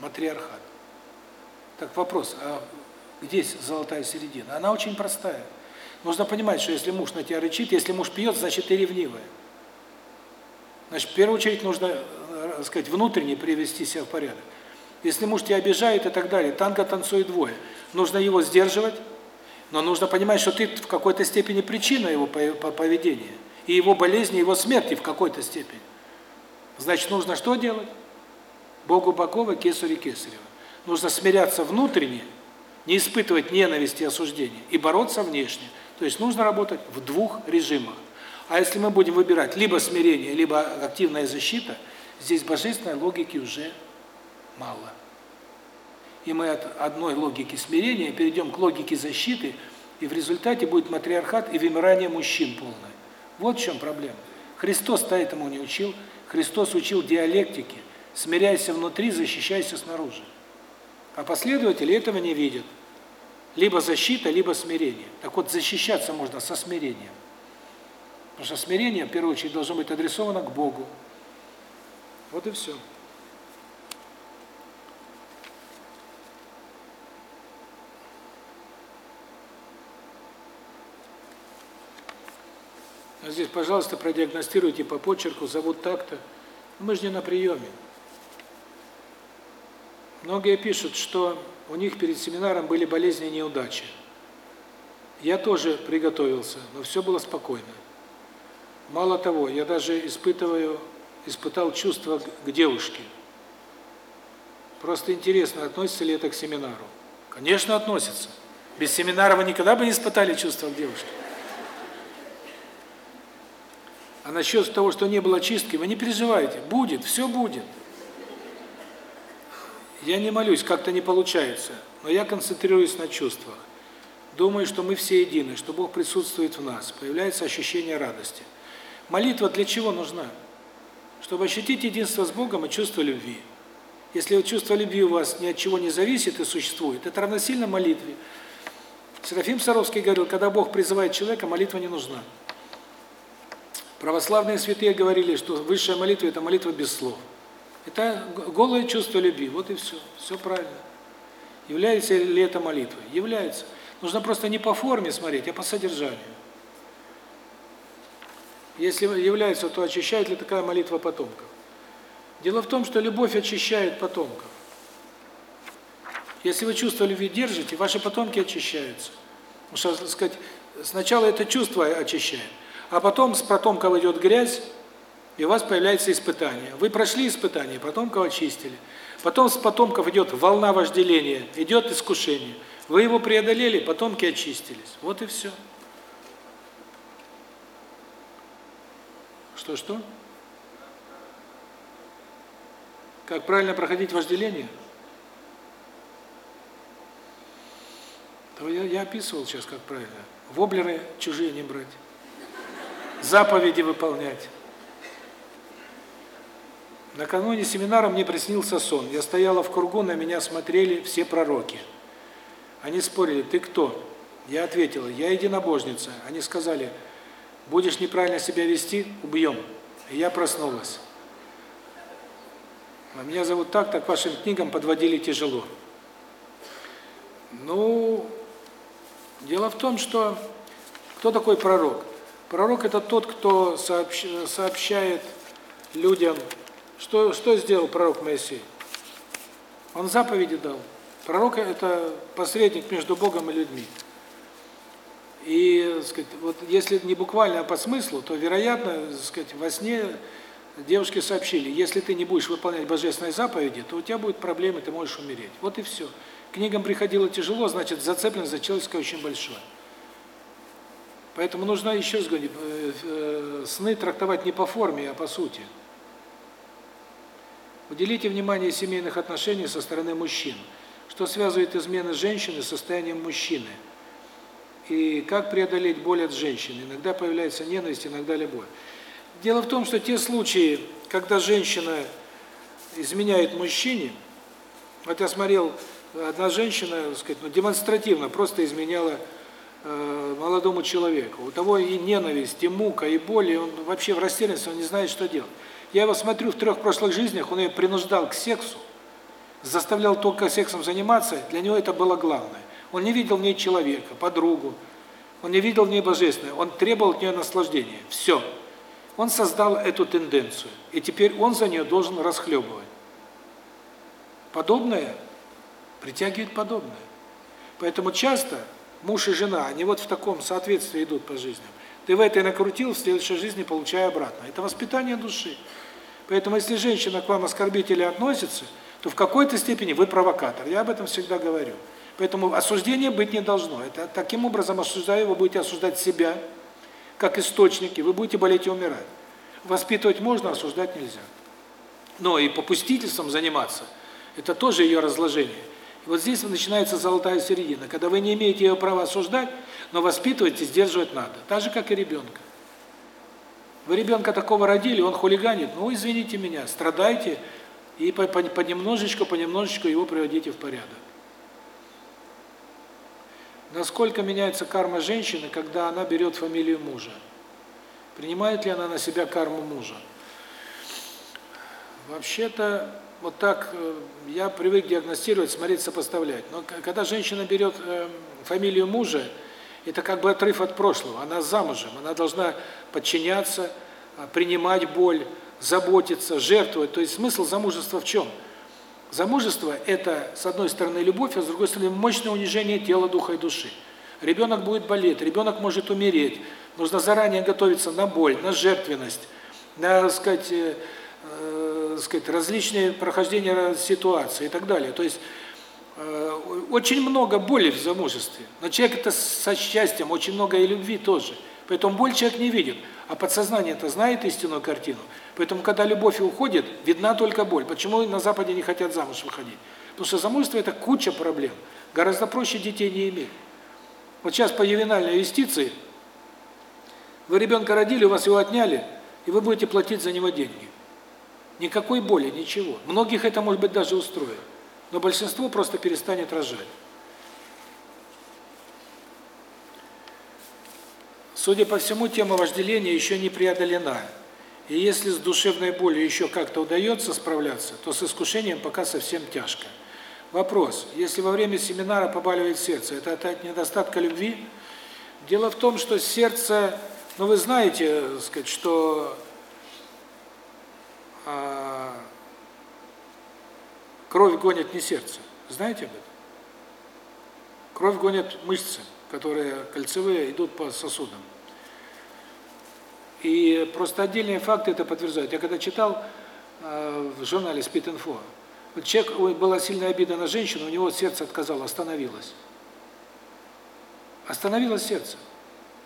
Матриархат. Так вопрос, а где золотая середина? Она очень простая. Нужно понимать, что если муж на тебя рычит, если муж пьет, значит ты ревнивая. Значит, в первую очередь нужно, э, так сказать, внутренне привести себя в порядок. Если муж тебя обижает и так далее, танго танцует двое. Нужно его сдерживать, но нужно понимать, что ты в какой-то степени причина его поведения. И его болезни, его смерти в какой-то степени. Значит, нужно что делать? Богу Богова, Кесарю Кесарева. Нужно смиряться внутренне, не испытывать ненависти и осуждения, и бороться внешне. То есть нужно работать в двух режимах. А если мы будем выбирать либо смирение, либо активная защита, здесь божественной логики уже мало. И мы от одной логики смирения перейдем к логике защиты, и в результате будет матриархат и вымирание мужчин полное. Вот в чем проблема. Христос-то этому не учил. Христос учил диалектике. Смиряйся внутри, защищайся снаружи. А последователи этого не видят. Либо защита, либо смирение. Так вот, защищаться можно со смирением. Потому что смирение, в первую очередь, должно быть адресовано к Богу. Вот и все. А здесь, пожалуйста, продиагностируйте по почерку, зовут так-то. Мы же не на приеме. Многие пишут, что у них перед семинаром были болезни и неудачи. Я тоже приготовился, но все было спокойно. Мало того, я даже испытываю, испытал чувство к девушке. Просто интересно, относится ли это к семинару? Конечно, относится. Без семинара вы никогда бы не испытали чувство к девушке. А насчет того, что не было чистки, вы не переживайте. Будет, все будет. Я не молюсь, как-то не получается, но я концентрируюсь на чувствах. Думаю, что мы все едины, что Бог присутствует в нас, появляется ощущение радости. Молитва для чего нужна? Чтобы ощутить единство с Богом и чувство любви. Если чувство любви у вас ни от чего не зависит и существует, это равносильно молитве. Серафим Саровский говорил, когда Бог призывает человека, молитва не нужна. Православные святые говорили, что высшая молитва – это молитва без слов. Это голое чувство любви, вот и все, все правильно. Является ли это молитвой? Является. Нужно просто не по форме смотреть, а по содержанию. Если является, то очищает ли такая молитва потомков? Дело в том, что любовь очищает потомков. Если вы чувство любви держите, ваши потомки очищаются. Потому что, так сказать, сначала это чувство очищает, а потом с потомков идет грязь, и у вас появляется испытание. Вы прошли испытание, потомков очистили. Потом с потомков идет волна вожделения, идет искушение. Вы его преодолели, потомки очистились. Вот и все. Что-что? Как правильно проходить вожделение? Я, я описывал сейчас, как правильно. Воблеры чужие не брать. Заповеди выполнять. Накануне семинара мне приснился сон. Я стояла в кругу, на меня смотрели все пророки. Они спорили, ты кто? Я ответила, я единобожница. Они сказали, будешь неправильно себя вести, убьем. И я проснулась. А меня зовут так, так вашим книгам подводили тяжело. Ну, дело в том, что кто такой пророк? Пророк – это тот, кто сообщ, сообщает людям что, что сделал пророк Моисей? Он заповеди дал. Пророк – это посредник между Богом и людьми. И, сказать, вот если не буквально, а по смыслу, то, вероятно, сказать, во сне девушке сообщили, если ты не будешь выполнять божественные заповеди, то у тебя будут проблемы, ты можешь умереть. Вот и все. Книгам приходило тяжело, значит, зацепленность за человеческое очень большое. Поэтому нужно, еще раз говорю, э, э, сны трактовать не по форме, а по сути. Уделите внимание семейных отношений со стороны мужчин. Что связывает измены женщины с состоянием мужчины? И как преодолеть боль от женщины? Иногда появляется ненависть, иногда любовь. Дело в том, что те случаи, когда женщина изменяет мужчине, вот я смотрел, одна женщина, так сказать, ну, демонстративно просто изменяла э, молодому человеку. У того и ненависть, и мука, и боль, и он вообще в растерянности, он не знает, что делать. Я его смотрю в трех прошлых жизнях, он ее принуждал к сексу, заставлял только сексом заниматься, для него это было главное. Он не видел в ней человека, подругу, он не видел в ней божественное, он требовал от нее наслаждения. Все. Он создал эту тенденцию, и теперь он за нее должен расхлебывать. Подобное притягивает подобное. Поэтому часто муж и жена, они вот в таком соответствии идут по жизни. Ты в этой накрутил, в следующей жизни получай обратно. Это воспитание души. Поэтому если женщина к вам оскорбительно относится, то в какой-то степени вы провокатор. Я об этом всегда говорю. Поэтому осуждения быть не должно. Это таким образом осуждая, вы будете осуждать себя, как источники, вы будете болеть и умирать. Воспитывать можно, осуждать нельзя. Но и попустительством заниматься – это тоже ее разложение. И вот здесь начинается золотая середина, когда вы не имеете ее права осуждать, но воспитывать и сдерживать надо, так же, как и ребенка. Вы ребенка такого родили, он хулиганит, ну, извините меня, страдайте, и понемножечку, понемножечку его приводите в порядок. Насколько меняется карма женщины, когда она берет фамилию мужа? Принимает ли она на себя карму мужа? Вообще-то, вот так э, я привык диагностировать, смотреть, сопоставлять. Но когда женщина берет э, фамилию мужа, это как бы отрыв от прошлого. Она замужем, она должна подчиняться, а, принимать боль, заботиться, жертвовать. То есть смысл замужества в чем? Замужество – это, с одной стороны, любовь, а с другой стороны, мощное унижение тела, духа и души. Ребенок будет болеть, ребенок может умереть. Нужно заранее готовиться на боль, на жертвенность, на, так сказать, э, э, сказать различные прохождения ситуации и так далее. То есть очень много боли в замужестве. Но человек это со счастьем, очень много и любви тоже. Поэтому боль человек не видит, а подсознание это знает истинную картину. Поэтому, когда любовь уходит, видна только боль. Почему на Западе не хотят замуж выходить? Потому что замужество – это куча проблем. Гораздо проще детей не иметь. Вот сейчас по ювенальной юстиции вы ребенка родили, у вас его отняли, и вы будете платить за него деньги. Никакой боли, ничего. Многих это, может быть, даже устроит. Но большинство просто перестанет рожать. Судя по всему, тема вожделения еще не преодолена. И если с душевной болью еще как-то удается справляться, то с искушением пока совсем тяжко. Вопрос. Если во время семинара побаливает сердце, это от недостатка любви? Дело в том, что сердце, ну вы знаете, сказать, что а, кровь гонит не сердце. Знаете об этом? Кровь гонит мышцы, которые кольцевые идут по сосудам. И просто отдельные факты это подтверждают. Я когда читал э, в журнале Спит-Инфо, вот человек, была сильная обида на женщину, у него сердце отказало, остановилось. Остановилось сердце.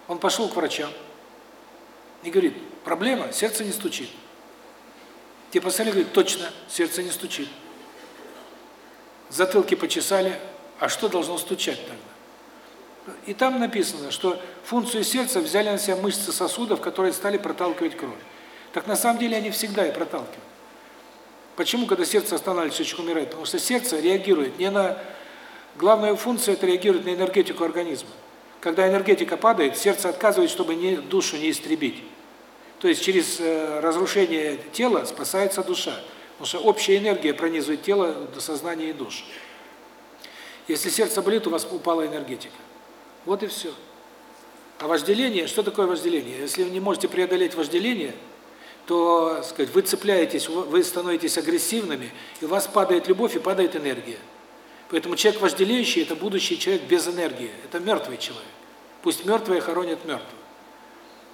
Он пошел к врачам и говорит, проблема, сердце не стучит. Те посмотрели, говорит, точно, сердце не стучит. Затылки почесали, а что должно стучать тогда? И там написано, что функцию сердца взяли на себя мышцы сосудов, которые стали проталкивать кровь. Так на самом деле они всегда и проталкивают. Почему, когда сердце останавливается, человек умирает? Потому что сердце реагирует не на... Главная функция – это реагирует на энергетику организма. Когда энергетика падает, сердце отказывает, чтобы не, душу не истребить. То есть через э, разрушение тела спасается душа. Потому что общая энергия пронизывает тело до сознания и душ. Если сердце болит, у вас упала энергетика. Вот и все. А вожделение, что такое вожделение? Если вы не можете преодолеть вожделение, то, сказать, вы цепляетесь, вы становитесь агрессивными, и у вас падает любовь и падает энергия. Поэтому человек вожделеющий – это будущий человек без энергии, это мертвый человек. Пусть мертвые хоронят мертвых.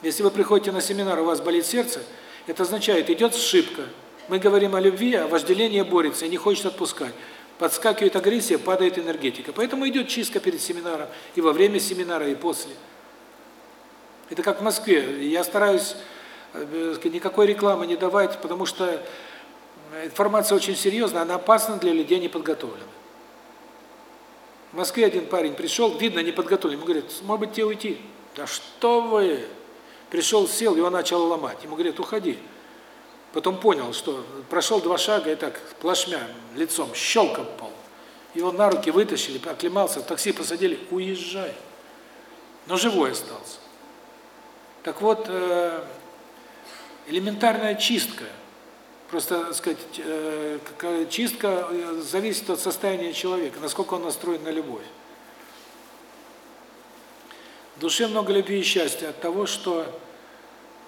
Если вы приходите на семинар, у вас болит сердце, это означает, идет сшибка. Мы говорим о любви, а вожделение борется и не хочет отпускать подскакивает агрессия, падает энергетика. Поэтому идет чистка перед семинаром, и во время семинара, и после. Это как в Москве. Я стараюсь э, никакой рекламы не давать, потому что информация очень серьезная, она опасна для людей неподготовленных. В Москве один парень пришел, видно, неподготовленный. Ему говорят, может быть, тебе уйти? Да что вы? Пришел, сел, его начал ломать. Ему говорят, уходи. Потом понял, что прошел два шага и так плашмя лицом щелком пол. Его на руки вытащили, оклемался, в такси посадили, уезжай. Но живой остался. Так вот, э, элементарная чистка. Просто, так сказать, э, чистка э, зависит от состояния человека, насколько он настроен на любовь. В душе много любви и счастья от того, что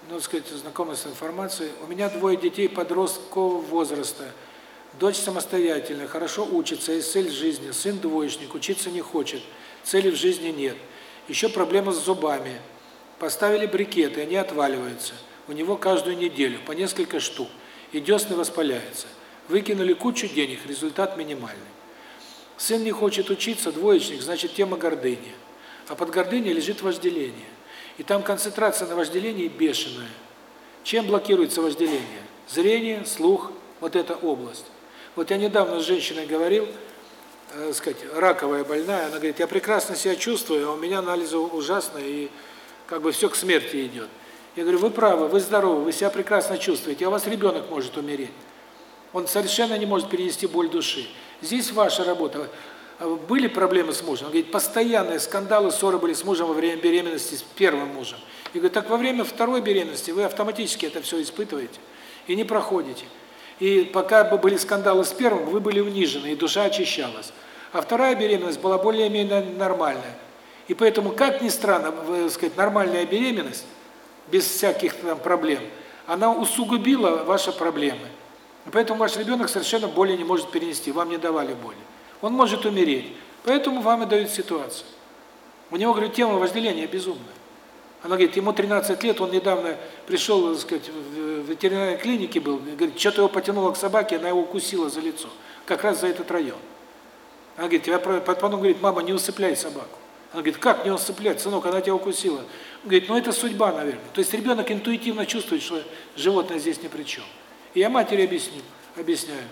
ну, сказать, знакомы с информацией. У меня двое детей подросткового возраста. Дочь самостоятельная, хорошо учится, есть цель жизни. Сын двоечник, учиться не хочет, цели в жизни нет. Еще проблема с зубами. Поставили брикеты, они отваливаются. У него каждую неделю, по несколько штук. И десны воспаляются. Выкинули кучу денег, результат минимальный. Сын не хочет учиться, двоечник, значит тема гордыни. А под гордыней лежит вожделение. И там концентрация на вожделении бешеная. Чем блокируется вожделение? Зрение, слух, вот эта область. Вот я недавно с женщиной говорил, э, сказать, раковая больная, она говорит, я прекрасно себя чувствую, а у меня анализы ужасные, и как бы все к смерти идет. Я говорю, вы правы, вы здоровы, вы себя прекрасно чувствуете, а у вас ребенок может умереть. Он совершенно не может перенести боль души. Здесь ваша работа. А были проблемы с мужем? Он говорит, постоянные скандалы, ссоры были с мужем во время беременности с первым мужем. И говорит, так во время второй беременности вы автоматически это все испытываете и не проходите. И пока бы были скандалы с первым, вы были унижены, и душа очищалась. А вторая беременность была более-менее нормальная. И поэтому, как ни странно, вы, сказать, нормальная беременность, без всяких там проблем, она усугубила ваши проблемы. И поэтому ваш ребенок совершенно боли не может перенести, вам не давали боли. Он может умереть. Поэтому вам и дают ситуацию. У него, говорю, тема вожделения безумная. Она говорит, ему 13 лет, он недавно пришел, так сказать, в ветеринарной клинике был, говорит, что-то его потянуло к собаке, она его укусила за лицо. Как раз за этот район. Она говорит, тебя потом говорит, мама, не усыпляй собаку. Она говорит, как не усыплять, сынок, она тебя укусила. Он говорит, ну это судьба, наверное. То есть ребенок интуитивно чувствует, что животное здесь ни при чем. И я матери объясню, объясняю.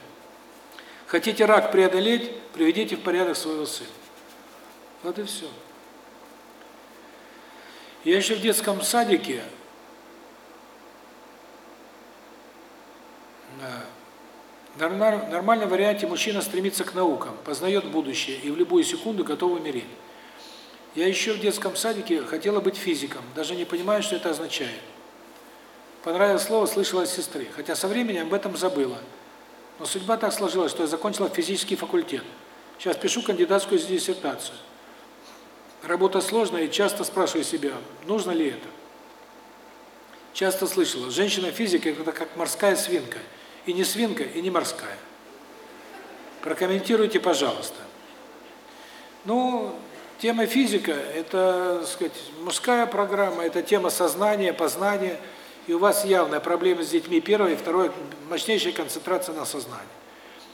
Хотите рак преодолеть, приведите в порядок своего сына. Вот и все. Я еще в детском садике в нормальном варианте мужчина стремится к наукам, познает будущее и в любую секунду готов умереть. Я еще в детском садике хотела быть физиком, даже не понимая, что это означает. Понравилось слово, слышала от сестры, хотя со временем об этом забыла. Но судьба так сложилась, что я закончила физический факультет. Сейчас пишу кандидатскую диссертацию. Работа сложная, и часто спрашиваю себя, нужно ли это. Часто слышала, женщина-физик – это как морская свинка. И не свинка, и не морская. Прокомментируйте, пожалуйста. Ну, тема физика – это, так сказать, мужская программа, это тема сознания, познания. И у вас явная проблема с детьми первое, и второе – мощнейшая концентрация на сознании.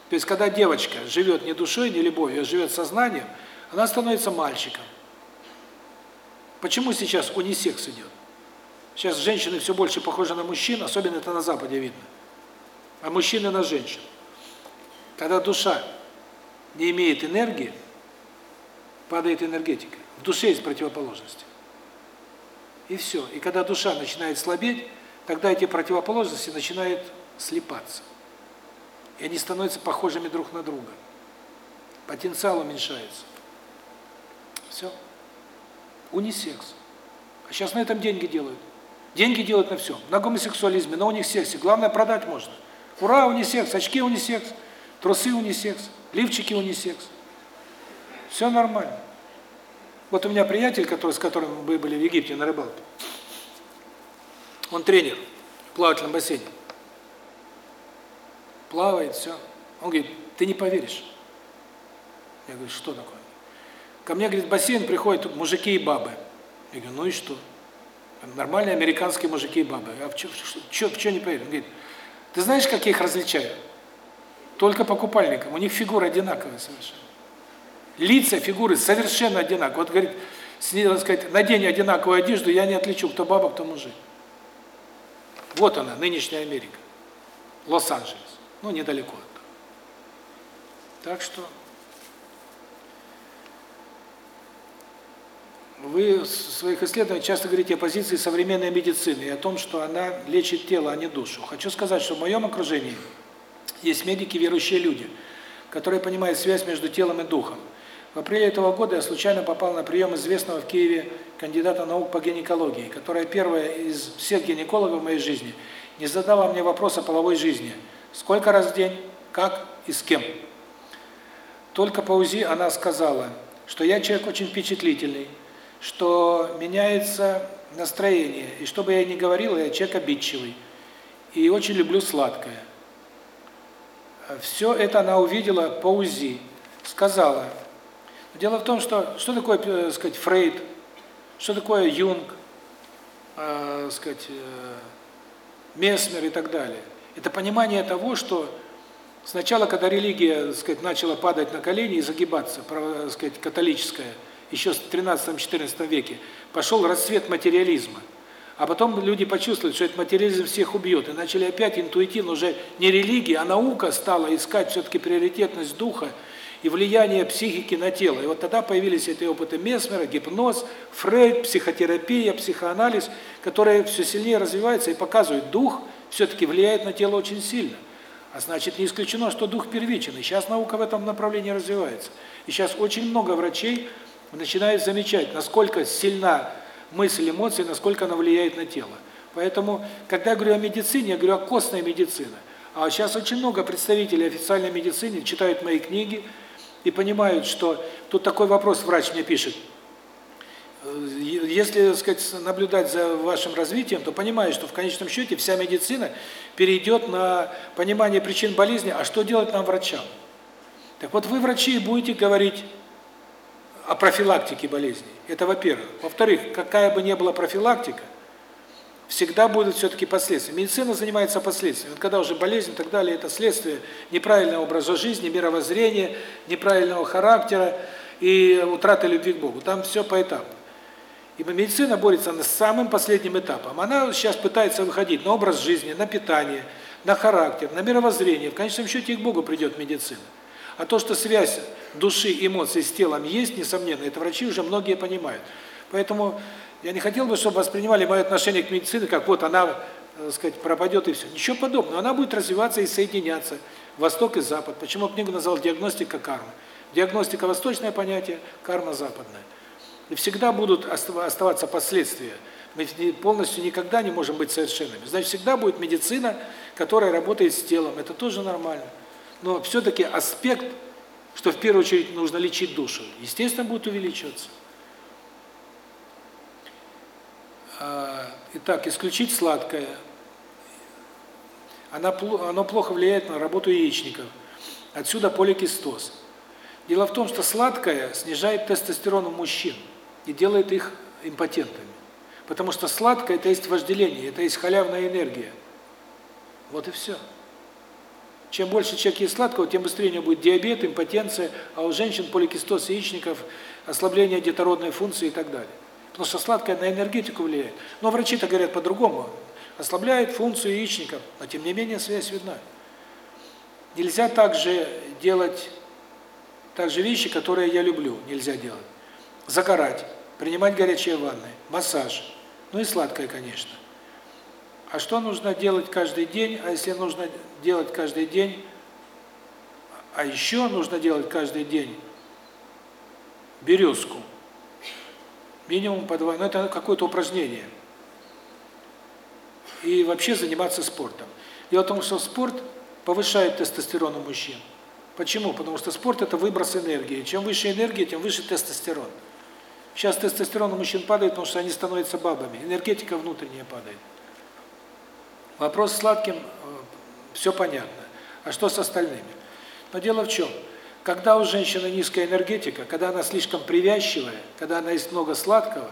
То есть, когда девочка живет не душой, не любовью, а живет сознанием, она становится мальчиком. Почему сейчас унисекс идет? Сейчас женщины все больше похожи на мужчин, особенно это на Западе видно. А мужчины на женщин. Когда душа не имеет энергии, падает энергетика. В душе есть противоположности. И все. И когда душа начинает слабеть, тогда эти противоположности начинают слипаться. И они становятся похожими друг на друга. Потенциал уменьшается. Все унисекс. А сейчас на этом деньги делают. Деньги делают на всем. На гомосексуализме, на унисексе. Главное, продать можно. Ура, унисекс, очки унисекс, трусы унисекс, лифчики унисекс. Все нормально. Вот у меня приятель, который, с которым мы были в Египте на рыбалке, он тренер в плавательном бассейне. Плавает, все. Он говорит, ты не поверишь. Я говорю, что такое? Ко мне, говорит, в бассейн приходят мужики и бабы. Я говорю, ну и что? Нормальные американские мужики и бабы. А в что не поверю? Он говорит, ты знаешь, как я их различаю? Только по купальникам. У них фигуры одинаковые совершенно. Лица, фигуры совершенно одинаковые. Вот, говорит, так сказать, надень одинаковую одежду, я не отличу, кто баба, кто мужик. Вот она, нынешняя Америка. Лос-Анджелес. Ну, недалеко оттуда. Так что... Вы в своих исследованиях часто говорите о позиции современной медицины и о том, что она лечит тело, а не душу. Хочу сказать, что в моем окружении есть медики, верующие люди, которые понимают связь между телом и духом. В апреле этого года я случайно попал на прием известного в Киеве кандидата наук по гинекологии, которая первая из всех гинекологов в моей жизни не задала мне вопрос о половой жизни. Сколько раз в день, как и с кем. Только по УЗИ она сказала, что я человек очень впечатлительный, что меняется настроение. И что бы я ни говорил, я человек обидчивый. И очень люблю сладкое. Все это она увидела по УЗИ. Сказала. Дело в том, что что такое, так э, сказать, Фрейд, что такое Юнг, э, сказать, э, Месмер и так далее. Это понимание того, что сначала, когда религия, так сказать, начала падать на колени и загибаться, так сказать, католическая, еще в 13-14 веке, пошел расцвет материализма. А потом люди почувствовали, что этот материализм всех убьет, и начали опять интуитивно, уже не религия, а наука стала искать все-таки приоритетность духа и влияние психики на тело. И вот тогда появились эти опыты Месмера, гипноз, Фрейд, психотерапия, психоанализ, которые все сильнее развиваются и показывают, дух все-таки влияет на тело очень сильно. А значит, не исключено, что дух первичен. И сейчас наука в этом направлении развивается. И сейчас очень много врачей начинают замечать, насколько сильна мысль, эмоции, насколько она влияет на тело. Поэтому, когда я говорю о медицине, я говорю о костной медицине. А сейчас очень много представителей официальной медицины читают мои книги и понимают, что тут такой вопрос врач мне пишет. Если, так сказать, наблюдать за вашим развитием, то понимаешь, что в конечном счете вся медицина перейдет на понимание причин болезни, а что делать нам врачам? Так вот, вы, врачи, будете говорить о профилактике болезней. Это во-первых. Во-вторых, какая бы ни была профилактика, всегда будут все-таки последствия. Медицина занимается последствиями. Вот когда уже болезнь и так далее, это следствие неправильного образа жизни, мировоззрения, неправильного характера и утраты любви к Богу. Там все поэтапно. И медицина борется с самым последним этапом. Она сейчас пытается выходить на образ жизни, на питание, на характер, на мировоззрение. В конечном счете и к Богу придет медицина. А то, что связь души, эмоций с телом есть, несомненно, это врачи уже многие понимают. Поэтому я не хотел бы, чтобы воспринимали мое отношение к медицине, как вот она, так сказать, пропадет и все. Ничего подобного. Она будет развиваться и соединяться. Восток и Запад. Почему книгу назвал «Диагностика кармы». Диагностика – восточное понятие, карма – западное. И всегда будут оставаться последствия. Мы полностью никогда не можем быть совершенными. Значит, всегда будет медицина, которая работает с телом. Это тоже нормально. Но все-таки аспект, что в первую очередь нужно лечить душу, естественно, будет увеличиваться. А, итак, исключить сладкое. Она, оно плохо влияет на работу яичников. Отсюда поликистоз. Дело в том, что сладкое снижает тестостерон у мужчин и делает их импотентами. Потому что сладкое – это есть вожделение, это есть халявная энергия. Вот и все. Чем больше человек ест сладкого, тем быстрее у него будет диабет, импотенция, а у женщин поликистоз яичников, ослабление детородной функции и так далее. Потому что сладкое на энергетику влияет. Но врачи-то говорят по-другому. Ослабляет функцию яичников, но тем не менее связь видна. Нельзя также делать также вещи, которые я люблю, нельзя делать. Загорать, принимать горячие ванны, массаж, ну и сладкое, конечно. А что нужно делать каждый день? А если нужно делать каждый день, а еще нужно делать каждый день березку. Минимум по два, ну это какое-то упражнение. И вообще заниматься спортом. Дело в том, что спорт повышает тестостерон у мужчин. Почему? Потому что спорт – это выброс энергии. Чем выше энергия, тем выше тестостерон. Сейчас тестостерон у мужчин падает, потому что они становятся бабами. Энергетика внутренняя падает. Вопрос с сладким, э, все понятно. А что с остальными? Но дело в чем? Когда у женщины низкая энергетика, когда она слишком привязчивая, когда она есть много сладкого,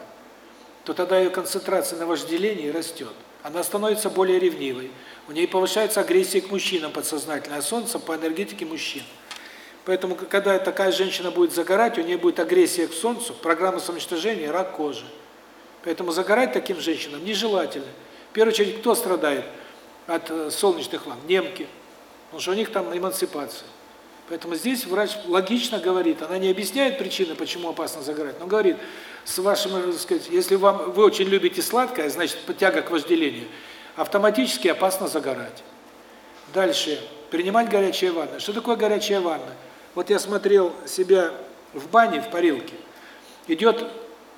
то тогда ее концентрация на вожделении растет. Она становится более ревнивой. У нее повышается агрессия к мужчинам подсознательно, а солнце по энергетике мужчин. Поэтому, когда такая женщина будет загорать, у нее будет агрессия к солнцу, программа самоуничтожения, рак кожи. Поэтому загорать таким женщинам нежелательно. В первую очередь, кто страдает от э, солнечных ламп? Немки. Потому что у них там эмансипация. Поэтому здесь врач логично говорит, она не объясняет причины, почему опасно загорать, но говорит, с вашим, э, так сказать, если вам вы очень любите сладкое, значит, тяга к вожделению, автоматически опасно загорать. Дальше. Принимать горячие ванны. Что такое горячая ванна? Вот я смотрел себя в бане, в парилке. Идет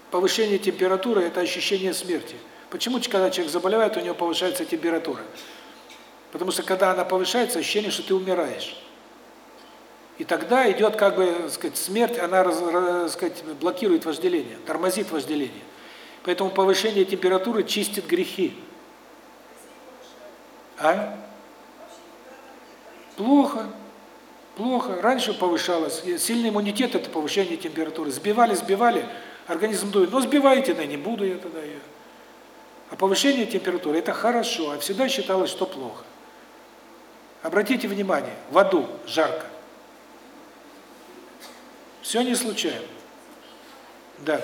повышение температуры, это ощущение смерти. Почему, когда человек заболевает, у него повышается температура? Потому что когда она повышается, ощущение, что ты умираешь. И тогда идет как бы, сказать, смерть, она, раз, сказать, блокирует вожделение, тормозит вожделение. Поэтому повышение температуры чистит грехи. А? Плохо. Плохо. Раньше повышалось. Сильный иммунитет – это повышение температуры. Сбивали, сбивали, организм дует. Но сбивайте, да не буду я тогда ее. А повышение температуры – это хорошо, а всегда считалось, что плохо. Обратите внимание, в аду жарко. Все не случайно. Да.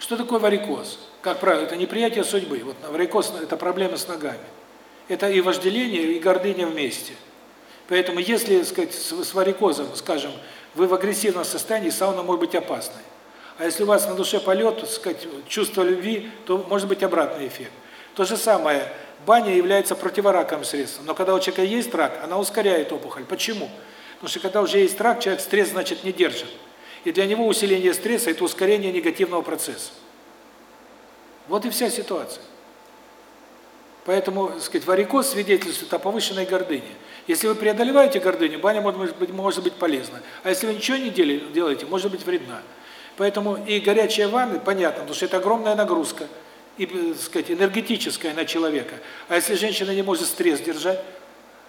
Что такое варикоз? Как правило, это неприятие судьбы. Вот варикоз – это проблема с ногами. Это и вожделение, и гордыня вместе. Поэтому если, сказать, с варикозом, скажем, вы в агрессивном состоянии, сауна может быть опасной. А если у вас на душе полет, сказать, чувство любви, то может быть обратный эффект. То же самое, баня является противораковым средством, но когда у человека есть рак, она ускоряет опухоль. Почему? Потому что когда уже есть рак, человек стресс, значит, не держит. И для него усиление стресса – это ускорение негативного процесса. Вот и вся ситуация. Поэтому, так сказать, варикоз свидетельствует о повышенной гордыне. Если вы преодолеваете гордыню, баня может быть, может быть полезна. А если вы ничего не делаете, может быть вредна. Поэтому и горячая ванна, понятно, потому что это огромная нагрузка, и, так сказать, энергетическая на человека. А если женщина не может стресс держать,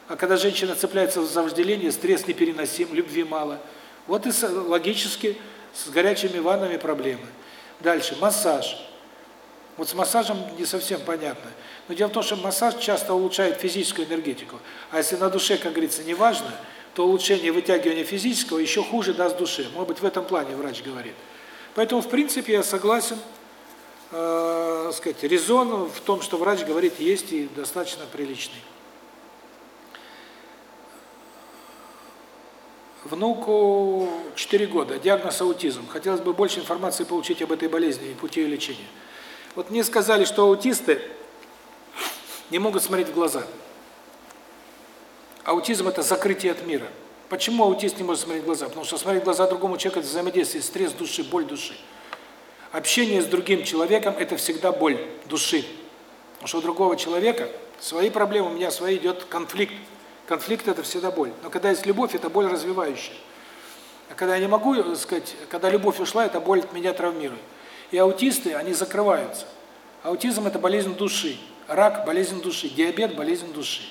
а когда женщина цепляется за вожделение, стресс непереносим, любви мало. Вот и логически с горячими ваннами проблемы. Дальше, массаж. Вот с массажем не совсем понятно. Но дело в том, что массаж часто улучшает физическую энергетику. А если на душе, как говорится, не важно, то улучшение вытягивания физического еще хуже даст душе. Может быть, в этом плане врач говорит. Поэтому, в принципе, я согласен, э, сказать, резон в том, что врач говорит, есть и достаточно приличный. Внуку 4 года, диагноз аутизм. Хотелось бы больше информации получить об этой болезни и пути ее лечения. Вот мне сказали, что аутисты не могут смотреть в глаза. Аутизм – это закрытие от мира. Почему аутист не может смотреть в глаза? Потому что смотреть в глаза другому человеку – это взаимодействие, стресс души, боль души. Общение с другим человеком – это всегда боль души. Потому что у другого человека свои проблемы, у меня свои, идет конфликт. Конфликт – это всегда боль. Но когда есть любовь, это боль развивающая. А когда я не могу, так сказать, когда любовь ушла, это боль меня травмирует. И аутисты, они закрываются. Аутизм – это болезнь души. Рак – болезнь души. Диабет – болезнь души.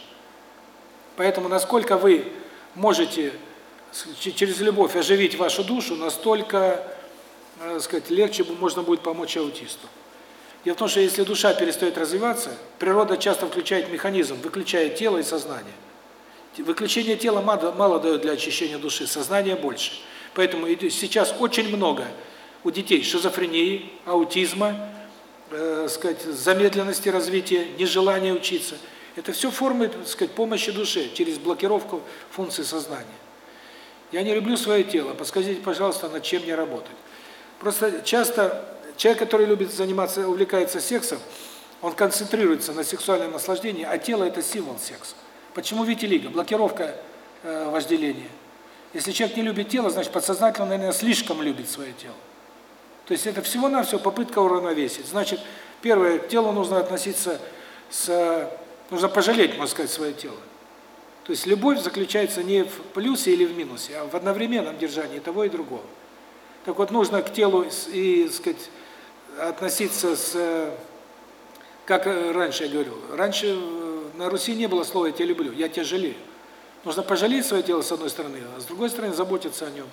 Поэтому насколько вы можете через любовь оживить вашу душу, настолько, э, сказать, легче можно будет помочь аутисту. Дело в том, что если душа перестает развиваться, природа часто включает механизм, выключает тело и сознание. Выключение тела мало, мало дает для очищения души, сознание больше. Поэтому сейчас очень много у детей шизофрении, аутизма, э, сказать, замедленности развития, нежелания учиться – это все формы, сказать, помощи душе через блокировку функций сознания. Я не люблю свое тело. Подскажите, пожалуйста, над чем мне работать. Просто часто человек, который любит заниматься, увлекается сексом, он концентрируется на сексуальном наслаждении, а тело – это символ секса. Почему витилиго? Блокировка э, вожделения. Если человек не любит тело, значит, подсознательно, наверное, слишком любит свое тело. То есть это всего-навсего попытка уравновесить. Значит, первое, к телу нужно относиться с Нужно пожалеть, можно сказать, свое тело. То есть любовь заключается не в плюсе или в минусе, а в одновременном держании того и другого. Так вот, нужно к телу и, сказать, относиться с... Как раньше я говорил. Раньше э, на Руси не было слова «я тебя люблю», «я тебя жалею». Нужно пожалеть свое тело с одной стороны, а с другой стороны заботиться о нем.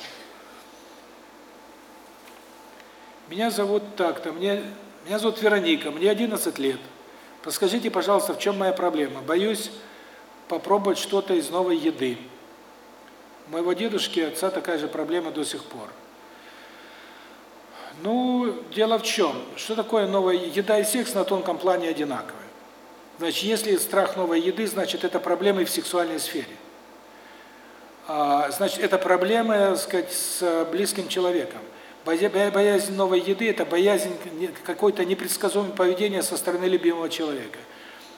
Меня зовут так-то, мне, меня зовут Вероника, мне 11 лет. Подскажите, пожалуйста, в чем моя проблема? Боюсь попробовать что-то из новой еды. У моего дедушки отца такая же проблема до сих пор. Ну, дело в чем? Что такое новая еда и секс на тонком плане одинаковые? Значит, если страх новой еды, значит, это проблемы в сексуальной сфере. А, значит, это проблемы, так сказать, с близким человеком. Боязнь новой еды – это боязнь какой-то непредсказуемого поведения со стороны любимого человека.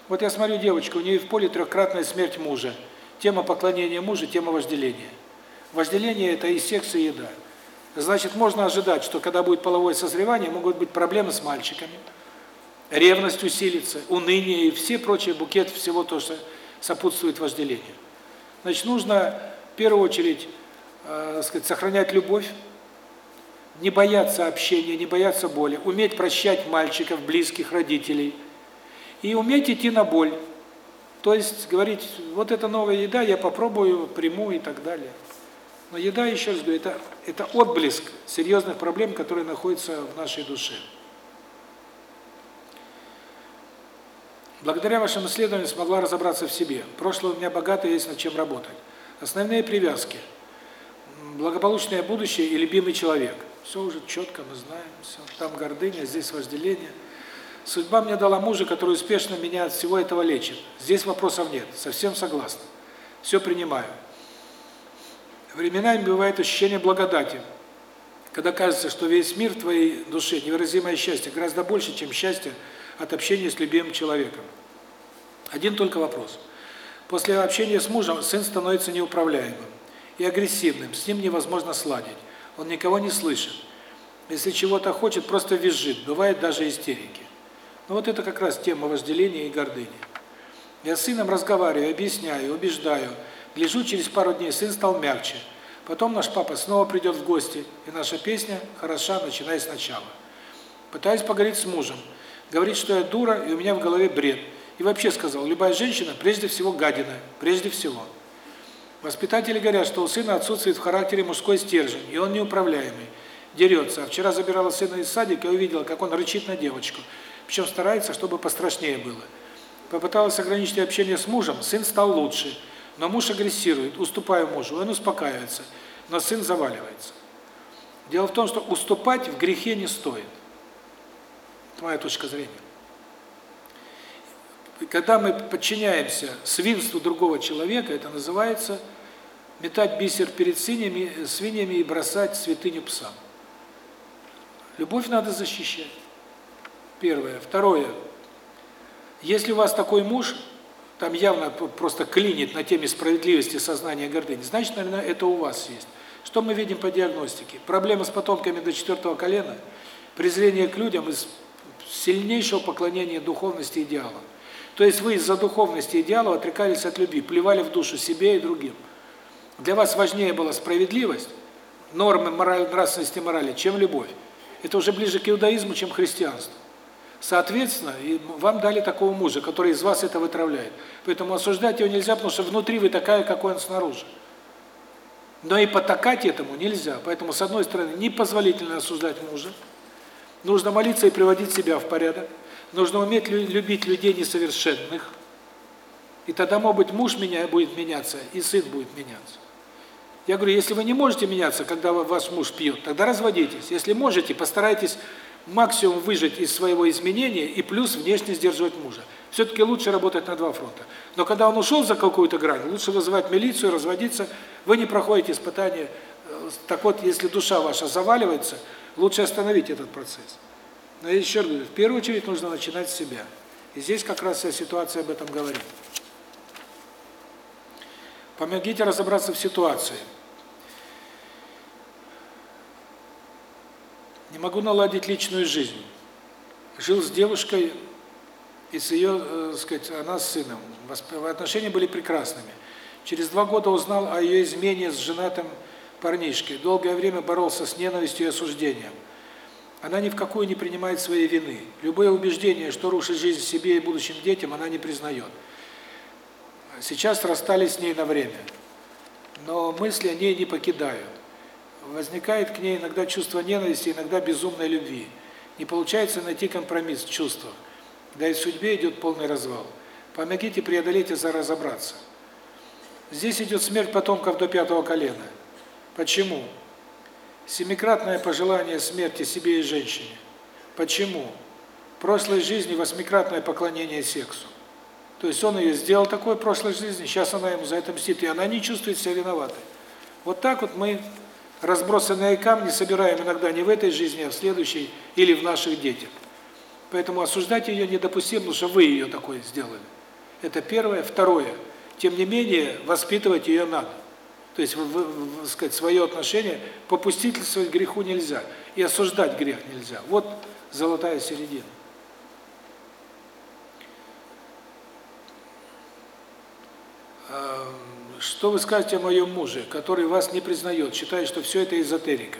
Вот я смотрю девочку, у нее в поле трехкратная смерть мужа. Тема поклонения мужа, тема вожделения. Вожделение – это и секс, и еда. Значит, можно ожидать, что когда будет половое созревание, могут быть проблемы с мальчиками, ревность усилится, уныние и все прочие букет всего то, что сопутствует вожделению. Значит, нужно в первую очередь, э, сказать, сохранять любовь, не бояться общения, не бояться боли, уметь прощать мальчиков, близких, родителей, и уметь идти на боль. То есть говорить, вот это новая еда, я попробую, приму и так далее. Но еда, еще раз говорю, это, это отблеск серьезных проблем, которые находятся в нашей душе. Благодаря вашим исследованиям смогла разобраться в себе. Прошлое у меня богато, есть над чем работать. Основные привязки – благополучное будущее и любимый человек. Все уже четко мы знаем, все. Там гордыня, здесь вожделение. Судьба мне дала мужа, который успешно меня от всего этого лечит. Здесь вопросов нет, совсем согласна. Все принимаю. Временами бывает ощущение благодати, когда кажется, что весь мир твоей душе, невыразимое счастье, гораздо больше, чем счастье от общения с любимым человеком. Один только вопрос. После общения с мужем сын становится неуправляемым и агрессивным, с ним невозможно сладить. Он никого не слышит. Если чего-то хочет, просто визжит, бывает даже истерики. Но вот это как раз тема вожделения и гордыни. Я с сыном разговариваю, объясняю, убеждаю. Гляжу, через пару дней сын стал мягче. Потом наш папа снова придет в гости, и наша песня хороша, начиная сначала. Пытаюсь поговорить с мужем. Говорит, что я дура, и у меня в голове бред. И вообще сказал, любая женщина прежде всего гадина, прежде всего. Воспитатели говорят, что у сына отсутствует в характере мужской стержень, и он неуправляемый, дерется. А вчера забирала сына из садика и увидела, как он рычит на девочку. Причем старается, чтобы пострашнее было. Попыталась ограничить общение с мужем, сын стал лучше. Но муж агрессирует, уступая мужу, он успокаивается, но сын заваливается. Дело в том, что уступать в грехе не стоит. Это моя точка зрения. Когда мы подчиняемся свинству другого человека, это называется метать бисер перед свиньями, свиньями и бросать святыню псам. Любовь надо защищать. Первое. Второе. Если у вас такой муж, там явно просто клинит на теме справедливости, сознания, гордыни, значит, наверное, это у вас есть. Что мы видим по диагностике? Проблемы с потомками до четвертого колена, презрение к людям из сильнейшего поклонения духовности идеалам. То есть вы из-за духовности идеалов отрекались от любви, плевали в душу себе и другим. Для вас важнее была справедливость, нормы морали, нравственности морали, чем любовь. Это уже ближе к иудаизму, чем к христианству. Соответственно, вам дали такого мужа, который из вас это вытравляет. Поэтому осуждать его нельзя, потому что внутри вы такая, какой он снаружи. Но и потакать этому нельзя. Поэтому, с одной стороны, непозволительно осуждать мужа. Нужно молиться и приводить себя в порядок. Нужно уметь любить людей несовершенных. И тогда, может быть, муж меня будет меняться, и сын будет меняться. Я говорю, если вы не можете меняться, когда ваш муж пьет, тогда разводитесь. Если можете, постарайтесь максимум выжать из своего изменения и плюс внешне сдерживать мужа. Все-таки лучше работать на два фронта. Но когда он ушел за какую-то грань, лучше вызывать милицию, разводиться. Вы не проходите испытания. Так вот, если душа ваша заваливается, лучше остановить этот процесс. Но я еще говорю, в первую очередь нужно начинать с себя. И здесь как раз вся ситуация об этом говорит. Помогите разобраться в ситуации. Не могу наладить личную жизнь. Жил с девушкой, и с ее, э, сказать, она с сыном. Отношения были прекрасными. Через два года узнал о ее измене с женатым парнишкой. Долгое время боролся с ненавистью и осуждением. Она ни в какую не принимает своей вины. Любое убеждение, что рушит жизнь себе и будущим детям, она не признает. Сейчас расстались с ней на время. Но мысли о ней не покидают. Возникает к ней иногда чувство ненависти, иногда безумной любви. Не получается найти компромисс в. Да и в судьбе идет полный развал. Помогите преодолеть и за разобраться. Здесь идет смерть потомков до пятого колена. Почему? Семикратное пожелание смерти себе и женщине. Почему? В прошлой жизни восьмикратное поклонение сексу. То есть он ее сделал такой в прошлой жизни, сейчас она ему за это мстит, и она не чувствует себя виноватой. Вот так вот мы разбросанные камни собираем иногда не в этой жизни, а в следующей или в наших детях. Поэтому осуждать ее недопустимо, потому что вы ее такой сделали. Это первое. Второе. Тем не менее, воспитывать ее надо. То есть, в, в, в, сказать, свое отношение попустительствовать греху нельзя. И осуждать грех нельзя. Вот золотая середина. Что вы скажете о моем муже, который вас не признает, считает, что все это эзотерика?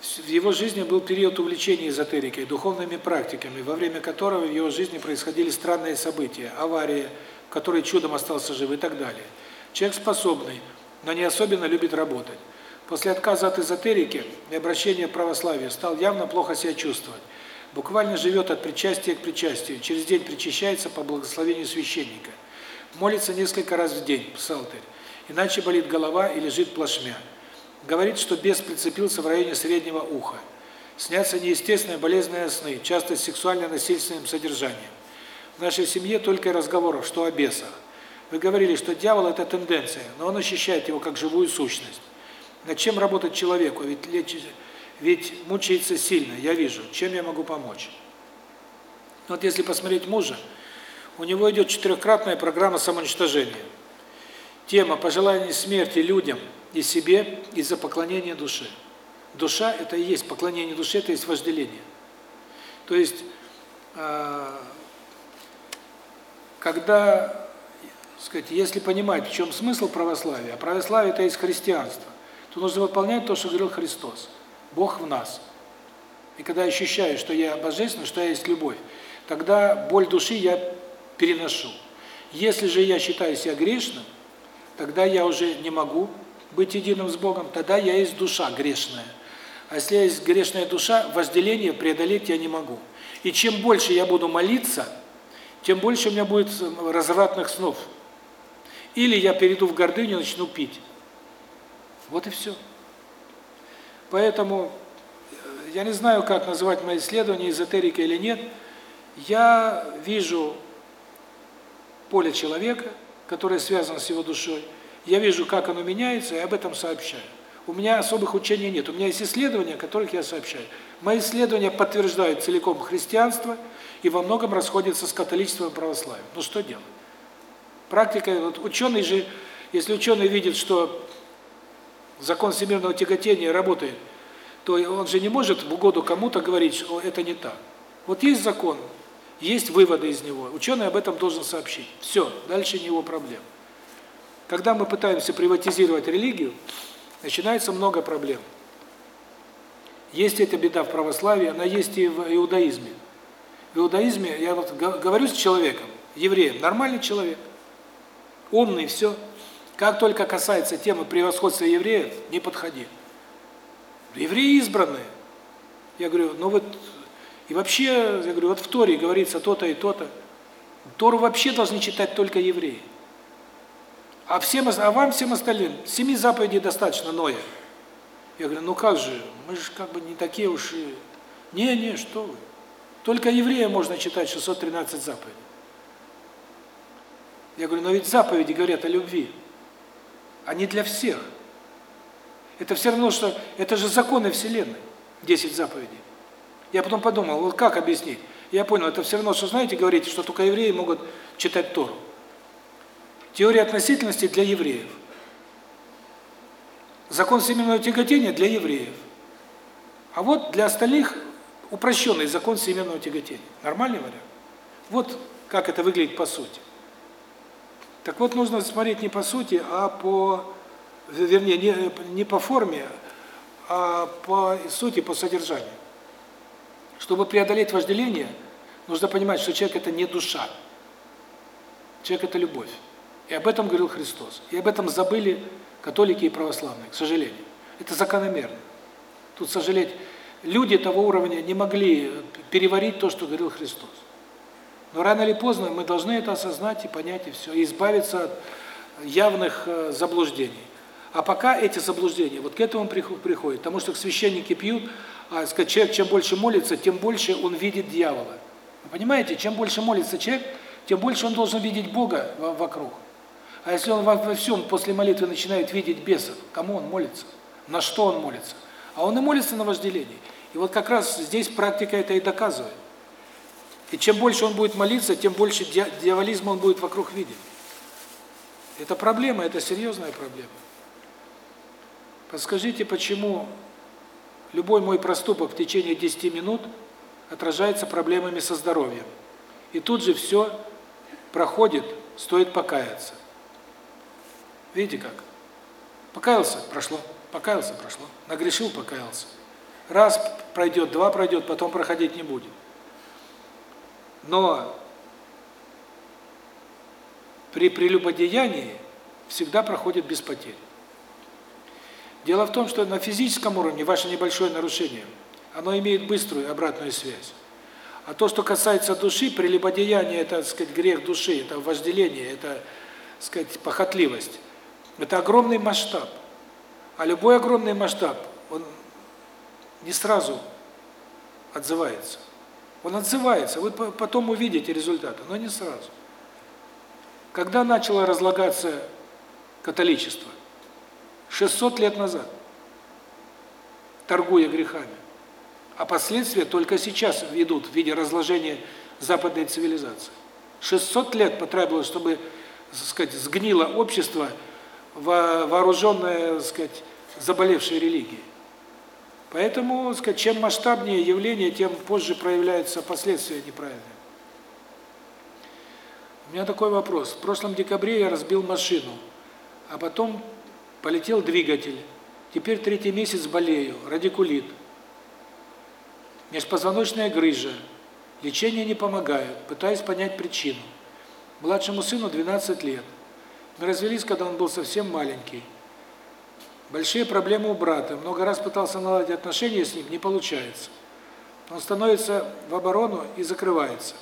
В его жизни был период увлечения эзотерикой, духовными практиками, во время которого в его жизни происходили странные события, аварии, в которой чудом остался жив и так далее. Человек способный, но не особенно любит работать. После отказа от эзотерики и обращения к православию стал явно плохо себя чувствовать. Буквально живет от причастия к причастию, через день причащается по благословению священника. Молится несколько раз в день, псалтырь. Иначе болит голова и лежит плашмя. Говорит, что бес прицепился в районе среднего уха. Снятся неестественные болезненные сны, часто с сексуально-насильственным содержанием. В нашей семье только разговоров, что о бесах. Вы говорили, что дьявол – это тенденция, но он ощущает его как живую сущность. Над чем работать человеку? Ведь, лечить, ведь мучается сильно, я вижу. Чем я могу помочь? Вот если посмотреть мужа, у него идет четырехкратная программа самоуничтожения. Тема пожелания смерти людям и себе из-за поклонения душе. Душа – это и есть поклонение душе, это есть вожделение. То есть, а, когда, сказать, если понимать, в чем смысл православия, а православие – это есть христианство, то нужно выполнять то, что говорил Христос. Бог в нас. И когда ощущаю, что я божественный, что я есть любовь, тогда боль души я переношу. Если же я считаю себя грешным, тогда я уже не могу быть единым с Богом, тогда я есть душа грешная. А если я есть грешная душа, возделение преодолеть я не могу. И чем больше я буду молиться, тем больше у меня будет развратных снов. Или я перейду в гордыню и начну пить. Вот и все. Поэтому э, я не знаю, как называть мои исследования, эзотерика или нет. Я вижу поле человека, которое связано с его душой. Я вижу, как оно меняется, и об этом сообщаю. У меня особых учений нет. У меня есть исследования, о которых я сообщаю. Мои исследования подтверждают целиком христианство и во многом расходятся с католичеством и православием. Ну что делать? Практика, вот ученый же, если ученый видит, что закон всемирного тяготения работает, то он же не может в угоду кому-то говорить, что это не так. Вот есть закон, есть выводы из него. Ученый об этом должен сообщить. Все, дальше не его проблем. Когда мы пытаемся приватизировать религию, начинается много проблем. Есть эта беда в православии, она есть и в иудаизме. В иудаизме, я вот говорю с человеком, евреем, нормальный человек, умный, все. Как только касается темы превосходства евреев, не подходи. Евреи избранные. Я говорю, ну вот, и вообще, я говорю, вот в Торе говорится то-то и то-то. Тору вообще должны читать только евреи. А всем, а вам всем остальным семи заповедей достаточно, Ноя. Я говорю, ну как же, мы же как бы не такие уж и... Не, не, что вы. Только евреям можно читать 613 заповедей. Я говорю, но ведь заповеди говорят о любви. А не для всех. Это все равно, что... Это же законы Вселенной. 10 заповедей. Я потом подумал, вот как объяснить? Я понял, это все равно, что, знаете, говорите, что только евреи могут читать Тору. Теория относительности для евреев. Закон семейного тяготения для евреев. А вот для остальных упрощенный закон семейного тяготения. Нормальный вариант? Вот как это выглядит по сути. Так вот, нужно смотреть не по сути, а по, вернее, не, не по форме, а по сути, по содержанию. Чтобы преодолеть вожделение, нужно понимать, что человек – это не душа. Человек – это любовь. И об этом говорил Христос. И об этом забыли католики и православные, к сожалению. Это закономерно. Тут сожалеть. Люди того уровня не могли переварить то, что говорил Христос. Но рано или поздно мы должны это осознать и понять, и все, и избавиться от явных э, заблуждений. А пока эти заблуждения, вот к этому приходят, потому что священники пьют, а сказать, человек чем больше молится, тем больше он видит дьявола. Вы понимаете, чем больше молится человек, тем больше он должен видеть Бога вокруг. А если он во всем после молитвы начинает видеть бесов, кому он молится? На что он молится? А он и молится на вожделение. И вот как раз здесь практика это и доказывает. И чем больше он будет молиться, тем больше дьяволизма он будет вокруг видеть. Это проблема, это серьезная проблема. Подскажите, почему любой мой проступок в течение 10 минут отражается проблемами со здоровьем? И тут же все проходит, стоит покаяться. Видите как? Покаялся – прошло. Покаялся – прошло. Нагрешил – покаялся. Раз пройдет, два пройдет, потом проходить не будет. Но при прелюбодеянии всегда проходит без потерь. Дело в том, что на физическом уровне ваше небольшое нарушение, оно имеет быструю обратную связь. А то, что касается души, прелюбодеяние – это, так сказать, грех души, это вожделение, это, так сказать, похотливость. Это огромный масштаб. А любой огромный масштаб, он не сразу отзывается. Он отзывается, вы потом увидите результаты, но не сразу. Когда начало разлагаться католичество? 600 лет назад, торгуя грехами. А последствия только сейчас ведут в виде разложения западной цивилизации. 600 лет потребовалось, чтобы, так сказать, сгнило общество, вооруженное, так сказать, заболевшей религией. Поэтому, так сказать, чем масштабнее явление, тем позже проявляются последствия неправильные. У меня такой вопрос. В прошлом декабре я разбил машину, а потом полетел двигатель. Теперь третий месяц болею, радикулит. Межпозвоночная грыжа. Лечение не помогает, пытаюсь понять причину. Младшему сыну 12 лет. Мы развелись, когда он был совсем маленький. Большие проблемы у брата. Много раз пытался наладить отношения с ним, не получается. Он становится в оборону и закрывается.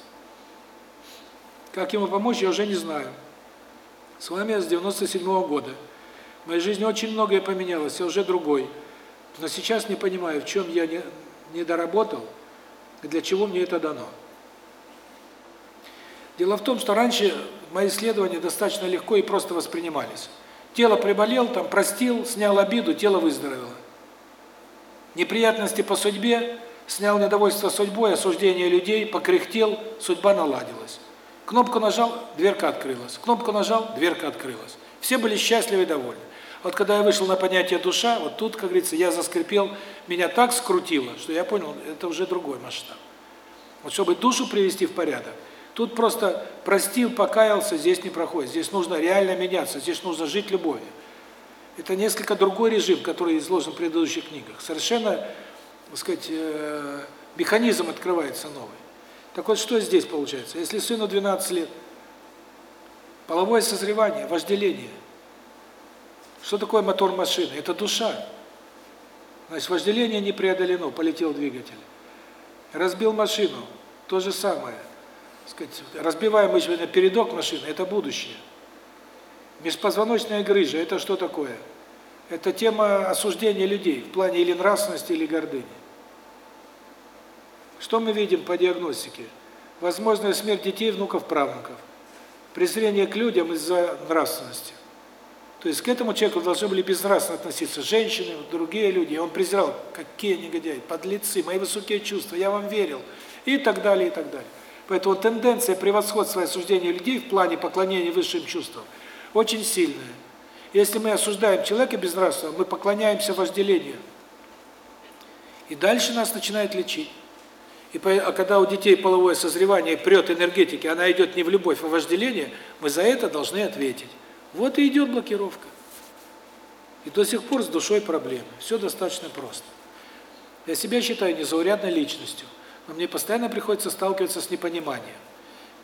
Как ему помочь, я уже не знаю. С вами я с 97 -го года. В моей жизни очень многое поменялось, я уже другой. Но сейчас не понимаю, в чем я не, не доработал, для чего мне это дано. Дело в том, что раньше мои исследования достаточно легко и просто воспринимались. Тело приболел, там простил, снял обиду, тело выздоровело. Неприятности по судьбе, снял недовольство судьбой, осуждение людей, покряхтел, судьба наладилась. Кнопку нажал, дверка открылась. Кнопку нажал, дверка открылась. Все были счастливы и довольны. Вот когда я вышел на понятие душа, вот тут, как говорится, я заскрипел, меня так скрутило, что я понял, это уже другой масштаб. Вот чтобы душу привести в порядок, Тут просто простил, покаялся, здесь не проходит. Здесь нужно реально меняться, здесь нужно жить любовью. Это несколько другой режим, который изложен в предыдущих книгах. Совершенно, так сказать, э, механизм открывается новый. Так вот, что здесь получается? Если сыну 12 лет, половое созревание, вожделение. Что такое мотор машины? Это душа. Значит, вожделение не преодолено, полетел двигатель. Разбил машину, то же самое сказать, разбиваем мы передок машины, это будущее. Межпозвоночная грыжа – это что такое? Это тема осуждения людей в плане или нравственности, или гордыни. Что мы видим по диагностике? Возможная смерть детей, внуков, правнуков. Презрение к людям из-за нравственности. То есть к этому человеку должны были безнравственно относиться женщины, другие люди. Он презирал, какие негодяи, подлецы, мои высокие чувства, я вам верил. И так далее, и так далее. Поэтому тенденция превосходства и осуждения людей в плане поклонения высшим чувствам очень сильная. Если мы осуждаем человека безнравственного, мы поклоняемся вожделению. И дальше нас начинает лечить. И а когда у детей половое созревание прет энергетики, она идет не в любовь, а в вожделение, мы за это должны ответить. Вот и идет блокировка. И до сих пор с душой проблемы. Все достаточно просто. Я себя считаю незаурядной личностью но мне постоянно приходится сталкиваться с непониманием.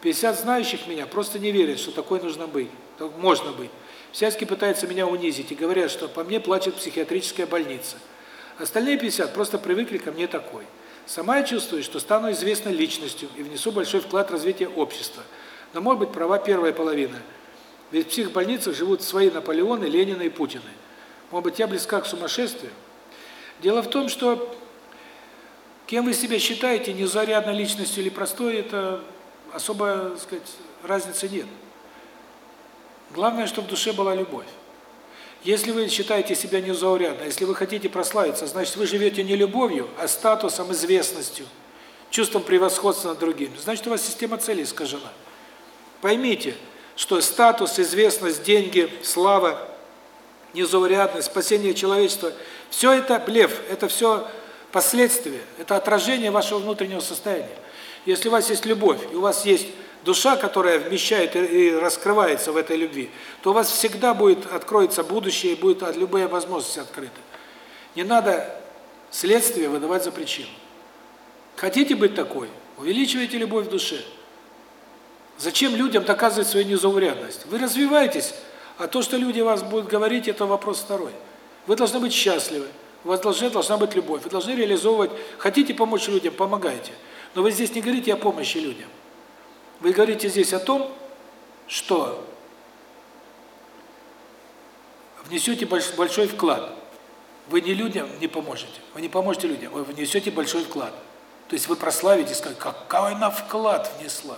50 знающих меня просто не верят, что такое нужно быть, можно быть. Всячески пытаются меня унизить и говорят, что по мне плачет психиатрическая больница. Остальные 50 просто привыкли ко мне такой. Сама я чувствую, что стану известной личностью и внесу большой вклад в развитие общества. Но может быть права первая половина. Ведь в психбольницах живут свои Наполеоны, Ленины и Путины. Может быть, я близка к сумасшествию? Дело в том, что Кем вы себя считаете, незарядной личностью или простой, это особо, так сказать, разницы нет. Главное, чтобы в душе была любовь. Если вы считаете себя незаурядной, если вы хотите прославиться, значит, вы живете не любовью, а статусом, известностью, чувством превосходства над другими. Значит, у вас система целей искажена. Поймите, что статус, известность, деньги, слава, незаурядность, спасение человечества – все это блеф, это все последствия, это отражение вашего внутреннего состояния. Если у вас есть любовь, и у вас есть душа, которая вмещает и раскрывается в этой любви, то у вас всегда будет откроется будущее, и будет любые возможности открыты. Не надо следствие выдавать за причину. Хотите быть такой? Увеличивайте любовь в душе. Зачем людям доказывать свою незаурядность? Вы развиваетесь, а то, что люди вас будут говорить, это вопрос второй. Вы должны быть счастливы. У вас должна, должна быть любовь. Вы должны реализовывать. Хотите помочь людям, помогайте. Но вы здесь не говорите о помощи людям. Вы говорите здесь о том, что внесете большой вклад Вы не людям не поможете, вы не поможете людям, вы внесете большой вклад. То есть вы прославите, скажете, какой она вклад внесла.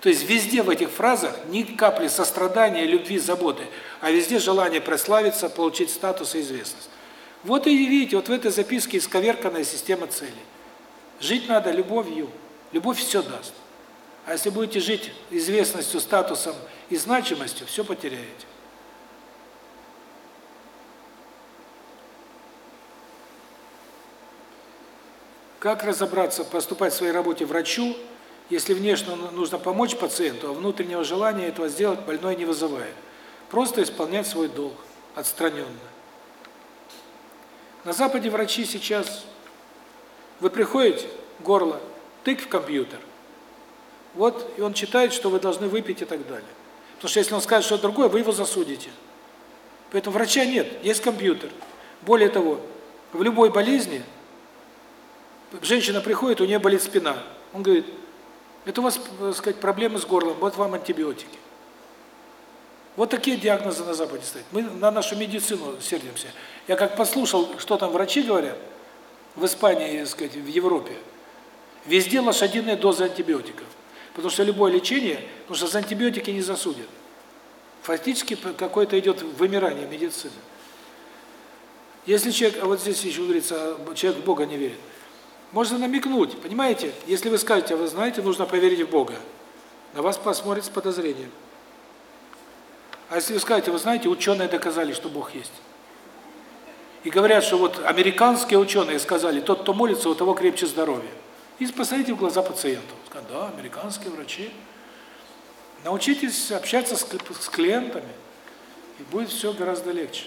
То есть везде в этих фразах ни капли сострадания, любви, заботы, а везде желание прославиться, получить статус и известность. Вот и видите, вот в этой записке исковерканная система целей. Жить надо любовью. Любовь все даст. А если будете жить известностью, статусом и значимостью, все потеряете. Как разобраться, поступать в своей работе врачу, если внешне нужно помочь пациенту, а внутреннего желания этого сделать больной не вызывает? Просто исполнять свой долг, отстраненно. На Западе врачи сейчас, вы приходите, горло, тык в компьютер, вот, и он читает, что вы должны выпить и так далее. Потому что если он скажет что-то другое, вы его засудите. Поэтому врача нет, есть компьютер. Более того, в любой болезни женщина приходит, у нее болит спина. Он говорит, это у вас, так сказать, проблемы с горлом, вот вам антибиотики. Вот такие диагнозы на Западе стоят. Мы на нашу медицину сердимся. Я как послушал, что там врачи говорят, в Испании, так сказать, в Европе, везде лошадиные дозы антибиотиков. Потому что любое лечение, потому что за антибиотики не засудят. Фактически какое-то идет вымирание медицины. Если человек, а вот здесь еще говорится, человек в Бога не верит, можно намекнуть, понимаете? Если вы скажете, а вы знаете, нужно поверить в Бога, на вас посмотрят с подозрением. А если вы скажете, вы знаете, ученые доказали, что Бог есть. И говорят, что вот американские ученые сказали, тот, кто молится, у того крепче здоровье. И посмотрите в глаза пациенту. Скажут, да, американские врачи. Научитесь общаться с клиентами, и будет все гораздо легче.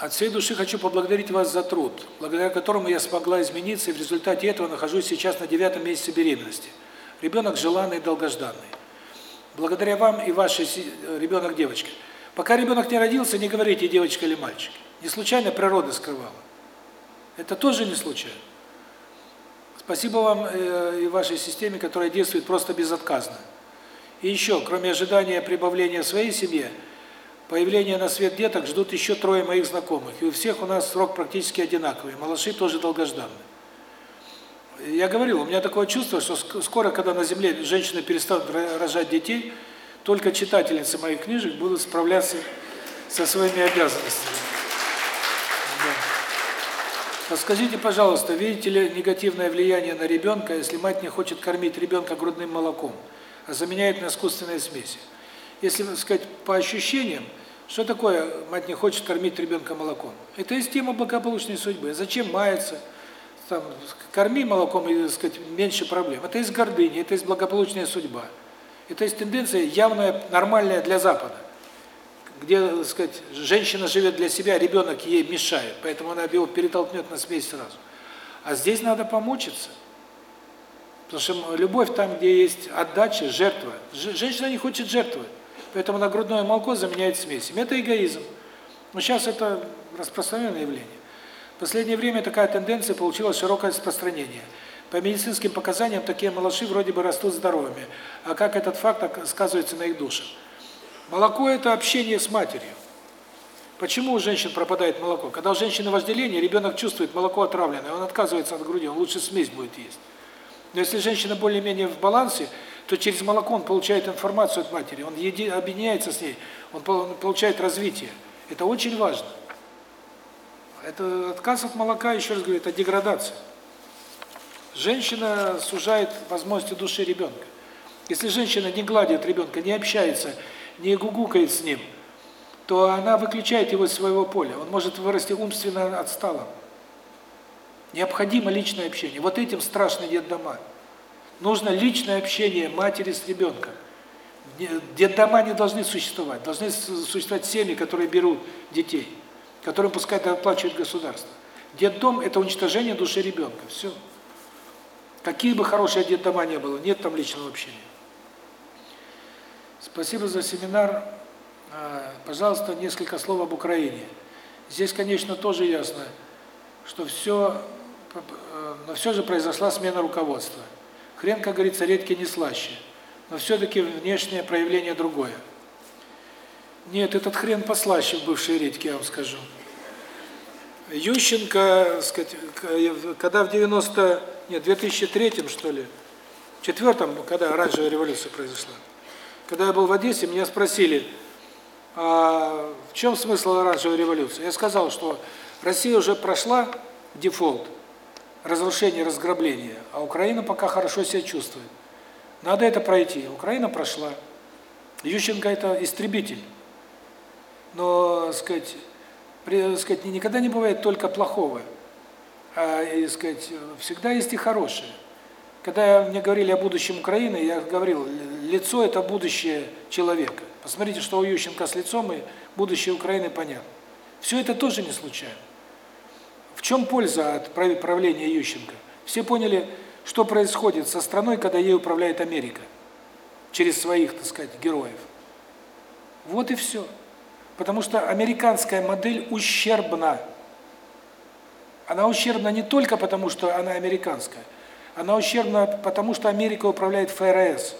От всей души хочу поблагодарить вас за труд, благодаря которому я смогла измениться, и в результате этого нахожусь сейчас на девятом месяце беременности. Ребенок желанный и долгожданный. Благодаря вам и вашей ребенок девочка. Пока ребенок не родился, не говорите девочка или мальчик. Не случайно природа скрывала. Это тоже не случайно. Спасибо вам э, и вашей системе, которая действует просто безотказно. И еще, кроме ожидания прибавления своей семье, Появление на свет деток ждут еще трое моих знакомых, и у всех у нас срок практически одинаковый, малыши тоже долгожданные. Я говорил, у меня такое чувство, что скоро, когда на Земле женщины перестанут рожать детей, только читательницы моих книжек будут справляться со своими обязанностями. Да. Подскажите, пожалуйста, видите ли негативное влияние на ребенка, если мать не хочет кормить ребенка грудным молоком, а заменяет на искусственные смеси? Если, так сказать, по ощущениям, что такое мать не хочет кормить ребенка молоком? Это есть тема благополучной судьбы. Зачем маяться? Там, корми молоком, и, так сказать, меньше проблем. Это есть гордыня, это есть благополучная судьба. Это есть тенденция явная, нормальная для Запада. Где, так сказать, женщина живет для себя, ребенок ей мешает, поэтому она его перетолкнет на смесь сразу. А здесь надо помучиться. Потому что любовь там, где есть отдача, жертва. Женщина не хочет жертвовать. Поэтому на грудное молоко заменяет смесями. Это эгоизм. Но сейчас это распространенное явление. В последнее время такая тенденция получила широкое распространение. По медицинским показаниям такие малыши вроде бы растут здоровыми. А как этот факт сказывается на их душах? Молоко – это общение с матерью. Почему у женщин пропадает молоко? Когда у женщины вожделение, ребенок чувствует молоко отравленное, он отказывается от груди, он лучше смесь будет есть. Но если женщина более-менее в балансе, то через молоко он получает информацию от матери, он еди, объединяется с ней, он получает развитие. Это очень важно. Это отказ от молока, еще раз говорю, это деградация. Женщина сужает возможности души ребенка. Если женщина не гладит ребенка, не общается, не гугукает с ним, то она выключает его из своего поля. Он может вырасти умственно отсталым. Необходимо личное общение. Вот этим страшны детдома. дома. Нужно личное общение матери с ребенком. Детдома не должны существовать. Должны существовать семьи, которые берут детей, которым пускай оплачивает государство. Детдом – это уничтожение души ребенка. Все. Какие бы хорошие детдома не было, нет там личного общения. Спасибо за семинар. А, пожалуйста, несколько слов об Украине. Здесь, конечно, тоже ясно, что все но все же произошла смена руководства. Хрен, как говорится, редкий не слаще. Но все-таки внешнее проявление другое. Нет, этот хрен послаще в бывшей редьке, я вам скажу. Ющенко, сказать, когда в 90, нет, 2003 что ли, четвертом, когда оранжевая революция произошла, когда я был в Одессе, меня спросили, а в чем смысл оранжевой революции? Я сказал, что Россия уже прошла дефолт, разрушение, разграбление, а Украина пока хорошо себя чувствует. Надо это пройти. Украина прошла. Ющенко это истребитель. Но, сказать, при, сказать, никогда не бывает только плохого. А, и, сказать, всегда есть и хорошее. Когда мне говорили о будущем Украины, я говорил, лицо это будущее человека. Посмотрите, что у Ющенко с лицом и будущее Украины понятно. Все это тоже не случайно. В чем польза от правления Ющенко? Все поняли, что происходит со страной, когда ей управляет Америка через своих, так сказать, героев. Вот и все. Потому что американская модель ущербна. Она ущербна не только потому, что она американская. Она ущербна потому, что Америка управляет ФРС.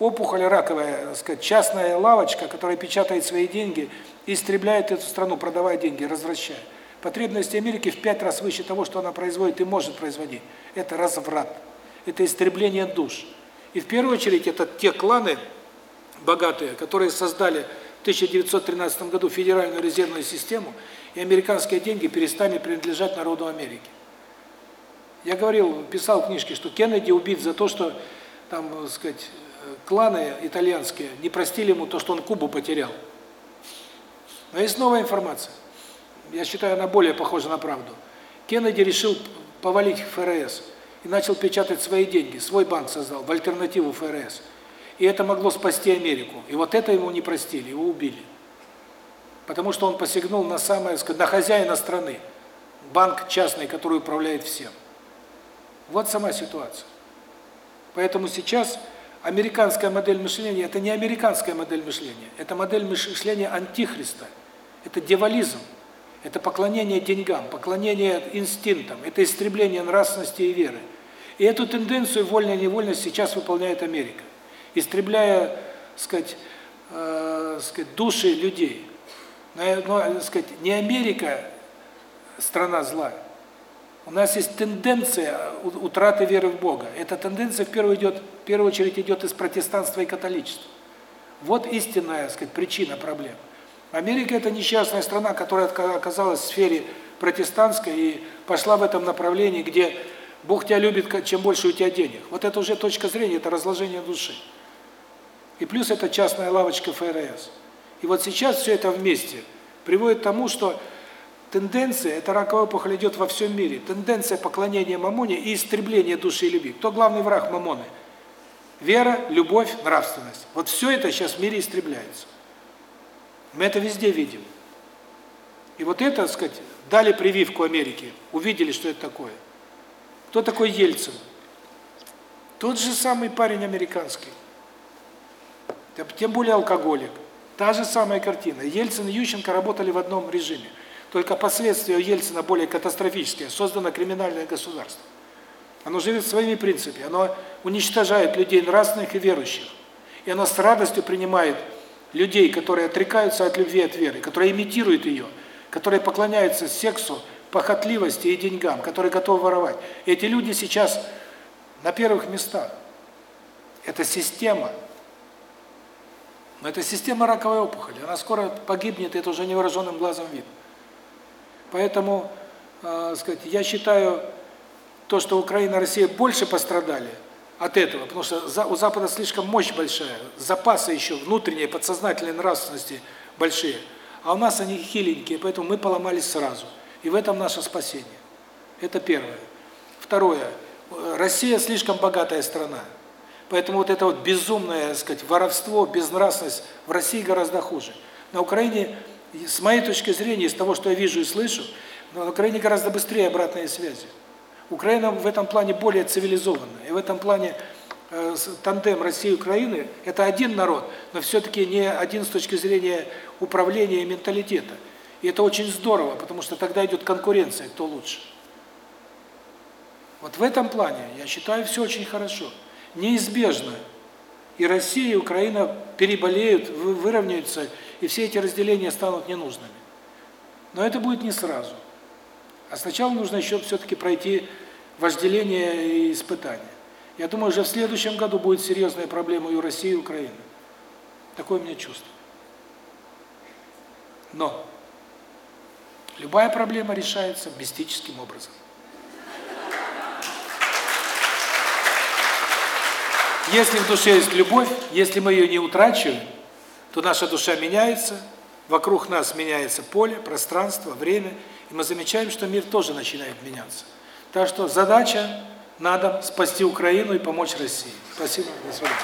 Опухоль раковая, так сказать, частная лавочка, которая печатает свои деньги и истребляет эту страну, продавая деньги, развращая. Потребности Америки в пять раз выше того, что она производит и может производить. Это разврат. Это истребление душ. И в первую очередь это те кланы, богатые, которые создали в 1913 году Федеральную резервную систему, и американские деньги перестали принадлежать народу Америки. Я говорил, писал в книжке, что Кеннеди убит за то, что там, так сказать, кланы итальянские не простили ему то, что он Кубу потерял. Но есть новая информация. Я считаю, она более похожа на правду. Кеннеди решил повалить ФРС и начал печатать свои деньги, свой банк создал в альтернативу ФРС. И это могло спасти Америку. И вот это ему не простили, его убили. Потому что он посягнул на самое, на хозяина страны. Банк частный, который управляет всем. Вот сама ситуация. Поэтому сейчас американская модель мышления – это не американская модель мышления, это модель мышления антихриста, это девализм, это поклонение деньгам, поклонение инстинктам, это истребление нравственности и веры. И эту тенденцию вольно-невольно сейчас выполняет Америка истребляя, сказать, э, сказать, души людей. Но, сказать, не Америка страна зла. У нас есть тенденция утраты веры в Бога. Эта тенденция в первую идет, в первую очередь идет из протестанства и католичества. Вот истинная, сказать, причина проблем. Америка это несчастная страна, которая оказалась в сфере протестантской и пошла в этом направлении, где Бог тебя любит, чем больше у тебя денег. Вот это уже точка зрения, это разложение души. И плюс это частная лавочка ФРС. И вот сейчас все это вместе приводит к тому, что тенденция, эта раковая опухоль идет во всем мире, тенденция поклонения Мамоне и истребления души и любви. Кто главный враг Мамоны? Вера, любовь, нравственность. Вот все это сейчас в мире истребляется. Мы это везде видим. И вот это, так сказать, дали прививку Америке, увидели, что это такое. Кто такой Ельцин? Тот же самый парень американский тем более алкоголик. Та же самая картина. Ельцин и Ющенко работали в одном режиме. Только последствия у Ельцина более катастрофические. Создано криминальное государство. Оно живет своими принципами. Оно уничтожает людей нравственных и верующих. И оно с радостью принимает людей, которые отрекаются от любви, от веры, которые имитируют ее, которые поклоняются сексу, похотливости и деньгам, которые готовы воровать. Эти люди сейчас на первых местах. Это система. Но это система раковой опухоли. Она скоро погибнет, это уже невооруженным глазом видно. Поэтому, э, сказать, я считаю, то, что Украина и Россия больше пострадали от этого, потому что у Запада слишком мощь большая, запасы еще внутренней, подсознательной нравственности большие, а у нас они хиленькие, поэтому мы поломались сразу. И в этом наше спасение. Это первое. Второе. Россия слишком богатая страна. Поэтому вот это вот безумное, так сказать, воровство, безнравственность в России гораздо хуже. На Украине, с моей точки зрения, из того, что я вижу и слышу, на Украине гораздо быстрее обратные связи. Украина в этом плане более цивилизованная. И в этом плане э, тандем России и Украины – это один народ, но все-таки не один с точки зрения управления и менталитета. И это очень здорово, потому что тогда идет конкуренция, кто лучше. Вот в этом плане, я считаю, все очень хорошо. Неизбежно. И Россия, и Украина переболеют, выровняются, и все эти разделения станут ненужными. Но это будет не сразу. А сначала нужно еще все-таки пройти вожделение и испытания. Я думаю, уже в следующем году будет серьезная проблема и у России, и у Украины. Такое у меня чувство. Но любая проблема решается мистическим образом. Если в душе есть любовь, если мы ее не утрачиваем, то наша душа меняется, вокруг нас меняется поле, пространство, время, и мы замечаем, что мир тоже начинает меняться. Так что задача надо спасти Украину и помочь России. Спасибо. До свидания.